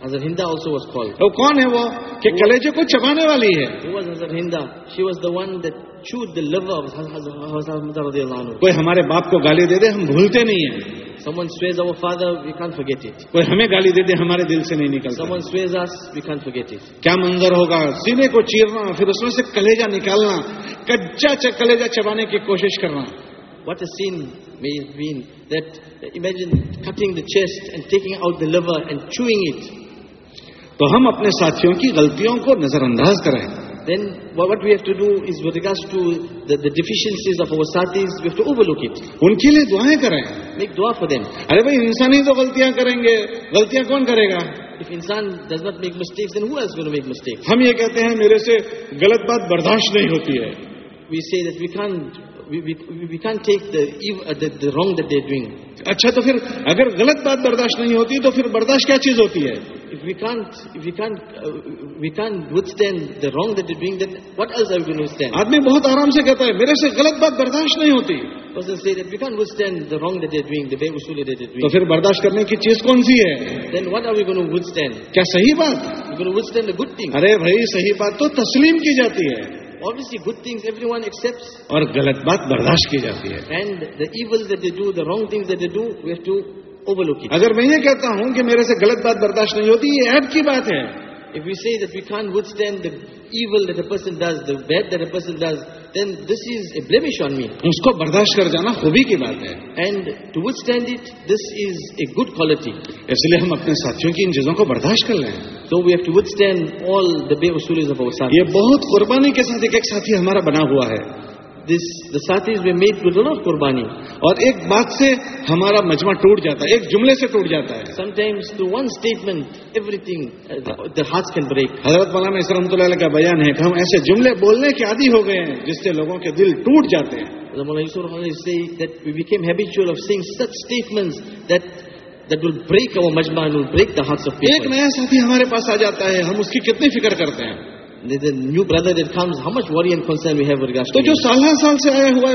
Hazrat Hinda also was called. वो कौन है वो कि कलेजे को चबाने वाली है? Who was Hazrat Hinda? She was the one that chewed the liver of Hazrat Hamza radiyallahu anhu. कोई हमारे बाप को गाली दे दे हम भूलते नहीं हैं. Someone swears our father, we can't forget it. कोई हमें गाली दे दे हमारे दिल से नहीं निकलता. Someone swears us, we can't forget it. क्या मंजर होगा सीने को चीरना फिर उसमें से कलेजा निकालना कच्चा चक कलेजा चबाने की कोशिश करना. What a scene may have been that imagine cutting the chest and taking out the liver and chewing it. تو ہم اپنے ساتھیوں کی غلطیوں کو نظر انداز کریں then what we've to do record it ان کے لیے دعائیں کرائیں دعا دیم ارے بھائی ہی تو غلطیاں کریں گے غلطیاں کون کرے گا ہم یہ کہتے ہیں میرے سے برداشت نہیں ہوتی ہے اچھا تو پھر اگر غلط بات برداشت نہیں ہوتی تو پھر برداشت کیا چیز ہوتی ہے if we can't, if we can't, uh, we can't withstand the wrong that you're doing, then what else are we going to withstand? आदमी बहुत आराम से कहता है मेरे से गलत बात बर्दाश्त नहीं होती Person say that we can't withstand the wrong that they're doing, the way usuli they're doing. तो फिर बर्दाश्त करने की चीज कौन सी है Then what are we going to withstand? क्या सही बात We're going to withstand the good thing. अरे भाई सही बात तो तस्लीम की जाती है Obviously, good things everyone accepts, और गलत बात बर्दाश्त की जाती है and the evils that they do, the wrong things that they do, we have to اگر میں یہ کہتا ہوں کہ میرے سے غلط بات برداشت نہیں ہوتی یہ ایپ کی بات ہے If we we say that can't withstand اس کو برداشت کر جانا خوبی کی بات ہے and to void it this is a good quality اسی لیے ہم اپنے ساتھیوں کی ان چیزوں کو برداشت کر لیں تو یہ بہت قربانی کے ساتھ ہمارا بنا ہوا ہے دساتیز میڈ ود آف قربانی اور ایک بات سے ہمارا مجمع ٹوٹ جاتا ہے ایک جملے سے ٹوٹ جاتا ہے sometimes to one statement everything ہاتھ کین بریک حضرت مولانا اس رحمۃ اللہ کا بیان ہے کہ ہم ایسے جملے بولنے کے عادی ہو گئے ہیں جس سے لوگوں کے دل ٹوٹ جاتے ہیں Mullah Yusuf is saying that we became habitual of saying such statements that that will break our majma and will break the hearts of people. ایک نیا ساتھی ہمارے پاس آ جاتا ہے ہم اس کی کتنی فکر کرتے ہیں نیو بردر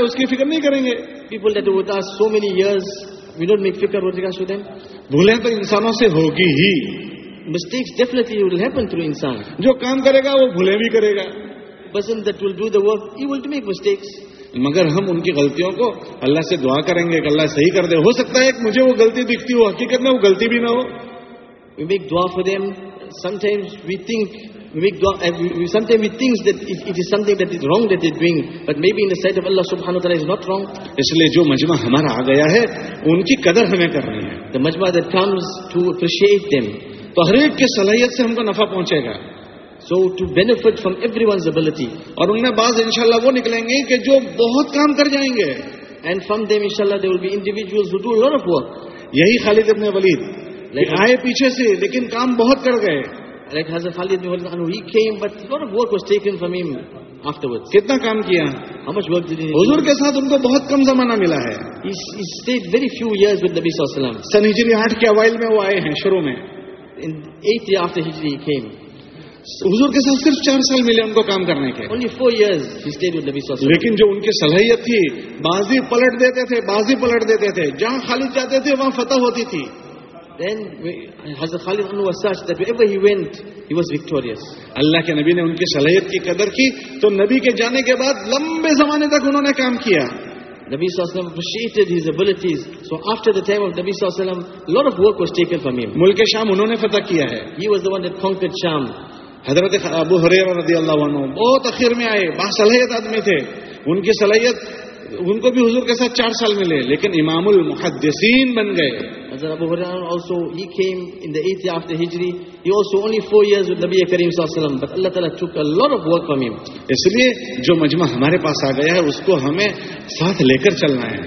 اس کی فکر نہیں کریں گے تو ہوگی ہی جو کام کرے گا وہ کرے گا مگر ہم ان کی غلطیوں کو اللہ سے دعا کریں گے کہ اللہ صحیح کر دے ہو سکتا ہے مجھے وہ غلطی ہو حقیقت میں وہ غلطی بھی نہ ہو we make dua for sometimes we think ہمارا آ گیا ہے ان کی قدر ہمیں کر رہی ہے صلاحیت سے ہم کو نفا پہنچے گا so to benefit from everyone زبل اور ان میں باز ان شاء اللہ وہ نکلیں گے کہ جو بہت کام کر جائیں گے یہی خالد اپنے ولید لگائے پیچھے سے لیکن کام بہت کر گئے خالدھی ومج وی حضور کے ساتھ ان کو بہت کم زمانہ ملا ہے سن ہجری آٹھ کے اوائل میں وہ آئے ہیں شروع میں لیکن جو ان کی صلاحیت تھی بازی پلٹ دیتے تھے بازی پلٹ دیتے تھے جہاں خالد جاتے تھے وہاں فتح ہوتی تھی Then Hazrat Khalid Anhu was such that wherever he went, he was victorious. اللہ کے نبی نے ان کی صلاحیت کی قدر کی تو نبی کے جانے کے بعد لمبے زمانے تک انہوں نے کام کیا Nabi Sallallahu appreciated his abilities. So after the time of Nabi Sallallahu a lot of work was taken from him. ملک شام انہوں نے فتح کیا ہے He was the one that conquered Sham. حضرت ابو حریر رضی اللہ عنہ بہت اخیر میں آئے باصلاحیت آدمی تھے ان کی صلاحیت ان کو بھی حضور کے ساتھ چار سال ملے لیکن امام المحدثین بن گئے کریم صاحب وسلم بت اللہ تعالیٰ چپ کرم اس لیے جو مجمع ہمارے پاس آ گیا ہے اس کو ہمیں ساتھ لے کر چلنا ہے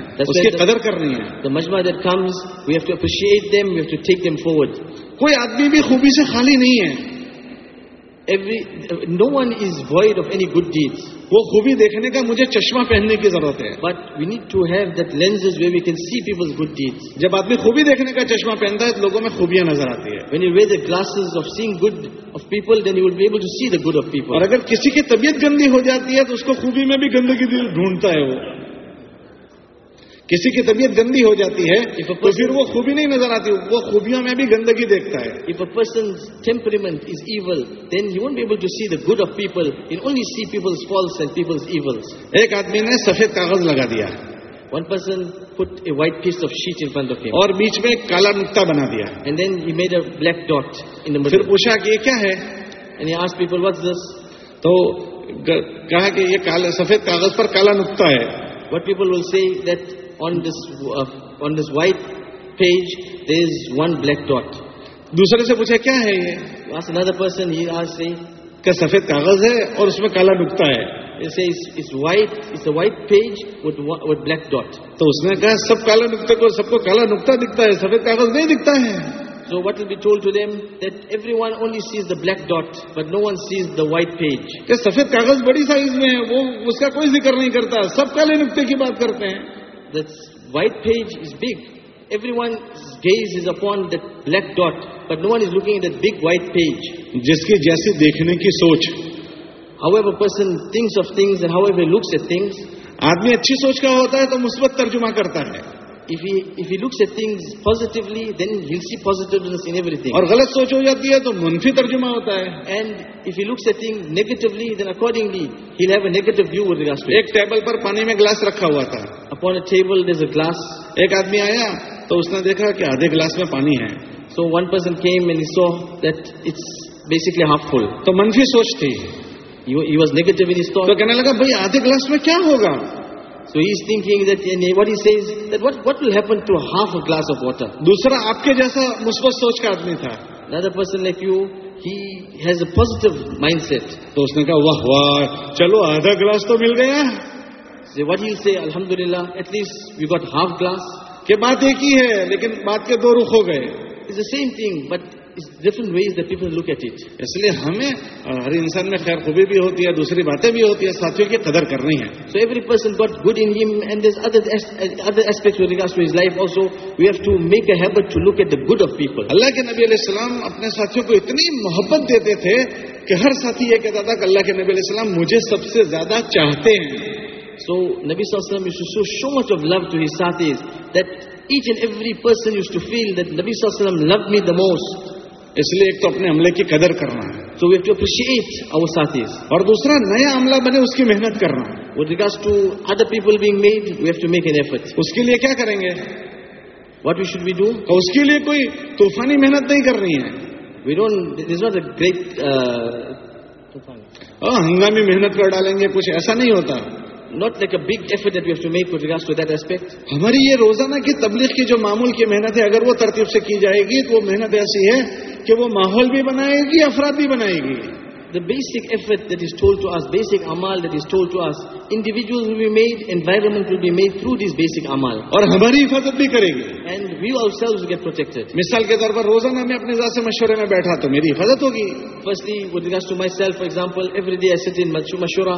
قدر کرنی ہے تو مجمع کوئی آدمی بھی خوبی سے خالی نہیں ہے every no one is void of any good deed وہ خوبی دیکھنے کا مجھے چشمہ پہننے کی ضرورت ہے but we need to have that lens we we can see people good deed جب آدمی خوبی دیکھنے کا چشمہ پہنتا ہے تو لوگوں میں خوبیاں نظر آتی ہے when you wear the glasses of seeing good of people then you be able to see the good of people اور اگر کسی کی طبیعت گندی ہو جاتی ہے تو اس کو خوبی میں بھی گندگی ڈھونڈتا ہے وہ کسی کی طبیعت گندی ہو جاتی ہے تو پھر وہ خوبی نہیں نظر آتی وہ خوبیوں میں بھی گندگی دیکھتا ہے ایک آدمی نے سفید کاغذ لگا دیا one person white piece of of رکھے اور بیچ میں کالا بنا دیا and then you made a black dot پوچھا کہ یہ کیا ہے تو کہا کہ یہ سفید کاغذ پر کالا نکتا ہے what people will see that on this on this white page one black dot دوسرے سے پوچھا کیا ہے یہ آس سفید کاغذ ہے اور اس میں کالا اس white white page with black dot تو اس نے کہا سب کالا نکتے کو سب کو کالا نکتا دکھتا ہے سفید کاغذ نہیں دکھتا ہے so what will be told to them that everyone only sees the black dot but no one sees the white page کیا سفید کاغذ بڑی سائز میں ہے وہ اس کا کوئی ذکر نہیں کرتا سب کالے نقطے کی بات کرتے ہیں that white page is big. Everyone's gaze is upon that black dot, but no one is looking at that big white page. جسکی جیسے دیکھنے کی سوچ However, person thinks of things and however looks at things. آدمی اچھی سوچ کا ہوتا ہے تو مثبت ترجمہ کرتا ہے If he, if he looks at things positively, then he'll see positiveness in everything. اور غلط سوچ ہو جاتی ہے تو منفی ترجمہ ہوتا ہے And if he looks at things negatively, then accordingly, he'll have a negative view with regards to it. ایک ٹیبل پر پانی میں گلاس رکھا ہوا تھا upon a table this a glass ایک آدمی آیا تو اس نے دیکھا کہ آدھے گلاس میں پانی ہے so one person came man so that it's basically half full تو منفی سوچ تھی ہی واز نیگیٹو ان تو کہنے لگا بھائی آدھے گلاس میں کیا ہوگا so he is thinking that says that what will happen to half a glass of water دوسرا آپ کے جیسا مثبت سوچ کا آدمی تھا another person like you he has a positive mindset تو اس نے کہا واہ واہ چلو آدھا گلاس تو مل گیا وجہ سے الحمد للہ at least you got half glass کے بات ایک ہی ہے لیکن بات کے دو رخ ہو گئے the the same thing but different ways people look at it اس لیے ہمیں ہر انسان میں خیر خوبی بھی ہوتی ہے دوسری باتیں بھی ہوتی ہیں ساتھیوں کی قدر کرنی ہے so every person got good in him and other life also we have to to make a habit look at the good of people اللہ کے نبی علیہ السلام اپنے ساتھیوں کو اتنی محبت دیتے تھے کہ ہر ساتھی یہ کہتا تھا کہ اللہ کے نبی علیہ السلام مجھے سب سے زیادہ چاہتے ہیں So Nabi Sallallahu Alaihi Wasallam used to show so much of love to his satis that each and every person used to feel that Nabi Sallallahu Alaihi Wasallam loved me the most. اس لیے ایک تو اپنے عملے کی قدر کرنا ہے So we have to appreciate our satis. اور دوسرا نیا عملہ بنے اس کی محنت کرنا ہے With regards to other people being made, we have to make an effort. اس کے لیے کیا کریں گے What we should we do? اس کے لیے کوئی طوفانی محنت نہیں کرنی ہے We don't, it is not a great, uh, ہنگامی محنت کر ڈالیں گے کچھ ایسا نہیں ہوتا ناٹ دیکرپیکٹ ہماری یہ روزانہ کی تبلیغ کی جو معمول کی محنت ہے اگر وہ ترتیب سے کی جائے گی تو وہ محنت ایسی ہے کہ وہ ماحول بھی بنائے گی افراد بھی بنائے گی the basic environment will be made through these basic amal اور ہماری حفاظت بھی کرے گی and we are get protect مثال کے طور پر روزانہ میں اپنے مشورے میں بیٹھا تو میری حفاظت ہوگی ڈے مشورہ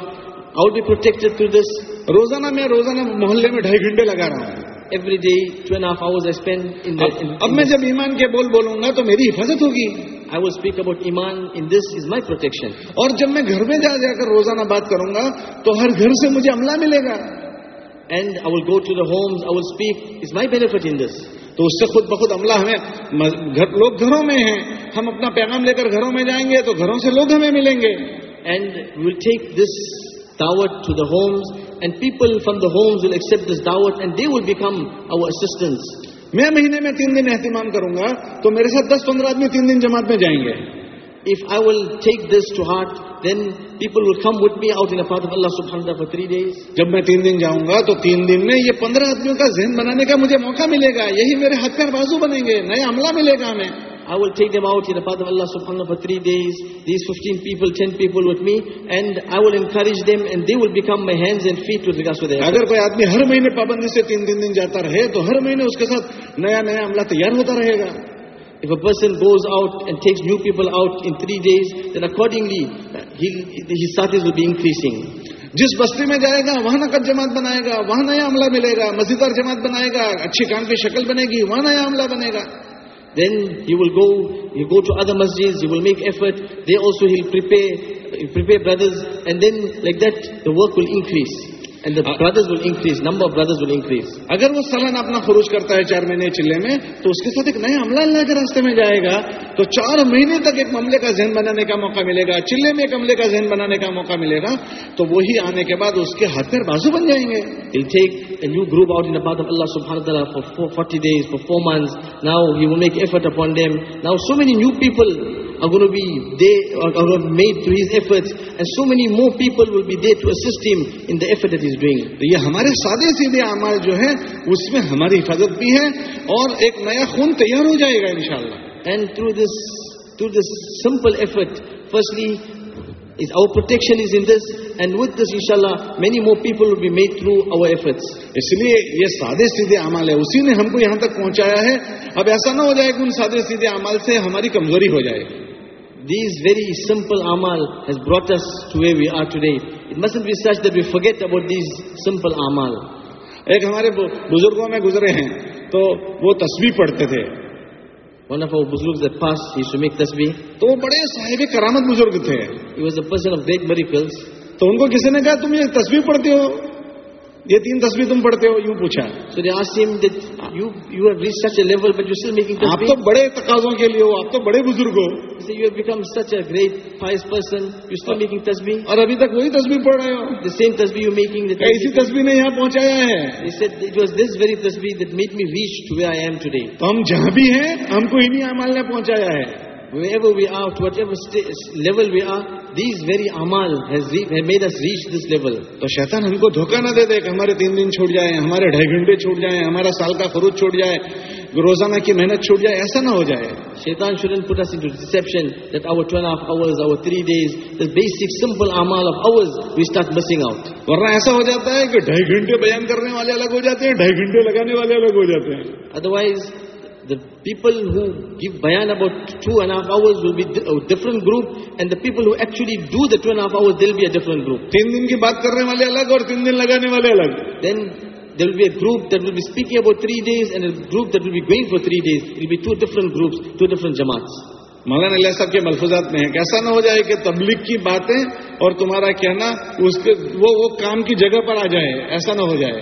بی پروٹیکٹڈ تھرو دس روزانہ میں روزانہ محلے میں ڈھائی گھنٹے لگا رہا ہوں every day two and half hour spend اب میں جب ایمان کے بول بولوں گا تو میری حفاظت ہوگی آئی ول اسپیک اباؤٹ ایمان ان دس از مائی پروٹیکشن اور جب میں گھر میں جا جا کر روزانہ بات کروں گا تو ہر گھر سے مجھے عملہ ملے گا and I I will will go to the homes speak is my benefit in this تو اس سے خود بخود عملہ ہمیں لوگ گھروں میں ہیں ہم اپنا پیغام لے کر گھروں میں جائیں گے تو گھروں سے لوگ ہمیں ملیں گے and will take this dawah to the homes, and people from the homes will accept this dawah and they will become our assistants. मैं महीने में तीन दिन एहतमाम करूंगा तो मेरे साथ 10-15 आदमी तीन दिन जमात में जाएंगे If I will take this to heart, then people will come with me out in the path of Allah subhanahu wa ta'ala for three days. जब मैं तीन दिन जाऊंगा तो तीन दिन में ये पंद्रह आदमियों का जहन बनाने का मुझे मौका मिलेगा यही मेरे हथियार बाजू बनेंगे नया अमला मिलेगा हमें I will take them out in the path of Allah subhanahu for three days. These 15 people, 10 people with me. And I will encourage them and they will become my hands and feet with regards to their اگر کوئی آدمی ہر مہینے پابندی سے تین دن دن جاتا رہے تو ہر مہینے اس کے ساتھ نیا نیا عملہ تیار ہوتا رہے گا If a person goes out and takes new people out in three days, then accordingly, he, his status will be increasing. جس بستی میں جائے گا وہاں نقد جماعت بنائے گا وہاں نیا عملہ ملے گا مزیدار جماعت بنائے گا اچھی کام کی شکل بنے گی وہاں نیا عملہ بنے گا Then he will go, he go to other masjids, he will make effort. There also he'll prepare, he'll prepare brothers. And then like that, the work will increase. اپنا خروج کرتا ہے چار مہینے چلے میں تو اس کے ساتھ ایک نیا عملہ کے راستے میں جائے گا تو چار مہینے تک ایک عملے کا موقع ملے گا چلے میں ایک عملے کا ذہن بنانے کا موقع ملے گا تو وہی آنے کے بعد اس کے ہاتھ پھر بازو بن جائیں گے are going to be there, are going to be made through his efforts. And so many more people will be there to assist him in the effort that he is doing. تو یہ ہمارے سادے سیدھے اعمال جو ہیں اس میں ہماری حفاظت بھی ہے اور ایک نیا خون تیار ہو جائے گا انشاءاللہ. And through this, through this simple effort, firstly, is our protection is in this and with this inshallah many more people will be made through our efforts اس لیے یہ سادے سیدھے اعمال ہے اسی نے ہم کو یہاں تک پہنچایا ہے اب ایسا نہ ہو جائے کہ ان سادے سیدھے اعمال سے ہماری کمزوری ہو جائے these very simple amal has brought us to where we are today. It mustn't be such that we forget about these simple amal. ایک ہمارے بزرگوں میں گزرے ہیں تو وہ تصویر پڑھتے تھے One of our بزرگ that passed, he used to make tasbih. تو وہ بڑے صاحب کرامت بزرگ تھے He was a person of great miracles. تو ان کو کسی نے کہا تم یہ تصویر پڑھتے ہو یہ تین تصویر تم پڑھتے ہو یوں پوچھا لیول آپ تو بڑے تقاضوں کے لیے ہو آپ تو بڑے بزرگ ہو you have become such a great فائز person you still making tasbih اور ابھی تک وہی تسبی پڑھ رہے ہو the same tasbih you making اسی تسبی نے یہاں پہنچایا ہے this very tasbih that make me reach to where I am today تو ہم جہاں بھی ہیں ہم کو انہیں امال نے پہنچایا ہے wherever we we are, are, whatever level these very amal has, has made us reach this level. تو شیطان ہم کو دھوکہ نہ دے کہ ہمارے تین دن چھوڑ جائیں ہمارے ڈھائی گھنٹے چھوٹ جائیں ہمارا سال کا خروج چھوٹ جائے روزانہ کی محنت چھوٹ جائے ایسا نہ ہو جائے days, the basic simple amal of a small we start missing out. ورنہ ایسا ہو جاتا ہے کہ ڈھائی گھنٹے بیان کرنے والے الگ ہو جاتے ہیں ڈھائی گھنٹے لگانے والے الگ ہو جاتے ہیں Otherwise, پیپلنٹ گروپ اینڈلنٹ گروپ تین دن کی بات کرنے والے الگ اور تین دن لگانے والے three days will two groups جماعت مولانا صاحب کے ملفوظات میں کیسا نہ ہو جائے کہ تبلیغ کی باتیں اور تمہارا کہنا اس کے وہ, وہ کام کی جگہ پر آ جائے ایسا نہ ہو جائے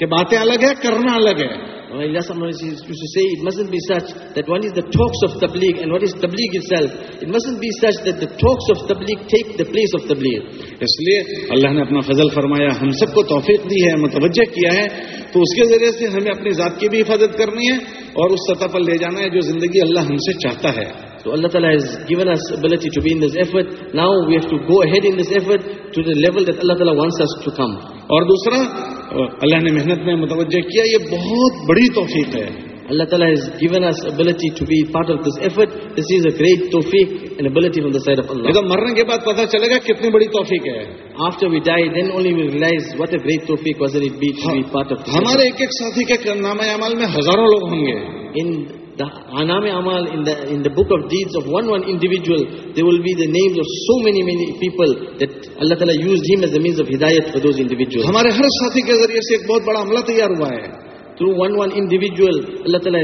کہ باتیں الگ ہے کرنا الگ ہے Ilyas Amrani used to say, it mustn't be such that one is the talks of tabligh and what is tabligh itself. It mustn't be such that the talks of tabligh take the place of tabligh. اس لیے اللہ نے اپنا فضل فرمایا ہم سب کو توفیق دی ہے متوجہ کیا ہے تو اس کے ذریعے سے ہمیں اپنی ذات کی بھی حفاظت کرنی ہے اور اس سطح پر لے جانا ہے جو زندگی اللہ ہم سے چاہتا ہے تو اللہ تعالیٰ has given us ability to be in this effort now we have to go ahead in this effort to the level that Allah تعالیٰ wants us to come اور دوسرا اللہ نے محنت میں متوجہ کیا یہ بہت بڑی توفیق ہے اللہ تعالیٰ has given us ability to be part of this effort. This is a great tawfiq and ability from the side of Allah. مرنے کے بعد پتہ چلے گا کتنی بڑی توفیق ہے After we die, then only we realize what a great tawfiq was it be to be part of this. ہمارے ایک ایک ساتھی کے نام عمل میں ہزاروں لوگ ہوں گے. In انام بک آفلونی پیپل ہمارے ہر ساتھی کے ذریعے سے ایک بہت بڑا حملہ تیار ہوا ہے تھرو ون ون انڈیویجل اللہ تعالیٰ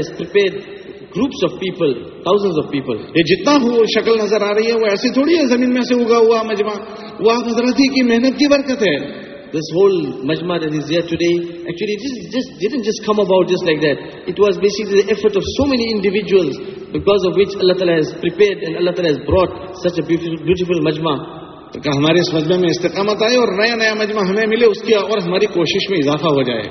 groups of people thousand of people جتنا شکل نظر آ رہی ہے وہ ایسی تھوڑی ہے زمین میں جمع حضراتی کی محنت کی برکت ہے this whole majma that is here today, actually just, just didn't just come about just like that. It was basically the effort of so many individuals because of which Allah Ta'ala has prepared and Allah Ta'ala has brought such a beautiful, beautiful majma. कि हमारे इस में इस्तकामत आए और नया नया मजमा हमें मिले उसकी और हमारी कोशिश में इजाफा हो जाए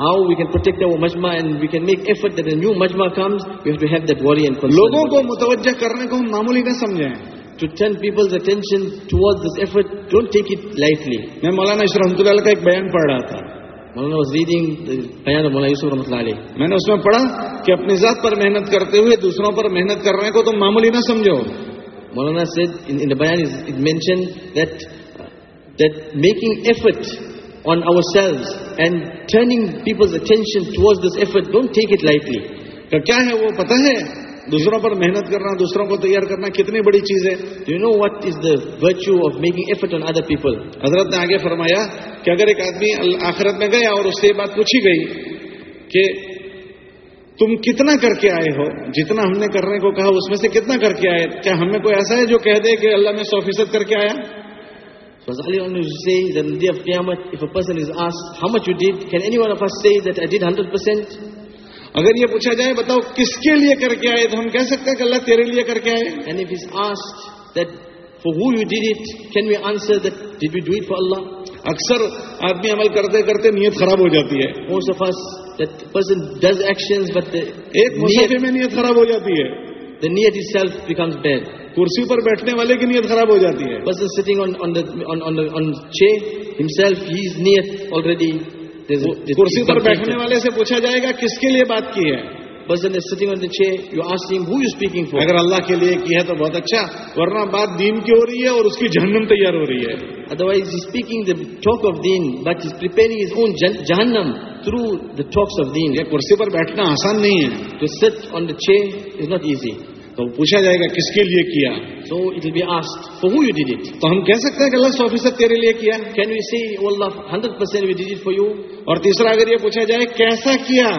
How we can protect our majma and we can make effort that a new majma comes, we have to have that worry and concern. लोगों को मुतवज्जा करने को मामूली न समझें to turn people's attention towards this effort, don't take it lightly. मैं मौलाना इशरफ रहमतुल्लाह का एक बयान पढ़ रहा था मौलाना was reading the बयान of मौलाना यूसुफ रहमतुल्लाह मैंने उसमें पढ़ा कि अपने जात पर मेहनत करते हुए दूसरों पर मेहनत करने को तुम मामूली ना समझो मौलाना said in, in the बयान is it mentioned that that making effort on ourselves and turning people's attention towards this effort, don't take it lightly. क्या है वो पता है دوسروں پر محنت کرنا دوسروں کو تیار کرنا کتنی بڑی چیز ہے حضرت نے آگے فرمایا کہ اگر ایک آدمی آخرت میں گیا اور اس سے یہ بات پوچھی گئی کہ تم کتنا کر کے آئے ہو جتنا ہم نے کرنے کو کہا اس میں سے کتنا کر کے آئے کیا ہم میں کوئی ایسا ہے جو کہہ دے کہ اللہ میں سو فیصد کر کے آیا اگر یہ پوچھا جائے بتاؤ کس کے لیے کر کے آئے تو ہم کہہ سکتے ہیں کہ اللہ تیرے لیے کر کے آئے اینڈ فار اللہ اکثر آدمی عمل کرتے کرتے نیت خراب ہو جاتی ہے بیٹھنے والے کی نیت خراب ہو جاتی ہے کرسی پر بیٹھنے والے سے پوچھا جائے گا کس کے لیے بات کی ہے فور اگر اللہ کے لیے کی ہے تو بہت اچھا ورنہ بات دین کی ہو رہی ہے اور اس کی جہنم تیار ہو رہی ہے otherwise speaking the talk of deen but is is own jahannam through the talks of deen کرسی پر بیٹھنا آسان نہیں ہے ٹو سیٹ آن دا چھ از ناٹ ایزی تو پوچھا جائے گا کس کے لیے کیا تو اٹ بی آسٹ تو یو ہم کہہ سکتے ہیں کہ اللہ سے آفیسر تیرے لیے کیا کین یو سی اللہ hundred percent we did for you اور تیسرا اگر یہ پوچھا جائے کیسا کیا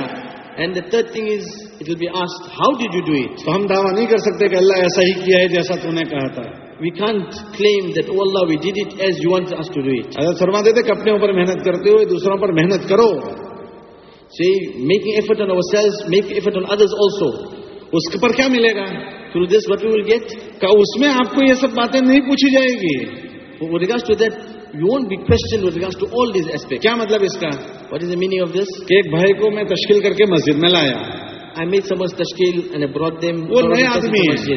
and the third thing is it will be asked how did you do it تو ہم دعویٰ نہیں کر سکتے کہ اللہ ایسا ہی کیا ہے جیسا تو نے کہا تھا we can't claim that O اللہ we did it as you want to do it اگر سرما دیتے کہ اپنے اوپر محنت کرتے ہوئے دوسروں پر محنت کرو see make effort on ourself make effort on others also اس کے پر کیا ملے گا through this what will get کا اس میں آپ کو یہ سب باتیں نہیں پوچھی جائے گی regard to that you won't be question with regard to all these aspect کیا مطلب اس کا what is the meaning of this ایک بھائی کو میں تشکیل کر کے مسجد میں لایا آئی میڈ سمجھ تشکیل براڈ دیم وہ نئے آدمی ہے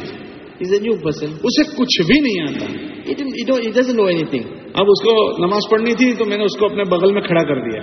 از اے نیو پرسن اسے کچھ بھی نہیں آتا ڈزنٹ نو اینی تھنگ اب اس کو نماز پڑھنی تھی تو میں نے اس کو اپنے بغل میں کھڑا کر دیا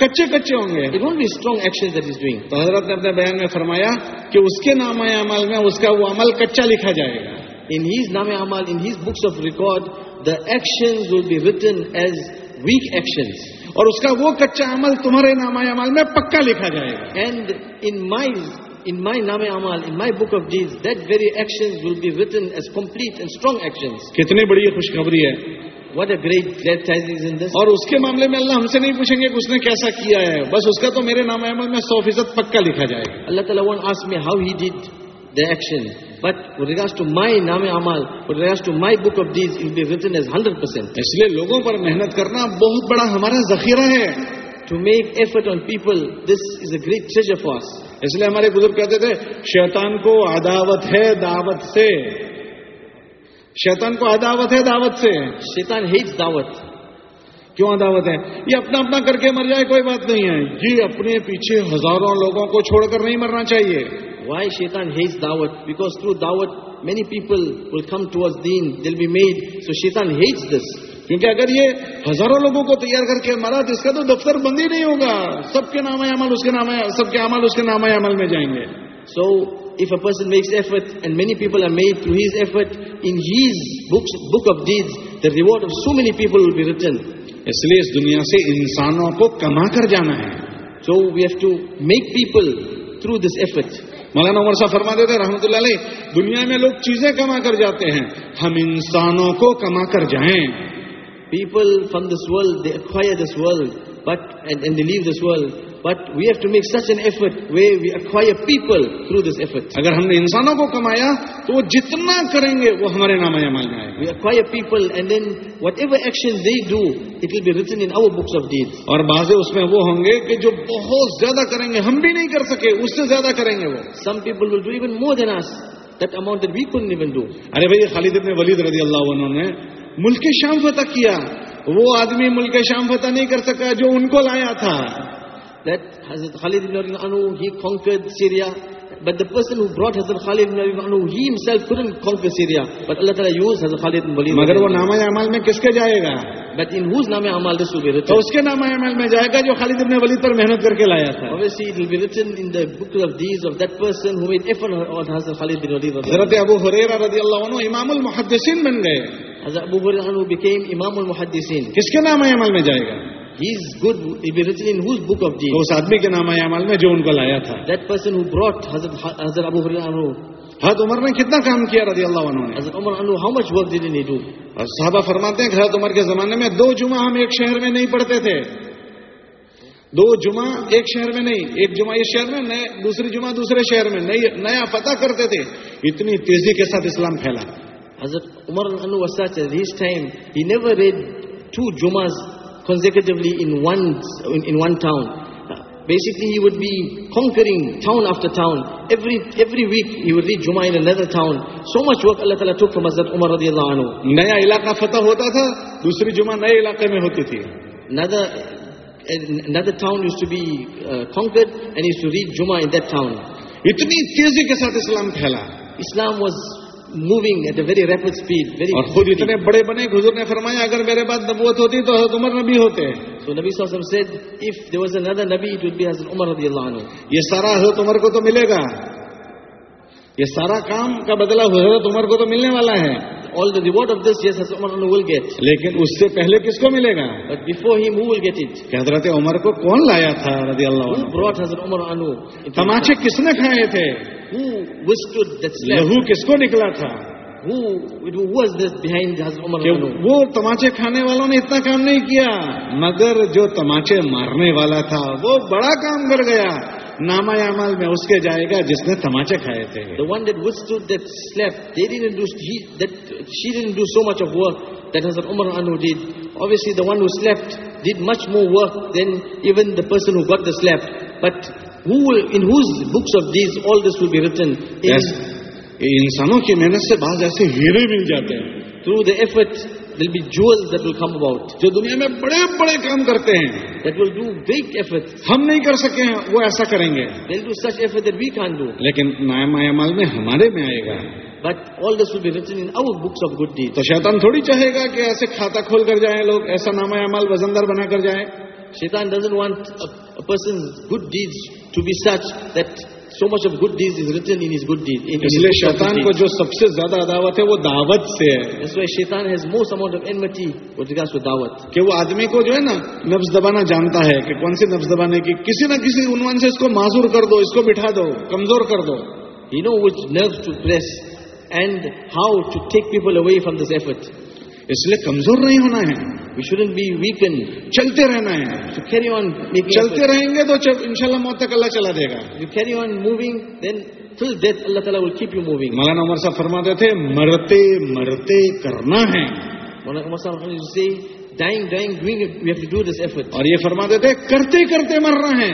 کچے کچے ہوں گے اسٹرانگ ایکشن تو حضرت نے اپنے بیان میں فرمایا کہ اس کے نام عمل میں اس کا وہ عمل کچا لکھا جائے گا ان his naam amal in his books of record the action will be written as weak action اور اس کا وہ کچا عمل تمہارے نام عمل میں پکا لکھا جائے گا and in my in my name amal in my book of deeds that very actions will be written as complete and strong actions کتنی بڑی خوشخبری ہے واٹ اے گریٹ this. اور اس کے معاملے میں اللہ ہم سے نہیں پوچھیں گے کہ اس نے کیسا کیا ہے بس اس کا تو میرے نام احمد میں سو فیصد پکا لکھا جائے گا اللہ تعالیٰ how he action but naam regard to my book of hundred percent اس لیے لوگوں پر محنت کرنا بہت بڑا ہمارا ذخیرہ ہے to make effort on people this is a great of office اس لیے ہمارے بزرگ کہتے تھے شیطان کو عداوت ہے دعوت سے شیطان کو عداوت ہے دعوت سے شیطان ہیٹس دعوت کیوں عداوت ہے یہ اپنا اپنا کر کے مر جائے کوئی بات نہیں ہے جی اپنے پیچھے ہزاروں لوگوں کو چھوڑ کر نہیں مرنا چاہیے وائی شیطان ہیٹس دعوت بیکاز تھرو دعوت many people will come then دل be made so hates this کیونکہ اگر یہ ہزاروں لوگوں کو تیار کر کے مرا تو اس کا تو دفتر بند ہی نہیں ہوگا سب کے نام عمل اس کے نام سب کے عمل اس کے نام عمل میں جائیں گے So, if a person makes effort, and many people are made through his effort, in his books, book of deeds, the reward of so many people will be written. इसलिए इस दुनिया से इंसानों को कमाकर जाना है। So we have to make people through this effort. Malana वर्षा फरमा देते हैं रहमतुल्लाह दुनिया में लोग चीजें कमा कर जाते हैं हम इंसानों को कमा कर जाएं people from this world they acquire this world but and, and they leave this world but we've to make such an ایف اے پیپل تھرٹ اگر ہم نے انسانوں کو کمایا تو وہ جتنا کریں گے وہ ہمارے نام کہ جو بہت زیادہ کریں گے ہم بھی نہیں کر سکے اس سے زیادہ کریں گے وہ پیپل رضی اللہ نے ملک شام فتح کیا وہ آدمی ملک شام فتح نہیں کر سکا جو ان کو لایا تھا سیریا پر سیریا بٹ اللہ تعالیٰ اگر وہ ناما میں اس کے نامل میں جائے گا جو خالد الن علی پر محنت کر کے لایا تھا امام المحدسین کس کے نامل میں جائے گا He's good, it be written in whose اس آدمی کے نام عمل میں جو ان کو لایا تھا That person who brought Hazrat, Hazrat Abu Hurairah حضرت عمر نے کتنا کام کیا رضی اللہ عنہ نے حضرت عمر عنہ how much work did he do? صحابہ فرماتے ہیں کہ حضرت عمر کے زمانے میں دو جمعہ ہم ایک شہر میں نہیں پڑھتے تھے دو جمعہ ایک شہر میں نہیں ایک جمعہ اس شہر میں نئے دوسری جمعہ دوسرے شہر میں نیا پتہ کرتے تھے اتنی تیزی کے ساتھ اسلام پھیلا حضرت عمر عنہ was such at his time he never read two jumas consecutively in one, in, in one town. Basically, he would be conquering town after town. Every every week, he would lead Juma in another town. So much work Allah Ta'ala took from Hazrat Umar radiallahu anhu. Naya इलाका फतह hota tha, dusri जुमा naya इलाके में होती Another another town used to be uh, conquered and he used to read Juma in that town. Itni तेजी ke saath Islam फैला. Islam was moving at a very rapid speed very خود اتنے بڑے بنے حضور نے فرمایا اگر میرے بعد نبوت ہوتی تو حضرت عمر نبی ہوتے ہیں تو نبی صلی اللہ علیہ وسلم سے اف دیر واز انادر نبی اٹ وڈ بی حضرت عمر رضی اللہ عنہ یہ سارا حضرت عمر کو تو ملے گا یہ سارا کام کا بدلہ حضرت ملنے والا ہے لیکن اس سے پہلے کس کو ملے گا حضرت عمر کو کون لایا تھا رضی اللہ تماچے کس نے کھائے تھے لہو کس کو نکلا تھا وہ تماچے کھانے والوں نے اتنا کام نہیں کیا مگر جو تماچے مارنے والا تھا وہ بڑا کام کر گیا नामा यामाल में उसके जाएगा जिसने तमाचे खाए थे The one that would stood, that slept, they didn't do, he, that, she didn't do so much of work that Hazrat Umar Anu did. Obviously the one who slept did much more work than even the person who got the slap. But who in whose books of deeds all this will be written? yes. इंसानों की मेहनत से बाज ऐसे हीरे मिल जाते Through the effort ول بیوٹ جو دنیا میں بڑے بڑے کام کرتے ہیں ہم نہیں کر سکے ہیں وہ ایسا کریں گے لیکن نیا میامل میں ہمارے میں آئے گا but all the books of guys تو شیتان تھوڑی چاہے گا کہ ایسے کھاتا کھول کر جائیں لوگ ایسا نامیامال وزن دار بنا کر جائیں شیتان doesn't want person good deeds to be such the so much of good deeds is written in good deeds اس لیے شیطان کو جو سب سے زیادہ ہے وہ دعوت سے ہے has most amount of with to دعوت کہ وہ آدمی کو جو ہے نا نفس دبانا جانتا ہے کہ کون سی نفس دبانے کی کسی نہ کسی عنوان سے اس کو معذور کر دو اس کو بٹھا دو کمزور کر دو you know which to press and how to take people away from this effort اس لیے کمزور نہیں ہونا ہے we shouldn't be weak and چلتے رہنا ہے کیری آن چلتے رہیں گے تو ان شاء اللہ موت تک اللہ چلا دے گا you carry on moving then full death اللہ تعالیٰ ول کیپ یو موونگ مولانا عمر صاحب فرماتے تھے مرتے مرتے کرنا ہے مولانا عمر صاحب you dying dying doing we have to do this effort اور یہ فرماتے تھے کرتے کرتے مرنا ہے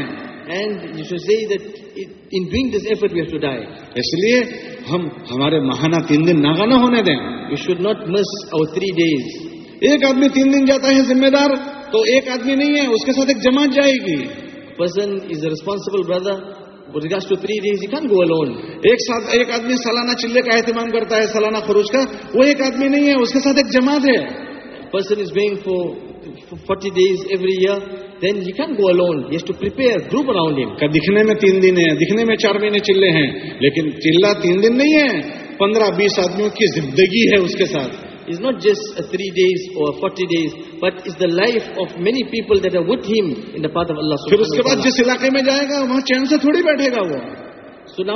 اس ہم ہمارے مہانا تین دن ناگا نہ ہونے دیں you should not miss uh three days ایک آدمی تین دن جاتا ہے ذمہ دار تو ایک آدمی نہیں ہے جماعت جائے گی پرسن از ریسپانسبل بردر ایک آدمی سالانہ چلے کا اہتمام کرتا ہے سالانہ خروج کا وہ ایک آدمی نہیں ہے اس کے ساتھ ایک جماعت ہے person is going for forty days every year then you came go اونسرا دکھنے میں تین دن دکھنے میں چار مہینے چلے ہیں لیکن چل رہا تین دن نہیں ہے پندرہ بیس آدمیوں کی زندگی ہے اس کے ساتھ نوٹ جسٹ تھری ڈیز اور life of man people that a whim in پات اللہ پھر اس کے بعد جس علاقے میں جائے گا وہاں چین سے تھوڑی بیٹھے گا وہ سونا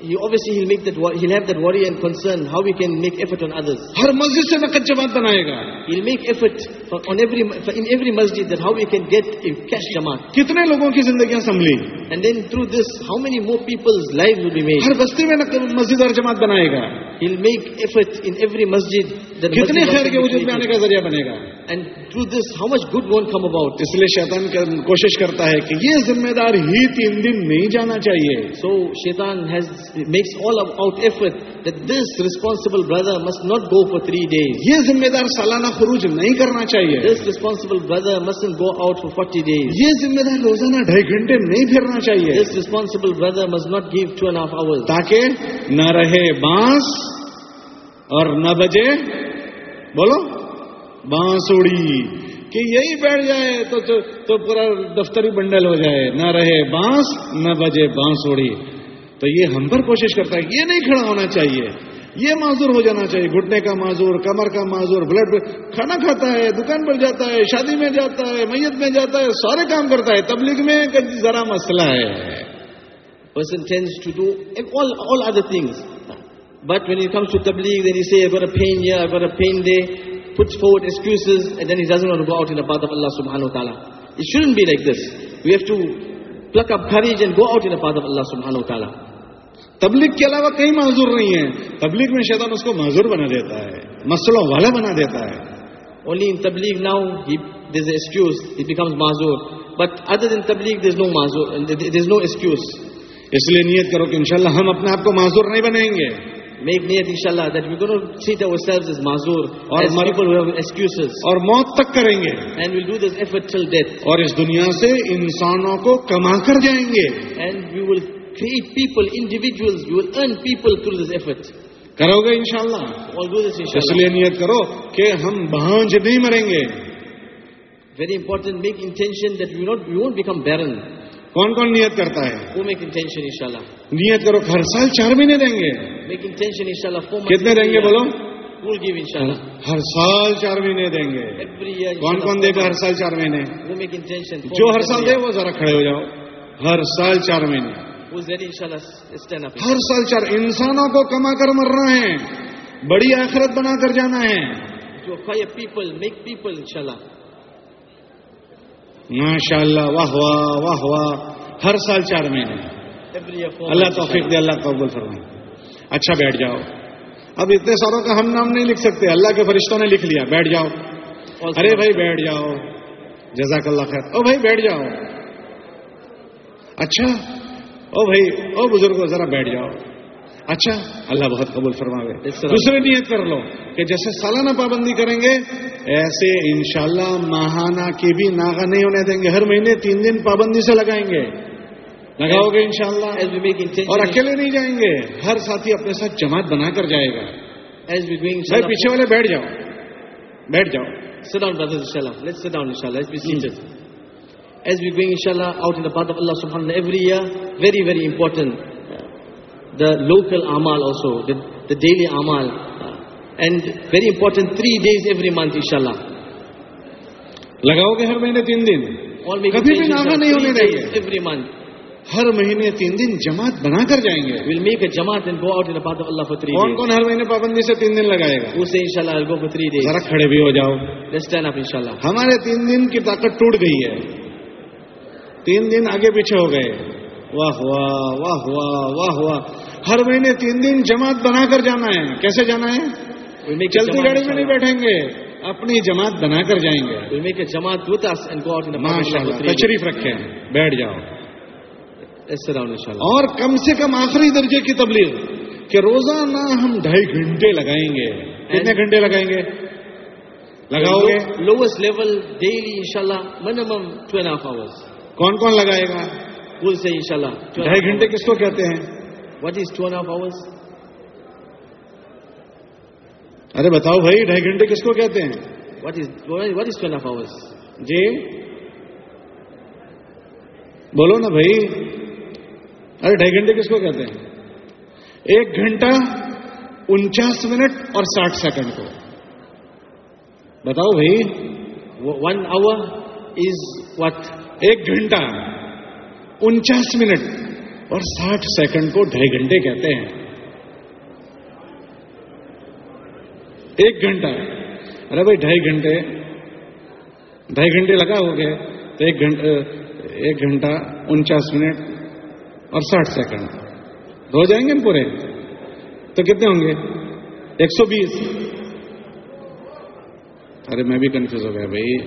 You obviously he'll make that he'll have that worry and concern how we can make effort on others har masjid se nakat jamaat banayega he'll make effort for, on every for in every masjid that how we can get a cash jamaat kitne logon ki zindagiyan samli and then through this how many more people's lives will be made har basti mein masjid aur jamaat banayega he'll make effort in every masjid that kitne khair ke wujud mein aane ka zariya banega and to this how much good گونٹ come about اس لیے شیتان کوشش کرتا ہے کہ یہ ذمہ دار ہی تین دن نہیں جانا چاہیے سو شیتان this responsible brother must not go for three days یہ ذمہ دار سالانہ خروج نہیں کرنا چاہیے this responsible brother must go out for forty days یہ ذمہ دار روزانہ ڈھائی گھنٹے نہیں پھرنا چاہیے this responsible brother must not give two hour تاکہ نہ رہے بانس اور نہ بجے بولو بانس کہ یہی بیٹھ جائے تو تو, تو پورا دفتری بنڈل ہو جائے نہ رہے بانس نہ بجے بانس تو یہ ہم پر کوشش کرتا ہے یہ نہیں کھڑا ہونا چاہیے یہ معذور ہو جانا چاہیے گھٹنے کا معذور کمر کا معذور بلڈ کھانا کھاتا ہے دکان پر جاتا ہے شادی میں جاتا ہے میت میں جاتا ہے سارے کام کرتا ہے تبلیغ میں ذرا مسئلہ ہے puts forward excuses and then he doesn't want to go out in the path of Allah subhanahu wa ta'ala. It shouldn't be like this. We have to pluck up courage and go out in the path of Allah subhanahu wa ta'ala. تبلیغ کے علاوہ کئی معذور نہیں ہیں تبلیغ میں شیطان اس کو معذور بنا دیتا ہے مسلوں والا بنا دیتا ہے اونلی ان تبلیغ now these a excuse he becomes معذور بٹ ادر دین تبلیغ دیز نو معذور دیز نو ایکسکیوز اس لیے نیت کرو کہ انشاءاللہ ہم اپنے آپ کو معذور نہیں بنائیں گے میک نیت ان شاء اللہ دیٹ ویٹ سروس اور موت تک کریں گے اور اس دنیا سے انسانوں کو کما کر جائیں گے and we will three people individual earn people کرو گے ان شاء اللہ اور نیت کرو کہ ہم بہانج نہیں مریں گے very important make intention that we'll not we won't become barrens کون کون نیت کرتا ہے وہ میک انٹینشن ان شاء اللہ نیت کرو ہر سال چار مہینے دیں گے میک انٹینشن ان شاء اللہ کتنے دیں گے بولو فل گیو ان ہر سال چار مہینے دیں گے کون کون دے گا ہر سال چار مہینے وہ میک انٹینشن جو ہر سال دے وہ ذرا کھڑے ہو جاؤ ہر سال چار مہینے ہر سال چار انسانوں کو کما کر مرنا ہے بڑی آخرت بنا کر جانا ہے جو پیپل میک پیپل ان شاء اللہ ماشاء اللہ واہ واہ واہ واہ ہر سال چار مہینے اللہ توفیق دے اللہ قبول فرمائے اچھا بیٹھ جاؤ اب اتنے سالوں کا ہم نام نہیں لکھ سکتے اللہ کے فرشتوں نے لکھ لیا بیٹھ جاؤ ارے بھائی بیٹھ جاؤ جزاک اللہ خیر او بھائی بیٹھ جاؤ اچھا او بھائی او بزرگ ذرا بیٹھ جاؤ اچھا اللہ بہت قبول فرما گئے دوسرے نیت کر لو کہ جیسے سالانہ پابندی کریں گے ایسے انشاءاللہ ماہانہ کے بھی ناغا نہیں ہونے دیں گے ہر مہینے تین دن پابندی سے لگائیں گے لگاؤ گے انشاءاللہ اور اکیلے نہیں جائیں گے ہر ساتھی اپنے ساتھ جماعت بنا کر جائے گا بھائی پیچھے والے بیٹھ جاؤ بیٹھ جاؤ سیٹ ڈاؤن برادر انشاءاللہ لیٹس سیٹ ڈاؤن انشاءاللہ ایس بی سیٹ ڈاؤن انشاءاللہ ایس بی سیٹ ڈاؤن انشاءاللہ ایس بی سیٹ ڈاؤن انشاءاللہ ایس بی سیٹ ڈاؤن انشاءاللہ S B the local amal also, the, the daily amal. And very important, three days every month, inshallah. لگاؤ گے ہر مہینے تین دن کبھی بھی ناغا نہیں ہونے دیں گے ایوری منتھ ہر مہینے تین دن جماعت بنا کر جائیں گے ول میک اے جماعت and go out in path اللہ for 3 کون کون ہر مہینے پابندی سے تین دن لگائے گا اسے انشاءاللہ I'll go for 3 days ذرا کھڑے بھی ہو جاؤ let's stand up انشاءاللہ ہمارے تین دن کی طاقت ٹوٹ گئی ہے تین دن آگے پیچھے ہو گئے واہ واہ واہ واہ واہ واہ ہر مہینے تین دن جماعت بنا کر جانا ہے کیسے جانا ہے چلتی گاڑی میں نہیں بیٹھیں گے اپنی جماعت بنا کر جائیں گے جماعت ہوتا تشریف رکھے ہیں بیٹھ جاؤ اس طرح اور کم سے کم آخری درجے کی تبلیغ کہ روزانہ ہم ڈھائی گھنٹے لگائیں گے کتنے گھنٹے لگائیں گے لگاؤ گے لوئسٹ لیول ان شاء اللہ minimum two and half hour کون کون لگائے گا پل سے شاء اللہ ڈھائی گھنٹے کس کو کہتے ہیں what is twelve of hour ارے بتاؤ بھائی ڈھائی گھنٹے کس کو کہتے ہیں what is what is two and half hours جی بولو نا بھائی ارے ڈھائی گھنٹے کس کو کہتے ہیں ایک گھنٹہ انچاس منٹ اور ساٹھ سیکنڈ کو بتاؤ بھائی ون آور از وٹ ایک گھنٹہ انچاس منٹ اور ساٹھ سیکنڈ کو ڈھائی گھنٹے کہتے ہیں ایک گھنٹہ ارے بھائی ڈھائی گھنٹے ڈھائی گھنٹے لگا ہو گئے تو ایک گھنٹہ ایک گھنٹہ انچاس منٹ اور ساٹھ سیکنڈ ہو جائیں گے ہم پورے تو کتنے ہوں گے ایک سو بیس ارے میں بھی کنفیوز ہو گیا بھائی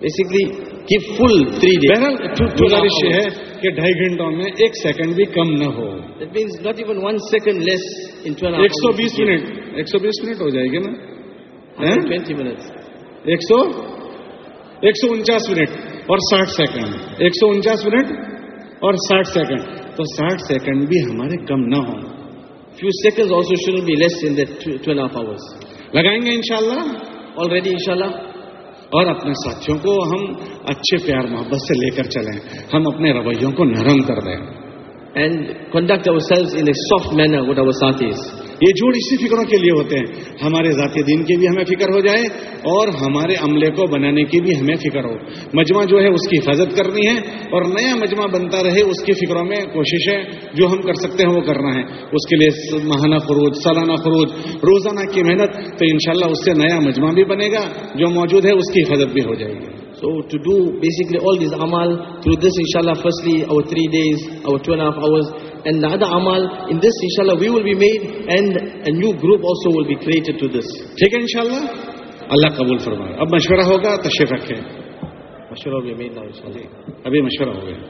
بیسکلی کہ فل بہرحال گزارش یہ ہے کہ ڈھائی گھنٹوں میں ایک سیکنڈ بھی کم نہ ہو means not even one second less ایک سو بیس منٹ ایک سو بیس منٹ ہو جائے گی نا ٹوینٹی ہاں، منٹ ایک سو ایک سو انچاس منٹ اور ساٹھ سیکنڈ ایک سو انچاس منٹ اور ساٹھ سیکنڈ تو ساٹھ سیکنڈ بھی ہمارے کم نہ ہو should be less in half hours لگائیں گے ان شاء اللہ آلریڈی ان شاء اللہ اور اپنے ساتھیوں کو ہم اچھے پیار محبت سے لے کر چلیں ہم اپنے رویوں کو نرم کر دیں and conduct ourselves in soft manner with our ساتھ یہ جھوٹ اسی فکروں کے لیے ہوتے ہیں ہمارے ذاتی دین کی بھی ہمیں فکر ہو جائے اور ہمارے عملے کو بنانے کی بھی ہمیں فکر ہو مجمع جو ہے اس کی حفاظت کرنی ہے اور نیا مجمع بنتا رہے اس کی فکروں میں کوششیں جو ہم کر سکتے ہیں وہ کرنا ہے اس کے لیے ماہانہ فروج سالانہ فروج روزانہ کی محنت تو ان اس سے نیا مجمع بھی بنے گا جو موجود ہے اس کی حفاظت بھی ہو جائے گی So to do basically all amal through this inshallah firstly our three days, our two and a half hours and the other amal. In this, inshallah, we will be made and a new group also will be created to this. ٹھیک ہے انشاءاللہ اللہ قبول فرمائے اب مشورہ ہوگا تشریف رکھیں مشورہ بھی امید نہ ابھی مشورہ ہو گیا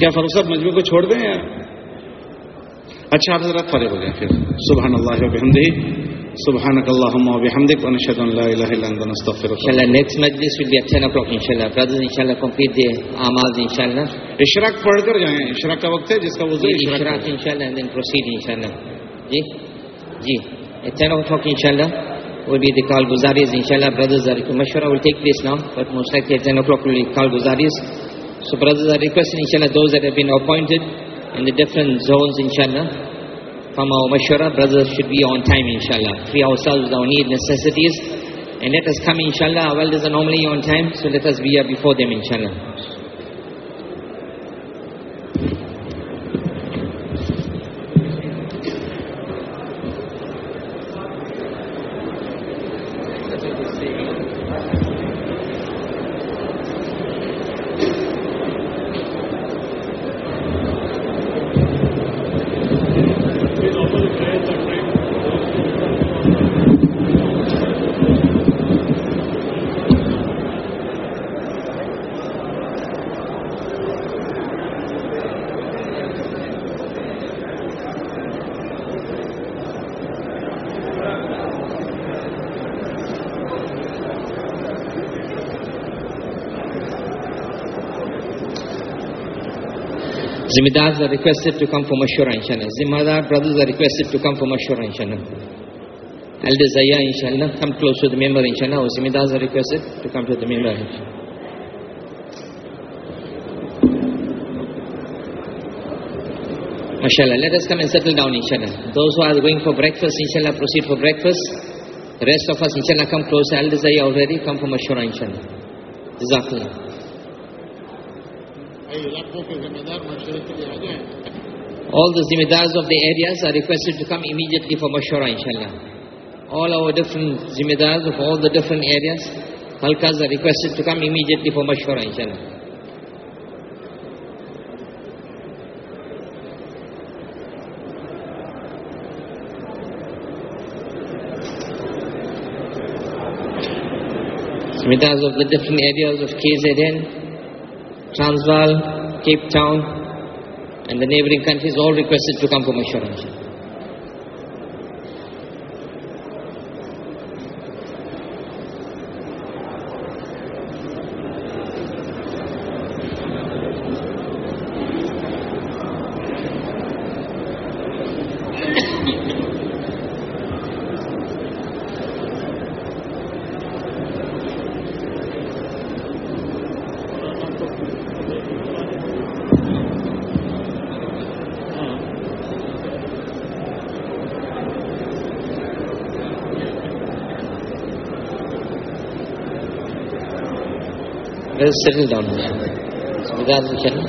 کیا فروخ صاحب مجموعے کو چھوڑ دیں یا اچھا آپ ذرا فارغ ہو جائیں پھر سبحان اللہ وبحمدہ Subhanakallahumma bihamdik wa nashhadu an la ilaha illa anta nastaghfiruka. Inshallah next majlis will be at 10 o'clock inshallah. Brothers inshallah complete the amal. inshallah. Ishraq पढ़ कर जाएं. Ishraq का वक्त है जिसका वजू ishraq. Ishraq inshallah and then proceed inshallah. Ji ji at 10 o'clock inshallah will be the call guzaris inshallah. Brothers are mashwara will take place now but most likely at 10 o'clock will be call guzaris. So brothers are requesting inshallah those that have been appointed in the different zones inshallah from our mashara, brothers should be on time inshallah. Free ourselves our need, necessities. And let us come inshallah, our elders are normally on time, so let us be here before them inshallah. Zimidars are requested to come from Mashura inshallah. Zimadar brothers are requested to come from Mashura inshallah. Elders Zaya inshallah, come close to the member inshallah. Or Zimidars are requested to come to the member inshallah. MashaAllah, let us come and settle down inshallah. Those who are going for breakfast inshallah proceed for breakfast. The rest of us inshallah come close. Elders Zaya already come from Mashura inshallah. Jazakallah. All the zimidars of the areas are requested to come immediately for mashura, inshallah. All our different zimidars of all the different areas, halkas are requested to come immediately for mashura, inshallah. Zimidars of the different areas of KZN, Transvaal, Cape Town, and the neighboring countries all requested to come for my Mission. sitting down. Because we